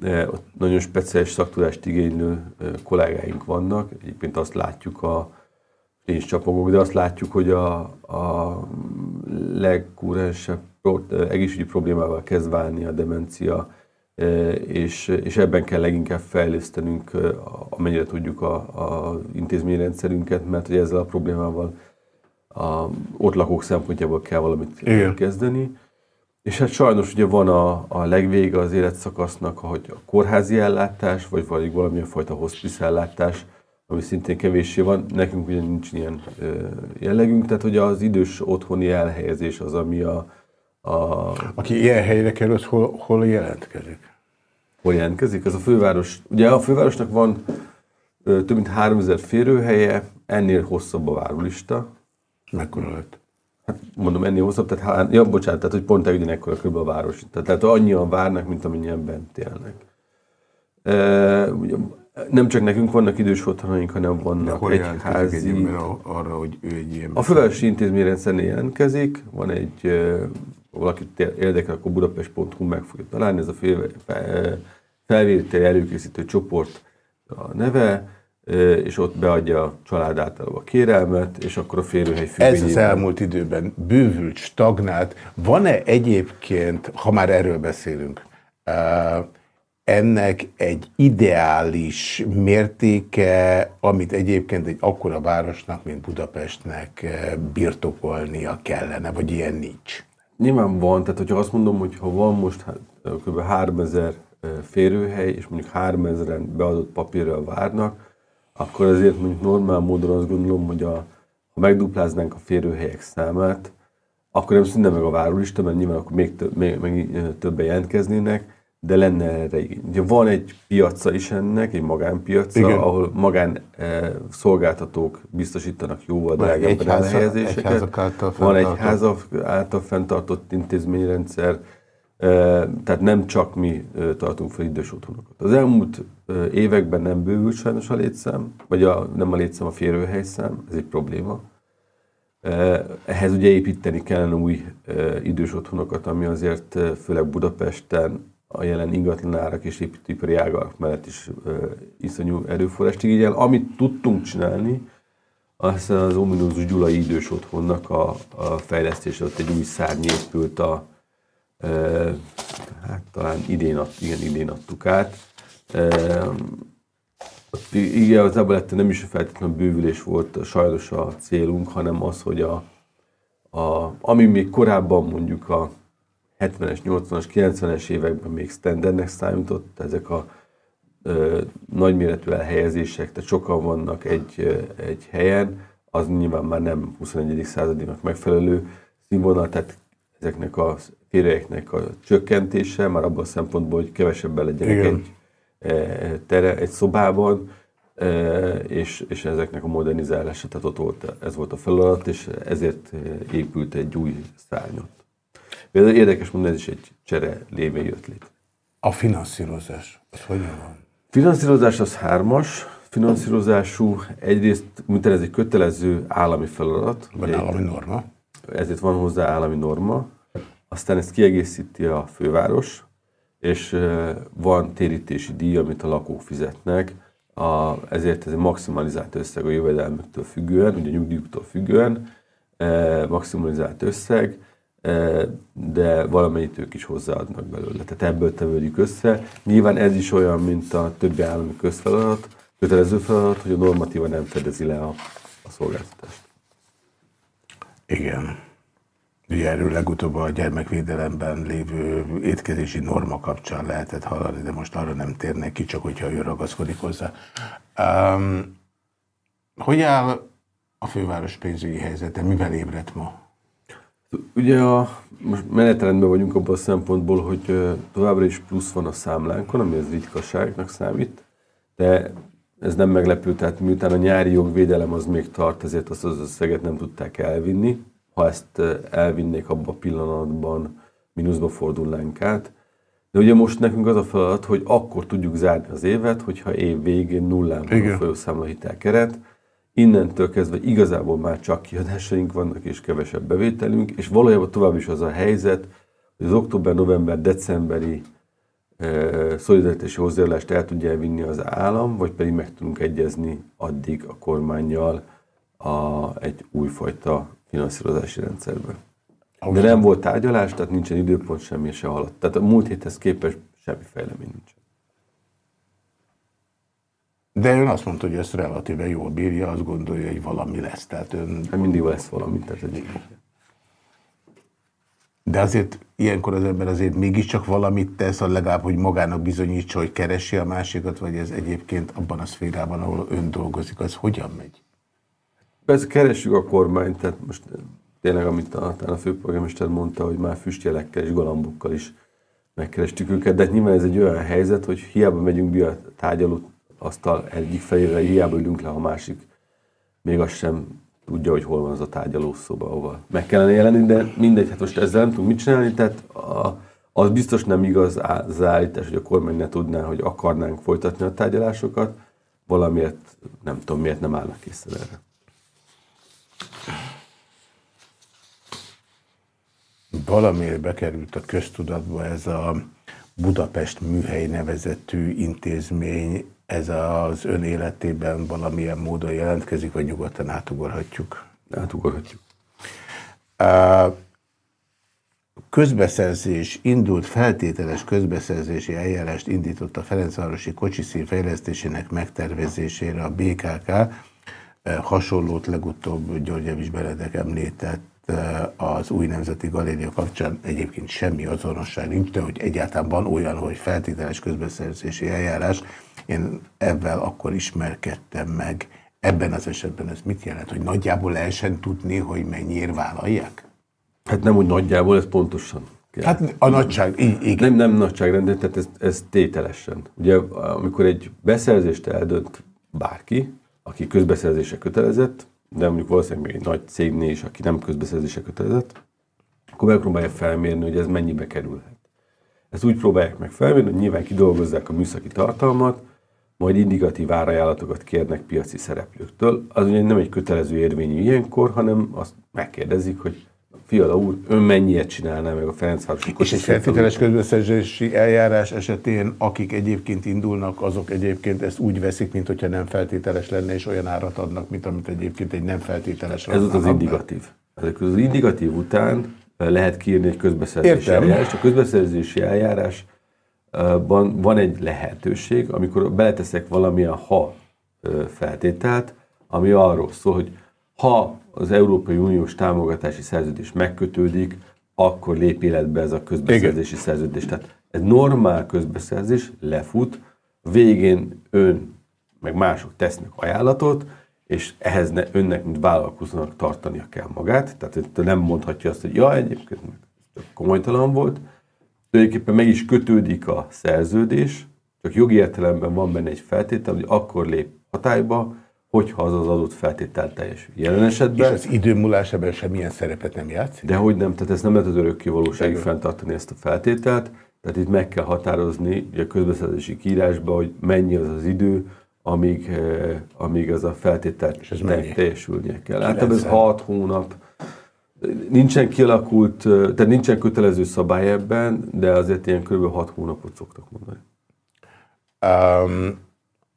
ott nagyon speciális szaktudást igénylő kollégáink vannak. Egyébként azt látjuk a és csapogok, de azt látjuk, hogy a, a legkúrensebb egészségügyi problémával kezd válni a demencia, és, és ebben kell leginkább fejlesztenünk, amennyire tudjuk a, a intézményrendszerünket, mert hogy ezzel a problémával a ott lakók szempontjából kell valamit Igen. kezdeni. És hát sajnos ugye van a, a legvége az életszakasznak, hogy a kórházi ellátás, vagy vagy valamilyen fajta hospice ellátás, ami szintén kevéssé van. Nekünk ugye nincs ilyen jellegünk, tehát hogy az idős otthoni elhelyezés az, ami a, a... Aki ilyen helyre került, hol, hol jelentkezik? hol jelentkezik. Ez a főváros, ugye a fővárosnak van több mint 3000 férőhelye, ennél hosszabb a várólista. Mekkora lett? Hát mondom, ennél hosszabb, tehát há, ja, bocsánat, tehát hogy pont ugyanekkor kb. a város. Tehát, tehát annyian várnak, mint amennyien bent élnek. E, ugye, nem csak nekünk vannak idős otthonaink, hanem vannak egy házi... Egy arra, hogy ő egy ilyen... A fővárosi intézményrendszernél jelentkezik, van egy valakit érdekel, akkor budapest.hu meg fogja találni, ez a felvételi előkészítő csoport a neve, és ott beadja a család általában a kérelmet, és akkor a férőhely függvényében... Ez az elmúlt időben bővült, stagnált. Van-e egyébként, ha már erről beszélünk, ennek egy ideális mértéke, amit egyébként egy akkora városnak, mint Budapestnek birtokolnia kellene, vagy ilyen nincs? Nyilván van, tehát hogyha azt mondom, hogy ha van most hát, kb. 3000 férőhely, és mondjuk 3000-en beadott papírral várnak, akkor azért mondjuk normál módon azt gondolom, hogy a, ha megdupláznánk a férőhelyek számát, akkor nem szűnne meg a várólista, mert nyilván akkor még, több, még, még többen jelentkeznének, de lenne erre igény. Ugye van egy piaca is ennek, egy magánpiaca, Igen. ahol magán e, szolgáltatók biztosítanak jóval drágább elhelyezéseket. Van egy házak által fenntartott intézményrendszer, e, tehát nem csak mi e, tartunk fel idős otthonokat. Az elmúlt e, években nem bővült sajnos a létszám, vagy a, nem a létszám, a férőhelyszám, ez egy probléma. Ehhez ugye építeni kellene új idős otthonokat, ami azért főleg Budapesten a jelen ingatlan árak és építőipari ágak mellett is uh, iszonyú erőforrást igényel. Amit tudtunk csinálni, az az ominózus Gyulai idős otthonnak a, a fejlesztése, ott egy új szárny épült a, uh, hát talán idén, ad, igen, idén adtuk át. Uh, igen, az lett nem is feltétlenül bővülés volt sajnos a célunk, hanem az, hogy a, a, ami még korábban mondjuk a 70-es, 80-as, 90-es években még standardnek számított, ezek a ö, nagyméretű elhelyezések, tehát sokan vannak egy, egy helyen, az nyilván már nem 21. századinak megfelelő színvonal, tehát ezeknek a férjeknek a csökkentése, már abban a szempontból, hogy kevesebben legyenek egy, tere, egy szobában, és, és ezeknek a modernizálása, tehát ott volt, ez volt a feladat, és ezért épült egy új szárnyot. Például érdekes mondani, ez is egy csere lévén jött létre. A finanszírozás, az hogyan van? Finanszírozás az hármas, finanszírozású, egyrészt, mint ez egy kötelező állami feladat. Van állami norma. Ezért van hozzá állami norma. Aztán ezt kiegészíti a főváros, és van térítési díj, amit a lakók fizetnek, a, ezért ez egy maximalizált összeg a jövedelmüktől függően, ugye nyugdíjuktól függően, maximalizált összeg, de valamennyit ők is hozzáadnak belőle. Tehát ebből tevődik össze. Nyilván ez is olyan, mint a többi állami közfeladat, kötelező feladat, hogy a normatíva nem fedezi le a, a szolgáltatást. Igen. Ugye erről legutóbb a gyermekvédelemben lévő étkezési norma kapcsán lehetett hallani, de most arra nem térnek ki, csak hogyha ő ragaszkodik hozzá. Um, hogy áll a főváros pénzügyi helyzete? Mivel ébredt ma? Ugye a, most menetrendben vagyunk abban a szempontból, hogy továbbra is plusz van a számlánkon, ami ez ritkaságnak számít, de ez nem meglepő, tehát miután a nyári jogvédelem az még tart, ezért azt az összeget nem tudták elvinni. Ha ezt elvinnék abban a pillanatban, mínuszba fordulnánk át. De ugye most nekünk az a feladat, hogy akkor tudjuk zárni az évet, hogyha év végén nullán van a folyószámla hitelkeret, innentől kezdve igazából már csak kiadásaink vannak, és kevesebb bevételünk, és valójában tovább is az a helyzet, hogy az október, november, decemberi e, szolidaritási hozzájárulást el tudja elvinni az állam, vagy pedig meg tudunk egyezni addig a kormányjal a, egy újfajta finanszírozási rendszerbe. De nem volt tárgyalás, tehát nincsen időpont, semmi se haladt. Tehát a múlt héthez képest semmi fejlemény nincs. De ön azt mondta, hogy ezt relatíve jól bírja, azt gondolja, hogy valami lesz. Tehát ön... Hát mindig lesz valami, tehát egy... De azért ilyenkor az ember azért mégiscsak valamit tesz, legalább, hogy magának bizonyítsa, hogy keresi a másikat, vagy ez egyébként abban a szférában, ahol ön dolgozik, az hogyan megy? Persze keressük a kormányt, tehát most tényleg, amit a, a főpolgármester mondta, hogy már füstjelekkel és galambokkal is megkerestük őket, de nyilván ez egy olyan helyzet, hogy hiába megyünk be a tárgyaló asztal egyik felére, hiába ülünk le, a másik még azt sem tudja, hogy hol van az a tárgyalószoba, ahova meg kellene jelenni, de mindegy, hát most ezzel nem tudunk mit csinálni, tehát a, az biztos nem igaz az állítás, hogy a kormány ne tudná, hogy akarnánk folytatni a tárgyalásokat, valamiért, nem tudom miért nem állnak készen erre. Valamiért bekerült a köztudatba ez a Budapest műhely nevezetű intézmény, ez az ön életében valamilyen módon jelentkezik, vagy nyugodtan átugorhatjuk? Átugorhatjuk. Közbeszerzés indult, feltételes közbeszerzési eljárást indított a Ferencvárosi kocsiszín fejlesztésének megtervezésére a BKK. Hasonlót legutóbb György Evis Beredek említett az új nemzeti galéria kapcsán egyébként semmi azonosság nincs, de hogy egyáltalán van olyan, hogy feltételes közbeszerzési eljárás, én ebben akkor ismerkedtem meg. Ebben az esetben ez mit jelent? Hogy nagyjából lehessen tudni, hogy mennyiért vállalják? Hát nem úgy nagyjából, ez pontosan. kell. Hát a nagyság, így, Nem, nem nagyságrend, tehát ez, ez tételesen. Ugye amikor egy beszerzést eldönt bárki, aki közbeszerzése kötelezett, de mondjuk valószínűleg még egy nagy cégnél is, aki nem közbeszerzése kötelezett, akkor megpróbálja felmérni, hogy ez mennyibe kerülhet. Ezt úgy próbálják meg felmérni, hogy nyilván kidolgozzák a műszaki tartalmat, majd indikatív árajánlatokat kérnek piaci szereplőktől. Az ugye nem egy kötelező érvényű ilyenkor, hanem azt megkérdezik, hogy Fiala úr, ön mennyiet csinálná meg a Ferencváros? És egy feltételes közbeszerzési eljárás esetén, akik egyébként indulnak, azok egyébként ezt úgy veszik, mint hogyha nem feltételes lenne, és olyan árat adnak, mint amit egyébként egy nem feltételes. Ez az az indikatív. Ezek az indikatív után lehet kiírni egy közbeszerzési Értem. eljárás. A közbeszerzési eljárásban van egy lehetőség, amikor beleteszek valamilyen ha feltételt, ami arról szól, hogy ha az Európai Uniós támogatási szerződés megkötődik, akkor lép életbe ez a közbeszerzési Igen. szerződés. Tehát ez normál közbeszerzés, lefut, végén ön meg mások tesznek ajánlatot, és ehhez ne, önnek, mint vállalkozónak tartania kell magát. Tehát nem mondhatja azt, hogy ja, egyébként komolytalan volt. Tulajdonképpen meg is kötődik a szerződés, csak jogi értelemben van benne egy feltétel, hogy akkor lép hatályba, hogyha az az adott feltétel teljes. Jelen esetben... És az ebben semmilyen szerepet nem játszik? De hogy nem, tehát ez nem lehet az örökké valóságig fenntartani ezt a feltételt, tehát itt meg kell határozni a közbeszerzési kiírásban, hogy mennyi az az idő, amíg, eh, amíg ez a feltétel És ez te, teljesülnie kell. Hát ez 6 hónap, nincsen kialakult, eh, tehát nincsen kötelező szabály ebben, de azért ilyen kb. 6 hónapot szoktak mondani. Um,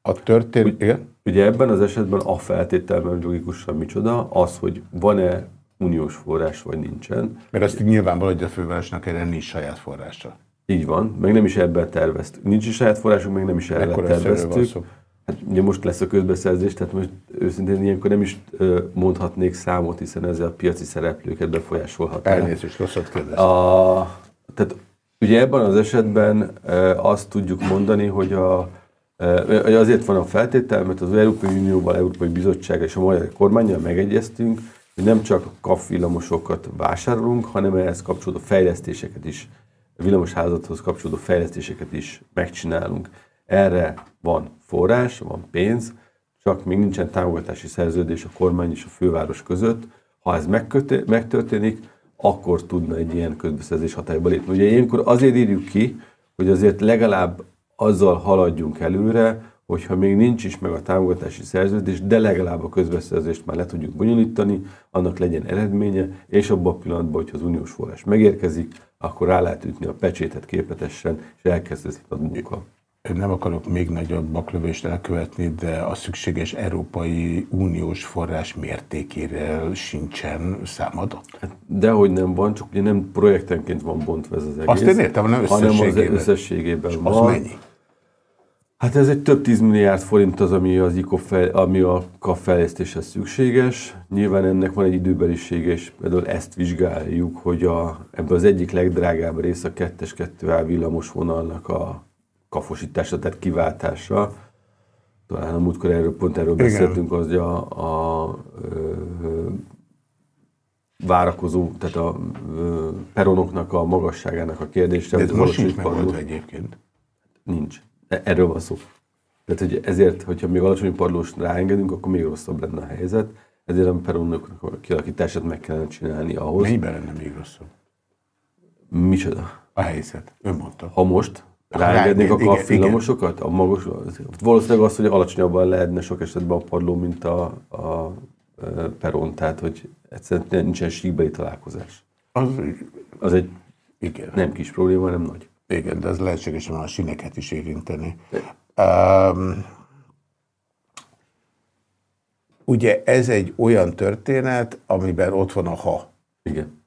a történet, igen? Ugye ebben az esetben a feltételben logikusan micsoda, az, hogy van-e uniós forrás, vagy nincsen. Mert azt nyilvánvaló, hogy a fővárosnak erre nincs saját forrása. Így van, meg nem is ebben terveztük. Nincs is saját forrásunk, meg nem is erre terveztük. Hát ugye most lesz a közbeszerzés, tehát most őszintén ilyenkor nem is mondhatnék számot, hiszen ezzel a piaci szereplőket befolyásolhat. Elnézést, rosszat kérdeztem. A, tehát ugye ebben az esetben azt tudjuk mondani, hogy a, Azért van a feltétel, mert az Európai Unióval, Európai Bizottság és a magyar kormányjal megegyeztünk, hogy nem csak KAF villamosokat vásárolunk, hanem ehhez kapcsolódó fejlesztéseket is, villamosházathoz kapcsolódó fejlesztéseket is megcsinálunk. Erre van forrás, van pénz, csak még nincsen támogatási szerződés a kormány és a főváros között. Ha ez megtörténik, akkor tudna egy ilyen közbeszerzés hatályba lépni. Ugye ilyenkor azért írjuk ki, hogy azért legalább azzal haladjunk előre, hogyha még nincs is meg a támogatási szerződés, de legalább a közbeszerzést már le tudjuk bonyolítani, annak legyen eredménye, és abban a pillanatban, hogyha az uniós forrás megérkezik, akkor rá lehet ütni a pecsétet képletesen, és elkezdődik a munka. Nem akarok még nagyobb baklövést elkövetni, de a szükséges Európai Uniós forrás mértékéről sincsen számadat? Hát dehogy nem van, csak ugye nem projektenként van bontva ez az egész. Azt én értem, nem összességében. Hanem az összességében És van. Az mennyi? Hát ez egy több tízmilliárd forint az, ami, az ICO fel, ami a KAP fejlesztéshez szükséges. Nyilván ennek van egy időbelisége, és például ezt vizsgáljuk, hogy a, ebben az egyik legdrágább rész a 2-es 2A villamos vonalnak a kafosítása, tehát kiváltása. Talán a múltkor erről, pont erről Igen. beszéltünk, az, hogy a, a, a várakozó, tehát a ö, peronoknak a magasságának a kérdése. De ez most sincs megoldva egyébként. Nincs. E, erről van szó. Tehát hogy ezért, hogyha még alacsony padlós ráengedünk, akkor még rosszabb lenne a helyzet. Ezért a peronok a kialakítását meg kellene csinálni ahhoz. Mennyiben lenne még rosszabb? Micsoda? A helyzet. Ön mondta. Ha most ráengednék a kafillamosokat? A magas, valószínűleg az, hogy alacsonyabban lehetne sok esetben a padló, mint a, a peron, tehát hogy egyszerűen nincsen síkbeli találkozás. Az, az egy igen. nem kis probléma, nem nagy. Igen, de ez lehetséges, hogy a sineket is érinteni. Um, ugye ez egy olyan történet, amiben ott van a ha. Igen.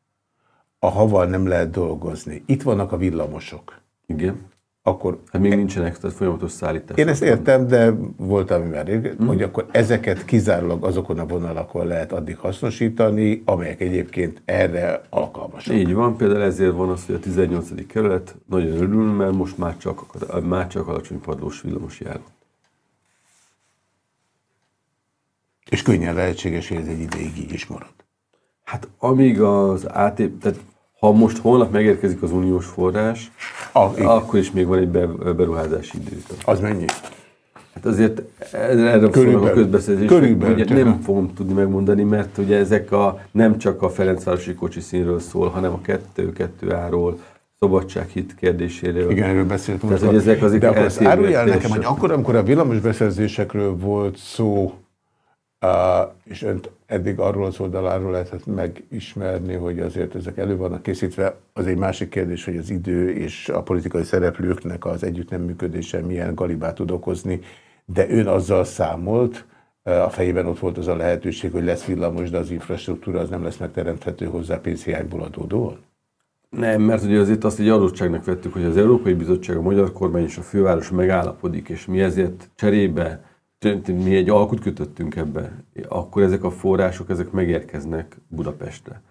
A haval nem lehet dolgozni. Itt vannak a villamosok. Igen akkor... Hát még nincsenek, tehát folyamatos szállítás. Én ezt értem, de voltam már mm. hogy akkor ezeket kizárólag azokon a vonalakon lehet addig hasznosítani, amelyek egyébként erre alkalmasak. Így van, például ezért van az, hogy a 18. kerület nagyon örül, mert most már csak, már csak alacsony padlós villamos jár. És könnyen lehetséges, hogy ez egy ideig így is marad. Hát amíg az átép, tehát ha most holnap megérkezik az uniós forrás, ah, akkor is még van egy beruházási idő. Az mennyi? Hát azért erre szólnak a közbeszerzés. Körülbelül. Ugye nem fogom tudni megmondani, mert ugye ezek a, nem csak a Ferencvárosi kocsi színről szól, hanem a kettő-kettő áról, szabadsághit kérdéséről. Igen, erről beszéltünk. Tehát, hogy ezek azért De akkor azt árulj nekem, hogy akkor, amikor a villamos beszerzésekről volt szó, és önt eddig arról az oldaláról lehetett megismerni, hogy azért ezek elő vannak készítve. Az egy másik kérdés, hogy az idő és a politikai szereplőknek az együtt nem működése milyen galibát tud okozni, de ön azzal számolt, a fejében ott volt az a lehetőség, hogy lesz villamos, de az infrastruktúra az nem lesz megteremthető hozzá pénzhiányból adódóan? Nem, mert ugye azért azt egy adottságnak vettük, hogy az Európai Bizottság, a Magyar Kormány és a főváros megállapodik, és mi ezért cserébe mi egy alkut kötöttünk ebbe, akkor ezek a források, ezek megérkeznek Budapestre.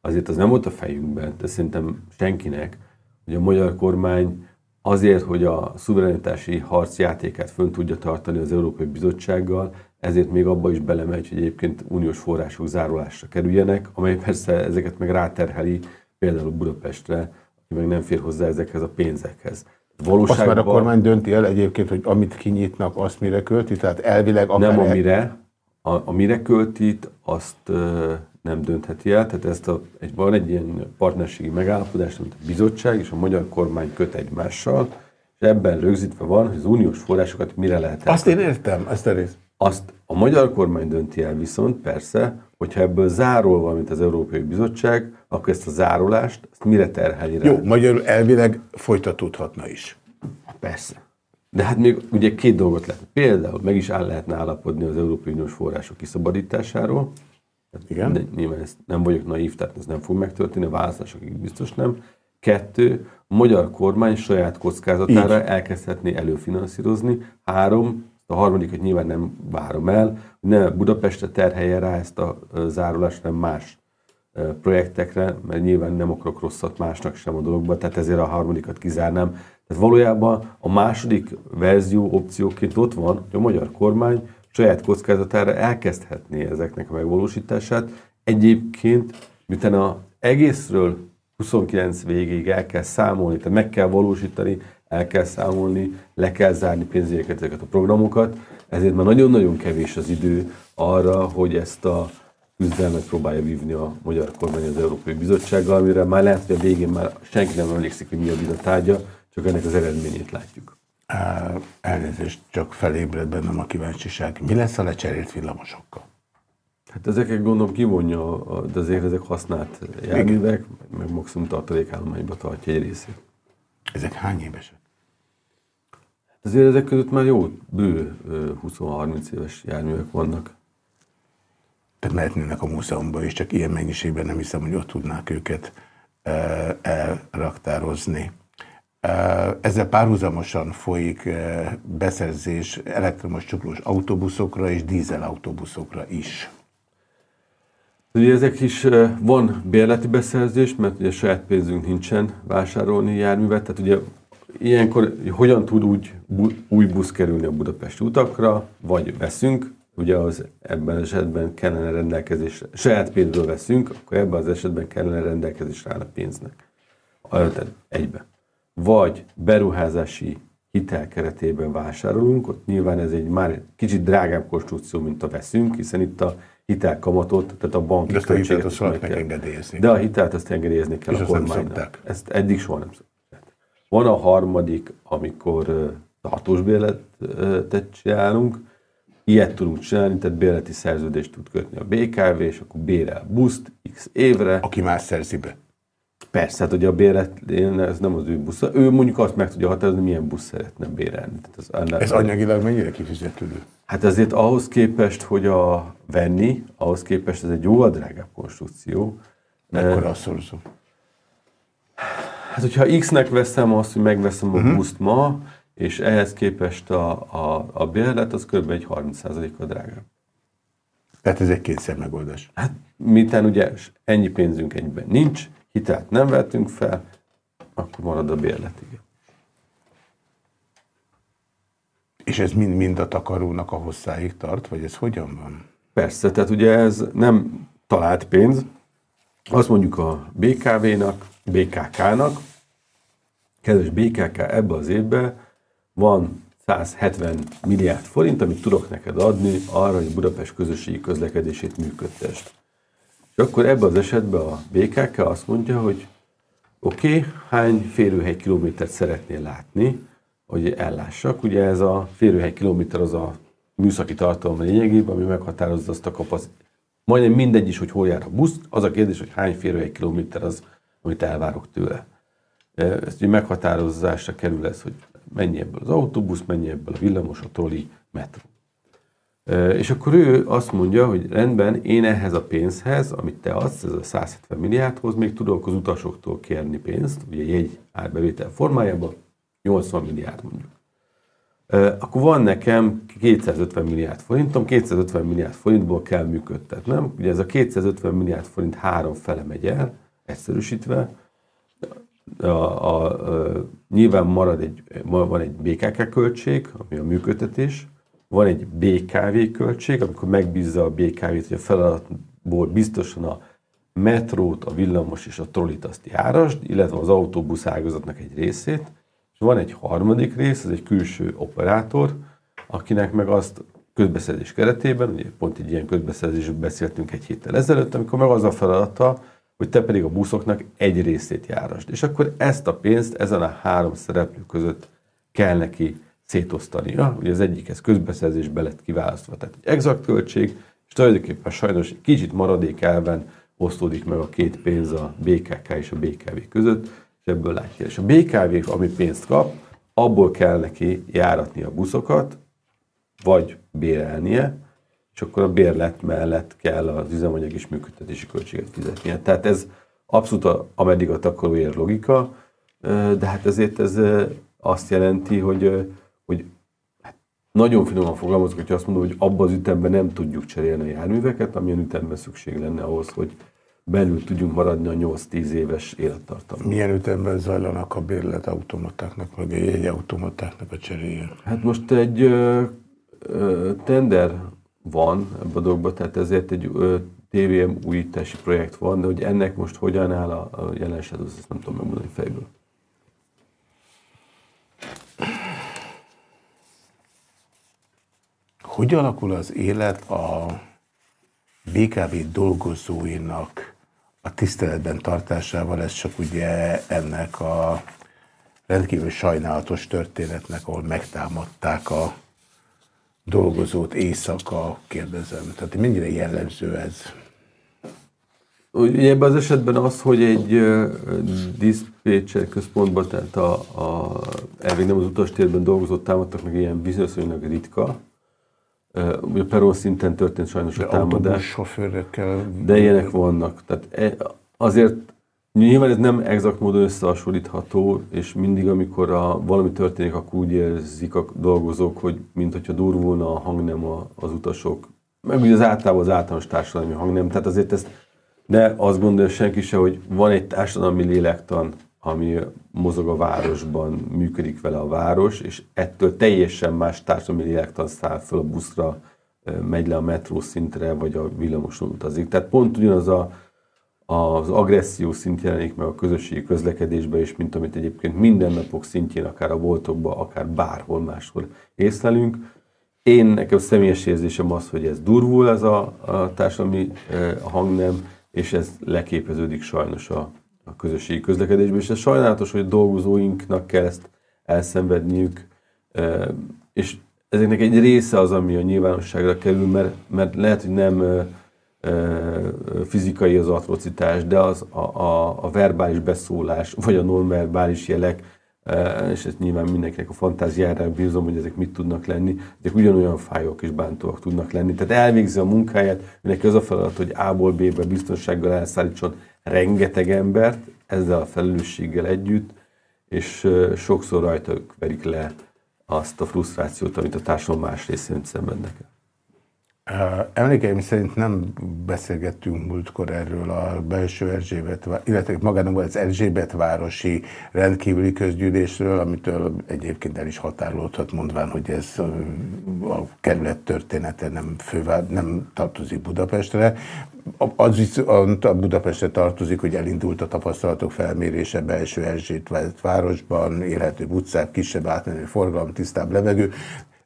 Azért az nem volt a fejünkben, de szerintem senkinek, hogy a magyar kormány azért, hogy a szuverenitási harcjátékát fönn tudja tartani az Európai Bizottsággal, ezért még abba is belemegy, hogy egyébként uniós források zárulásra kerüljenek, amely persze ezeket meg ráterheli például Budapestre, aki meg nem fér hozzá ezekhez a pénzekhez. Valóságban... Azt már a kormány dönti el egyébként, hogy amit kinyitnak, azt mire költi? Tehát elvileg akár... Nem a mire, a, a mire költit, azt ö, nem döntheti el. Tehát ezt a, egy, van egy ilyen partnerségi megállapodás, amit a bizottság és a magyar kormány köt egymással, és ebben rögzítve van, hogy az uniós forrásokat mire lehet Azt én értem, ezt a részt. Azt a magyar kormány dönti el viszont, persze, hogyha ebből zárol valamit az Európai Bizottság, akkor ezt a zárolást, ezt mire terheli rá? Jó, magyarul elvileg folytatódhatna is. Persze. De hát még ugye két dolgot lehet. Például meg is áll lehetne állapodni az Európai Uniós források kiszabadításáról. Hát Igen. De nyilván ezt nem vagyok naív, tehát ez nem fog megtörténni, a választásokig biztos nem. Kettő, a magyar kormány saját kockázatára Így. elkezdhetné előfinanszírozni. Három, a harmadikat nyilván nem várom el, hogy ne Budapestre terhelje rá ezt a zárulást, hanem más projektekre, mert nyilván nem akarok rosszat másnak sem a dologban, tehát ezért a harmadikat kizárnám. Tehát valójában a második verzió opcióként ott van, hogy a magyar kormány saját kockázatára elkezdhetné ezeknek a megvalósítását. Egyébként, miután a egészről 29 végéig el kell számolni, tehát meg kell valósítani, el kell számolni, le kell zárni pénzéket, ezeket a programokat, ezért már nagyon-nagyon kevés az idő arra, hogy ezt a küzdelmet próbálja vívni a magyar kormány az Európai Bizottsággal, amire már lehet, hogy a végén már senki nem emlékszik, hogy mi a vita tárgya, csak ennek az eredményét látjuk. Elnézést, csak felébred bennem a kíváncsiság. Mi lesz a lecserélt villamosokkal? Hát ezeket gondolom kivonja, de azért ezek használt járművek, meg maximum tartalékállományba tartja egy részét. Ezek hány évesek? Hát azért ezek között már jó, bő 20-30 éves járművek vannak. Tehát mehetnének a múzeumban is, csak ilyen mennyiségben nem hiszem, hogy ott tudnák őket elraktározni. Ezzel párhuzamosan folyik beszerzés elektromos csuklós autóbuszokra és dízelautóbuszokra is. Ugye ezek is van bérleti beszerzés, mert ugye saját pénzünk nincsen vásárolni járművet, tehát ugye ilyenkor hogyan tud úgy új busz kerülni a budapesti utakra, vagy veszünk, ugye az ebben az esetben kellene rendelkezésre, saját pénzből veszünk, akkor ebben az esetben kellene rendelkezésre áll a pénznek. Tehát egybe vagy beruházási hitel keretében vásárolunk, ott nyilván ez egy már kicsit drágább konstrukció, mint a veszünk, hiszen itt a hitelkamatot, tehát a banki De ezt a hitelt azt meg kell engedélyezni. De a hitelt azt engedélyezni kell És a kormánynak. Ezt eddig soha nem szokták. Van a harmadik, amikor tartós bérletet csinálunk, ilyet tudunk csinálni, tehát bérleti szerződést tud kötni a BKV, és akkor bérel buszt x évre. Aki más szerzi be. Persze, hát ugye a béret, ez nem az ő busz. Ő mondjuk azt meg tudja határozni, milyen busz szeretne bérelni. Tehát az ez anyagilag mennyire kifizetődő? Hát azért ahhoz képest, hogy a venni, ahhoz képest ez egy jóval drágább konstrukció. Mekkora a szorzó? Hát, hogyha X-nek veszem azt, hogy megveszem a uh-huh. buszt ma, és ehhez képest a, a, a bérlet, az kb. egy 30%-kal drágább. Tehát ez egy kétszer megoldás. Hát, miten ugye ennyi pénzünk egyben nincs, hitelt nem vettünk fel, akkor marad a bérlet, igen. És ez mind-mind a takarónak a hosszáig tart, vagy ez hogyan van? Persze, tehát ugye ez nem talált pénz, azt mondjuk a BKV-nak, BKK-nak, kedves BKK, ebbe az évben van 170 milliárd forint, amit tudok neked adni arra, hogy Budapest közösségi közlekedését működtest. És akkor ebben az esetben a BKK azt mondja, hogy oké, okay, hány férőhely kilométert szeretnél látni, hogy ellássak. Ugye ez a férőhely kilométer az a műszaki tartalom lényegében, ami meghatározza azt a kapacitást. Majdnem mindegy is, hogy hol jár a busz, az a kérdés, hogy hány férőhely kilométer az, amit elvárok tőle. Ezt ugye meghatározásra kerül ez, hogy mennyi ebből az autóbusz, mennyi ebből a villamos, a troli, metró. És akkor ő azt mondja, hogy rendben, én ehhez a pénzhez, amit te adsz, ez a 170 milliárdhoz, még tudok az utasoktól kérni pénzt, ugye jegy árbevétel formájában, 80 milliárd mondjuk. Akkor van nekem 250 milliárd forintom, 250 milliárd forintból kell működtetnem. Ugye ez a 250 milliárd forint három fele megy el, egyszerűsítve. A, a, a, nyilván marad egy, van egy BKK költség, ami a működtetés, van egy BKV költség, amikor megbízza a BKV-t, hogy a feladatból biztosan a metrót, a villamos és a trollit azt járasd, illetve az autóbusz ágazatnak egy részét, és van egy harmadik rész, ez egy külső operátor, akinek meg azt közbeszerzés keretében, ugye pont egy ilyen közbeszerzésről beszéltünk egy héttel ezelőtt, amikor meg az a feladata, hogy te pedig a buszoknak egy részét járasd. És akkor ezt a pénzt ezen a három szereplő között kell neki szétosztania. Ugye az egyikhez közbeszerzésbe lett kiválasztva, tehát egy exakt költség, és tulajdonképpen sajnos kicsit maradék elven osztódik meg a két pénz a BKK és a BKV között, és ebből látja. És a BKV, ami pénzt kap, abból kell neki járatni a buszokat, vagy bérelnie, és akkor a bérlet mellett kell az üzemanyag és működtetési költséget fizetnie. Tehát ez abszolút a, ameddig a takaróér logika, de hát ezért ez azt jelenti, hogy hogy hát nagyon finoman fogalmazok, hogy azt mondom, hogy abban az ütemben nem tudjuk cserélni a járműveket, amilyen ütemben szükség lenne ahhoz, hogy belül tudjunk maradni a 8-10 éves élettartamban. Milyen ütemben zajlanak a bérletautomatáknak, vagy a jegyautomatáknak a cseréje? Hát most egy ö, ö, tender van ebben a dolgban, tehát ezért egy TVM újítási projekt van, de hogy ennek most hogyan áll a, a jelenset, azt nem tudom megmondani fejből. Hogy alakul az élet a BKV dolgozóinak a tiszteletben tartásával? Ez csak ugye ennek a rendkívül sajnálatos történetnek, ahol megtámadták a dolgozót éjszaka, kérdezem. Tehát mennyire jellemző ez? Ugye ebben az esetben az, hogy egy uh, diszpécser központban, tehát a, a, elvég nem az utastérben dolgozott támadtak meg ilyen viszonylag ritka, Ugye peron szinten történt sajnos de a támadás. sofőrökkel. De ilyenek vannak. Tehát e, azért nyilván ez nem exakt módon összehasonlítható, és mindig, amikor a, valami történik, akkor úgy érzik a dolgozók, hogy mint hogyha durvulna a hangnem az utasok, meg ugye az általában az általános társadalmi hangnem. Tehát azért ezt ne azt gondolja senki se, hogy van egy társadalmi lélektan, ami mozog a városban, működik vele a város, és ettől teljesen más társadalmi lélektan száll föl a buszra, megy le a metró szintre, vagy a villamoson utazik. Tehát pont ugyanaz a, az agresszió szint jelenik meg a közösségi közlekedésben is, mint amit egyébként mindennapok szintjén, akár a boltokban, akár bárhol máshol észlelünk. Én nekem személyes érzésem az, hogy ez durvul ez a, a társadalmi a hangnem, és ez leképeződik sajnos a, a közösségi közlekedésben, és ez sajnálatos, hogy dolgozóinknak kell ezt elszenvedniük, és ezeknek egy része az, ami a nyilvánosságra kerül, mert, mert lehet, hogy nem fizikai az atrocitás, de az a, a, a verbális beszólás, vagy a nonverbális jelek, és ezt nyilván mindenkinek a fantáziára bízom, hogy ezek mit tudnak lenni, ezek ugyanolyan fájók és bántóak tudnak lenni. Tehát elvégzi a munkáját, neki az a feladat, hogy A-ból B-be biztonsággal elszállítson rengeteg embert ezzel a felelősséggel együtt, és sokszor rajta verik le azt a frusztrációt, amit a társadalom más részén szenvednek el. Emlékeim szerint nem beszélgettünk múltkor erről a belső Erzsébet, illetve magának az Erzsébet városi rendkívüli közgyűlésről, amitől egyébként el is határolódhat, mondván, hogy ez a kerület története nem, fővár, nem tartozik Budapestre. Az is a Budapestre tartozik, hogy elindult a tapasztalatok felmérése belső Erzsébet városban, élhető utcák, kisebb átmenő forgalom, tisztább levegő,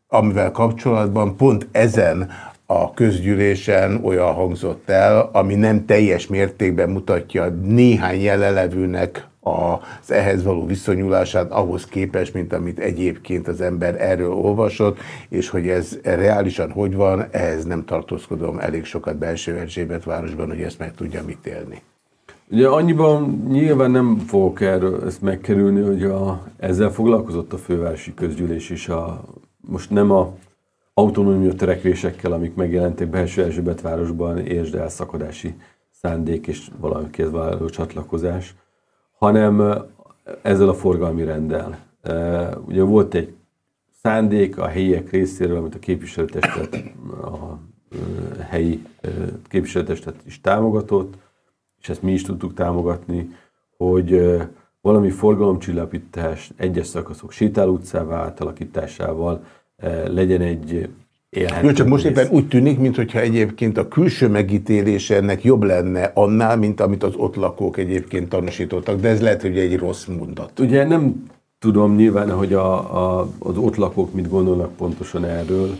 amivel kapcsolatban pont ezen a közgyűlésen olyan hangzott el, ami nem teljes mértékben mutatja néhány jelenlevőnek az ehhez való viszonyulását ahhoz képes, mint amit egyébként az ember erről olvasott, és hogy ez reálisan hogy van, ehhez nem tartózkodom elég sokat belső Erzsébet városban, hogy ezt meg tudja mit élni. Ugye annyiban nyilván nem fogok erről ezt megkerülni, hogy a, ezzel foglalkozott a fővárosi közgyűlés is. A, most nem a autonómia törekvésekkel, amik megjelentek belső Erzsébet városban, és elszakadási szándék és valamihez való csatlakozás, hanem ezzel a forgalmi rendel. Ugye volt egy szándék a helyiek részéről, amit a képviselőtestet, a helyi képviselőtestet is támogatott, és ezt mi is tudtuk támogatni, hogy valami forgalomcsillapítás egyes szakaszok sétál utcává átalakításával legyen egy élhető. Jó, csak most éppen úgy tűnik, mintha egyébként a külső megítélése ennek jobb lenne annál, mint amit az ott lakók egyébként tanúsítottak, de ez lehet, hogy egy rossz mondat. Ugye nem tudom nyilván, hogy a, a, az ott lakók mit gondolnak pontosan erről.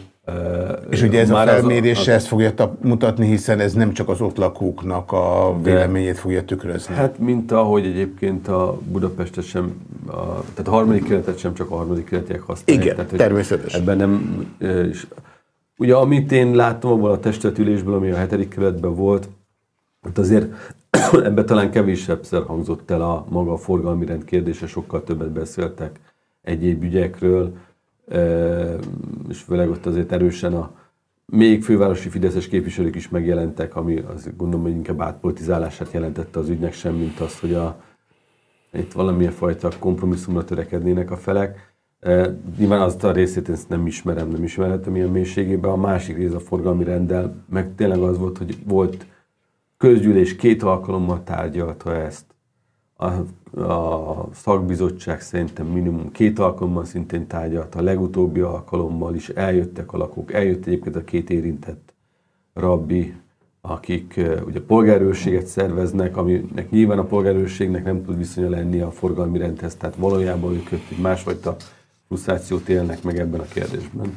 És ugye ez Már a felmérés az, az... ezt fogja mutatni, hiszen ez nem csak az ott lakóknak a véleményét fogja tükrözni. Hát, mint ahogy egyébként a Budapestet sem, a, tehát a harmadik keretet sem csak a harmadik keretiek használják. Igen, tehát, természetesen. Ebben nem, és, ugye amit én láttam abból a testületülésből, ami a hetedik keretben volt, hát azért ebben talán kevésebbszer hangzott el a maga a forgalmi rend kérdése, sokkal többet beszéltek egyéb ügyekről, és főleg ott azért erősen a még fővárosi fideszes képviselők is megjelentek, ami azt gondolom, hogy inkább átpolitizálását jelentette az ügynek sem, mint azt, hogy a, itt valamilyen fajta kompromisszumra törekednének a felek. E, nyilván azt a részét ezt nem ismerem, nem ismerhetem ilyen mélységében. A másik rész a forgalmi rendel, meg tényleg az volt, hogy volt közgyűlés két alkalommal tárgyalta ezt a, a szakbizottság szerintem minimum két alkalommal szintén tárgyalt, a legutóbbi alkalommal is eljöttek a lakók, eljött egyébként a két érintett rabbi, akik ugye polgárőrséget szerveznek, aminek nyilván a polgárőrségnek nem tud viszonya lenni a forgalmi rendhez, tehát valójában ők egy másfajta frusztrációt élnek meg ebben a kérdésben.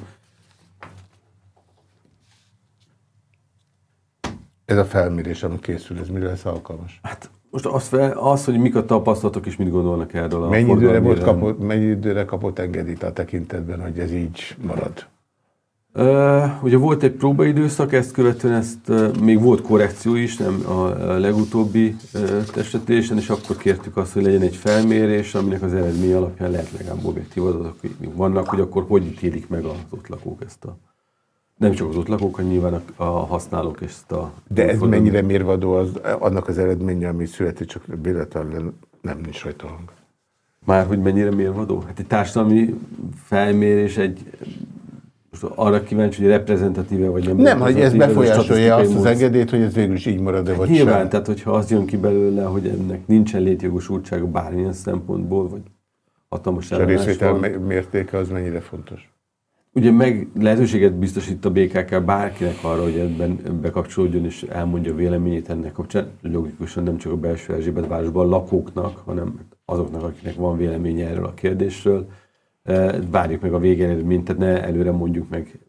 Ez a felmérés, ami készül, ez mire lesz alkalmas? Hát most az, az, hogy mik a tapasztalatok és mit gondolnak erről a mennyi időre, volt kapott, mennyi időre kapott engedélyt a tekintetben, hogy ez így marad? Uh, ugye volt egy próbaidőszak, ezt követően ezt uh, még volt korrekció is, nem a, a legutóbbi uh, testetésen, és akkor kértük azt, hogy legyen egy felmérés, aminek az eredmény alapján lehet legalább objektív adatok vannak, hogy akkor hogy ítélik meg az ott lakók ezt a nem csak az ott lakók, hanem nyilván a, használók ezt a... De ez mennyire mérvadó az, annak az eredménye, ami születik, csak véletlenül nem nincs rajta hang. Már hogy mennyire mérvadó? Hát egy társadalmi felmérés egy most arra kíváncsi, hogy reprezentatíve vagy nem. Nem, hogy ez befolyásolja azt az engedélyt, hogy ez végül is így marad-e, hát vagy Nyilván, sem. tehát hogyha az jön ki belőle, hogy ennek nincsen létjogosultsága bármilyen szempontból, vagy hatalmas ellenállás És a részvétel mértéke az mennyire fontos? Ugye meg lehetőséget biztosít a BKK bárkinek arra, hogy ebben bekapcsolódjon és elmondja véleményét ennek kapcsán. Logikusan nem csak a belső Erzsébet városban lakóknak, hanem azoknak, akiknek van véleménye erről a kérdésről. E, várjuk meg a végeredményt, tehát ne előre mondjuk meg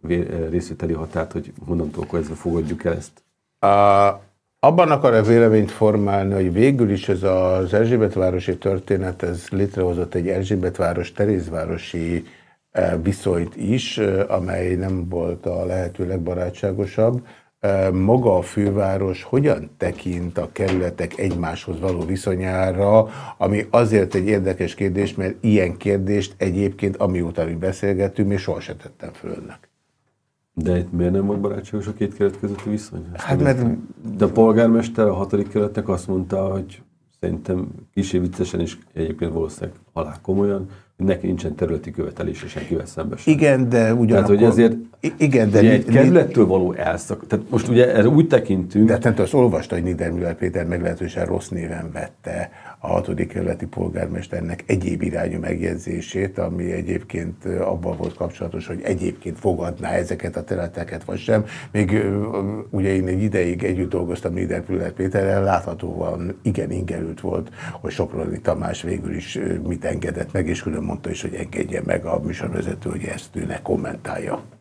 részvételi határt, hogy honnantól kezdve fogadjuk el ezt. A, abban akar a véleményt formálni, hogy végül is ez az Erzsébetvárosi történet, ez létrehozott egy Erzsébetváros, Terézvárosi E, viszonyt is, amely nem volt a lehető legbarátságosabb. Maga a főváros hogyan tekint a kerületek egymáshoz való viszonyára, ami azért egy érdekes kérdés, mert ilyen kérdést egyébként, amióta mi beszélgettünk, még soha se tettem föl önnek. De itt miért nem volt barátságos a két keret közötti viszony? Ezt hát mert... De a polgármester a hatodik keretnek azt mondta, hogy szerintem kicsi viccesen is egyébként valószínűleg alá komolyan, neki nincsen területi követelése senkivel szemben. Igen, de ugyanakkor... Tehát, hogy ezért igen, de ugye egy kerülettől való elszak... Tehát most ugye erre úgy tekintünk... De hát azt olvasta, hogy Niedermüller Péter meglehetősen rossz néven vette a hatodik kerületi polgármesternek egyéb irányú megjegyzését, ami egyébként abban volt kapcsolatos, hogy egyébként fogadná ezeket a területeket, vagy sem. Még ugye én egy ideig együtt dolgoztam Niedermüller Péterrel, láthatóan igen ingerült volt, hogy Soproni Tamás végül is mit engedett meg, és külön mondta is, hogy engedje meg a műsorvezető, hogy ezt ő ne kommentálja.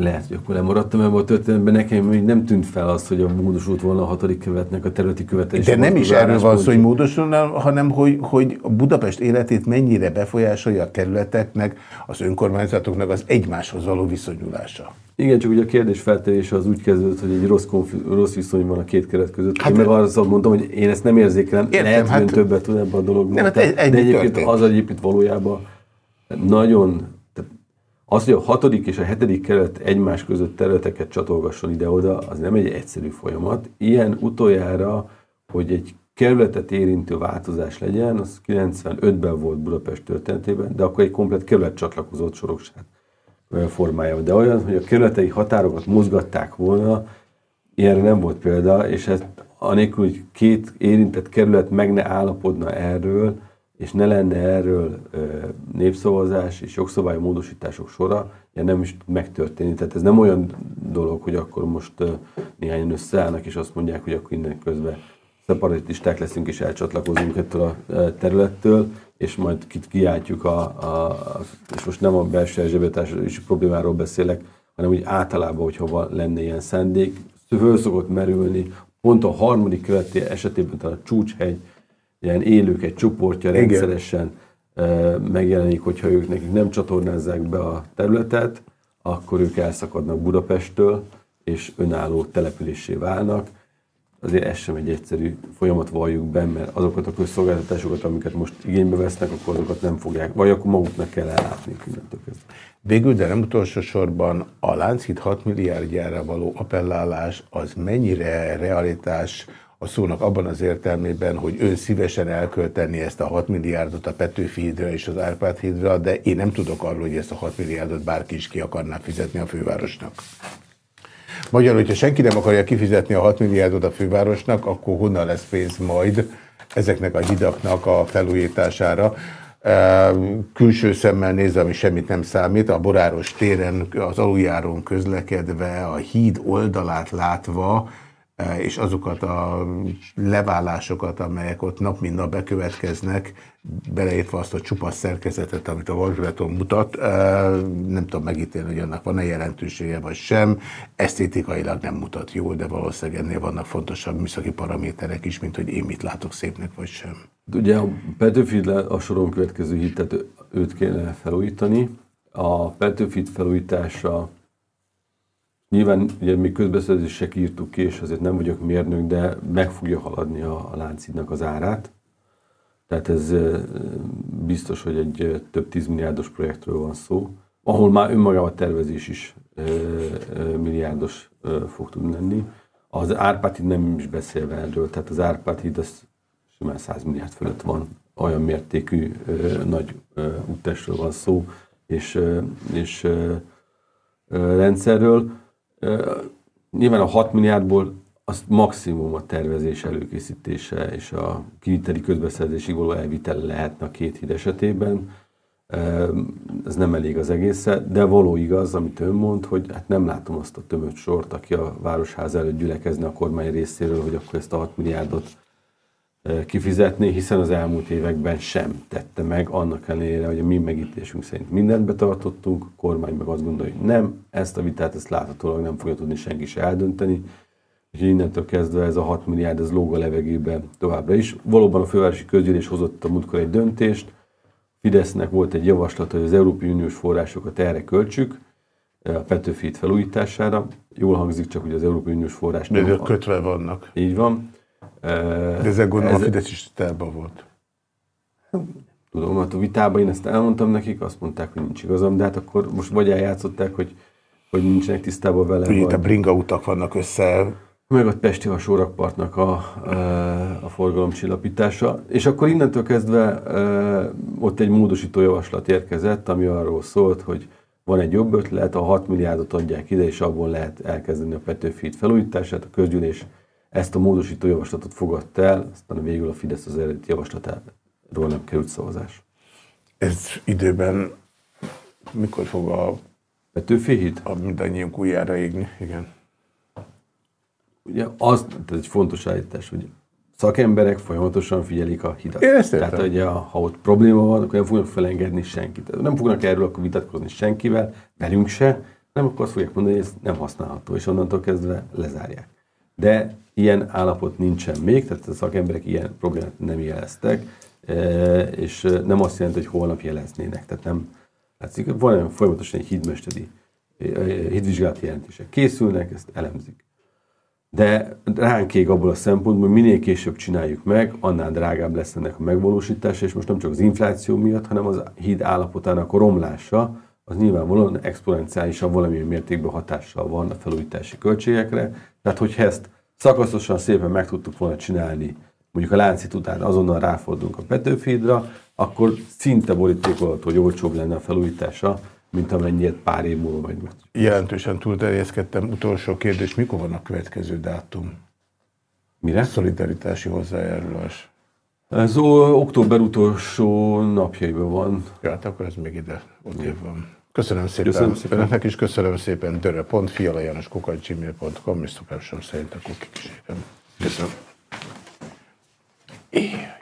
Lehet, hogy akkor lemaradtam ebben a történetben, nekem még nem tűnt fel az, hogy a módosult volna a hatodik követnek a területi követelés. De nem is erről van szó, hogy módosulna, hanem hogy, hogy a Budapest életét mennyire befolyásolja a kerületeknek, az önkormányzatoknak az egymáshoz való viszonyulása. Igen, csak ugye a kérdés feltevése az úgy kezdődött, hogy egy rossz, rossz viszony van a két keret között. Hát én meg arra mondtam, hogy én ezt nem érzékelem, értem, lehet, hát, többet tud ebben a dologban. Nem, hát egy, de egyébként történt. az egyébként valójában nagyon az, hogy a hatodik és a hetedik kerület egymás között területeket csatolgasson ide-oda, az nem egy egyszerű folyamat. Ilyen utoljára, hogy egy kerületet érintő változás legyen, az 95-ben volt Budapest történetében, de akkor egy komplet kerület csatlakozott sorokság formájában. De olyan, hogy a kerületei határokat mozgatták volna, ilyenre nem volt példa, és ez anélkül, hogy két érintett kerület meg ne állapodna erről, és ne lenne erről népszavazás és jogszabály módosítások sora, ilyen nem is megtörténni. Tehát ez nem olyan dolog, hogy akkor most néhányan összeállnak, és azt mondják, hogy akkor innen közben szeparatisták leszünk, és elcsatlakozunk ettől a területtől, és majd kit kiáltjuk, a, a, és most nem a belső is problémáról beszélek, hanem úgy általában, hogy hova lenne ilyen szándék, föl szokott merülni, pont a harmadik követi esetében, tehát a csúcshegy, ilyen élők egy csoportja Igen. rendszeresen megjelenik, hogyha ők nekik nem csatornázzák be a területet, akkor ők elszakadnak Budapesttől, és önálló településé válnak. Azért ez sem egy egyszerű folyamat valljuk be, mert azokat a közszolgáltatásokat, amiket most igénybe vesznek, akkor azokat nem fogják, vagy akkor maguknak kell ellátni Végül, de nem utolsó sorban a Lánchíd 6 milliárdjára való appellálás az mennyire realitás a szónak abban az értelmében, hogy ön szívesen elkölteni ezt a 6 milliárdot a Petőfi hídra és az Árpád hídra, de én nem tudok arról, hogy ezt a 6 milliárdot bárki is ki akarná fizetni a fővárosnak. Magyarul, hogyha senki nem akarja kifizetni a 6 milliárdot a fővárosnak, akkor honnan lesz pénz majd ezeknek a hidaknak a felújítására? Külső szemmel nézve, ami semmit nem számít, a Boráros téren az aluljáron közlekedve, a híd oldalát látva, és azokat a leválásokat, amelyek ott nap mint nap bekövetkeznek, beleértve azt a csupasz szerkezetet, amit a vasbeton mutat, eh, nem tudom megítélni, hogy annak van-e jelentősége vagy sem. Esztétikailag nem mutat jól, de valószínűleg ennél vannak fontosabb műszaki paraméterek is, mint hogy én mit látok szépnek vagy sem. Ugye a Petőfi a soron következő hitet őt kéne felújítani. A Petőfi felújítása Nyilván ugye mi közbeszerzések írtuk ki, és azért nem vagyok mérnök, de meg fogja haladni a, a láncídnak az árát. Tehát ez biztos, hogy egy több tízmilliárdos projektről van szó, ahol már önmagában a tervezés is milliárdos fog tudni lenni. Az Árpád nem is beszélve erről, tehát az Árpád az simán 100 milliárd fölött van, olyan mértékű nagy úttestről van szó, és, és rendszerről. Nyilván a 6 milliárdból az maximum a tervezés előkészítése és a kiviteli közbeszerzési való elvitel lehetne a két híd esetében. Ez nem elég az egészre, de való igaz, amit ön mond, hogy hát nem látom azt a tömött sort, aki a Városház előtt gyülekezne a kormány részéről, hogy akkor ezt a 6 milliárdot kifizetni, hiszen az elmúlt években sem tette meg, annak ellenére, hogy a mi megítésünk szerint mindent betartottunk, a kormány meg azt gondolja, hogy nem, ezt a vitát ezt láthatólag nem fogja tudni senki se eldönteni, és innentől kezdve ez a 6 milliárd, ez lóg a levegőben továbbra is. Valóban a fővárosi közgyűlés hozott a múltkor egy döntést, Fidesznek volt egy javaslat, hogy az Európai Uniós forrásokat erre költsük, a Petőfi felújítására. Jól hangzik csak, hogy az Európai Uniós forrás De nem kötve vannak. Így van. De ezzel gondolom ez... a Fidesz is tárban volt. Tudom, hát a vitában én ezt elmondtam nekik, azt mondták, hogy nincs igazam, de hát akkor most vagy eljátszották, hogy, hogy nincsenek tisztában vele. Ugye vagy... a bringa utak vannak össze meg a Pesti hasórakpartnak a, a forgalomcsillapítása. És akkor innentől kezdve ott egy módosító javaslat érkezett, ami arról szólt, hogy van egy jobb ötlet, a 6 milliárdot adják ide, és abból lehet elkezdeni a Petőfi felújítását. A közgyűlés ezt a módosító javaslatot fogadta el, aztán végül a Fidesz az eredeti javaslatáról nem került szavazás. Ez időben mikor fog a Petőfi híd? A mindannyiunk újjára égni, igen. Ugye az, ez egy fontos állítás, hogy szakemberek folyamatosan figyelik a hidat. Én ezt Tehát, hogy ha ott probléma van, akkor nem fognak felengedni senkit. Nem fognak erről akkor vitatkozni senkivel, velünk se, nem akkor azt fogják mondani, hogy ez nem használható, és onnantól kezdve lezárják. De ilyen állapot nincsen még, tehát a szakemberek ilyen problémát nem jeleztek, e, és nem azt jelenti, hogy holnap jeleznének. Tehát nem, látszik, van folyamatosan egy hídmesteri e, hídvizsgálati jelentések készülnek, ezt elemzik. De ránk ég abból a szempontból, hogy minél később csináljuk meg, annál drágább lesz ennek a megvalósítása, és most nem csak az infláció miatt, hanem az híd állapotának a romlása, az nyilvánvalóan exponenciálisan valamilyen mértékben hatással van a felújítási költségekre. Tehát, hogyha ezt szakaszosan szépen meg tudtuk volna csinálni, mondjuk a láncit után azonnal ráfordulunk a Petőfidra, akkor szinte borítékolható, hogy olcsóbb lenne a felújítása, mint amennyit pár év múlva vagy meg. Jelentősen túlterjeszkedtem. Utolsó kérdés, mikor van a következő dátum? Mire? Szolidaritási hozzájárulás. Ez október utolsó napjaiban van. Ja, hát akkor ez még ide, ott van. Köszönöm szépen. Köszönöm szépen. Önöknek is köszönöm szépen. Dörö.fi, alajanoskukat.gmail.com és szokásom szerint a kukikísérem. Köszönöm. Éjjj.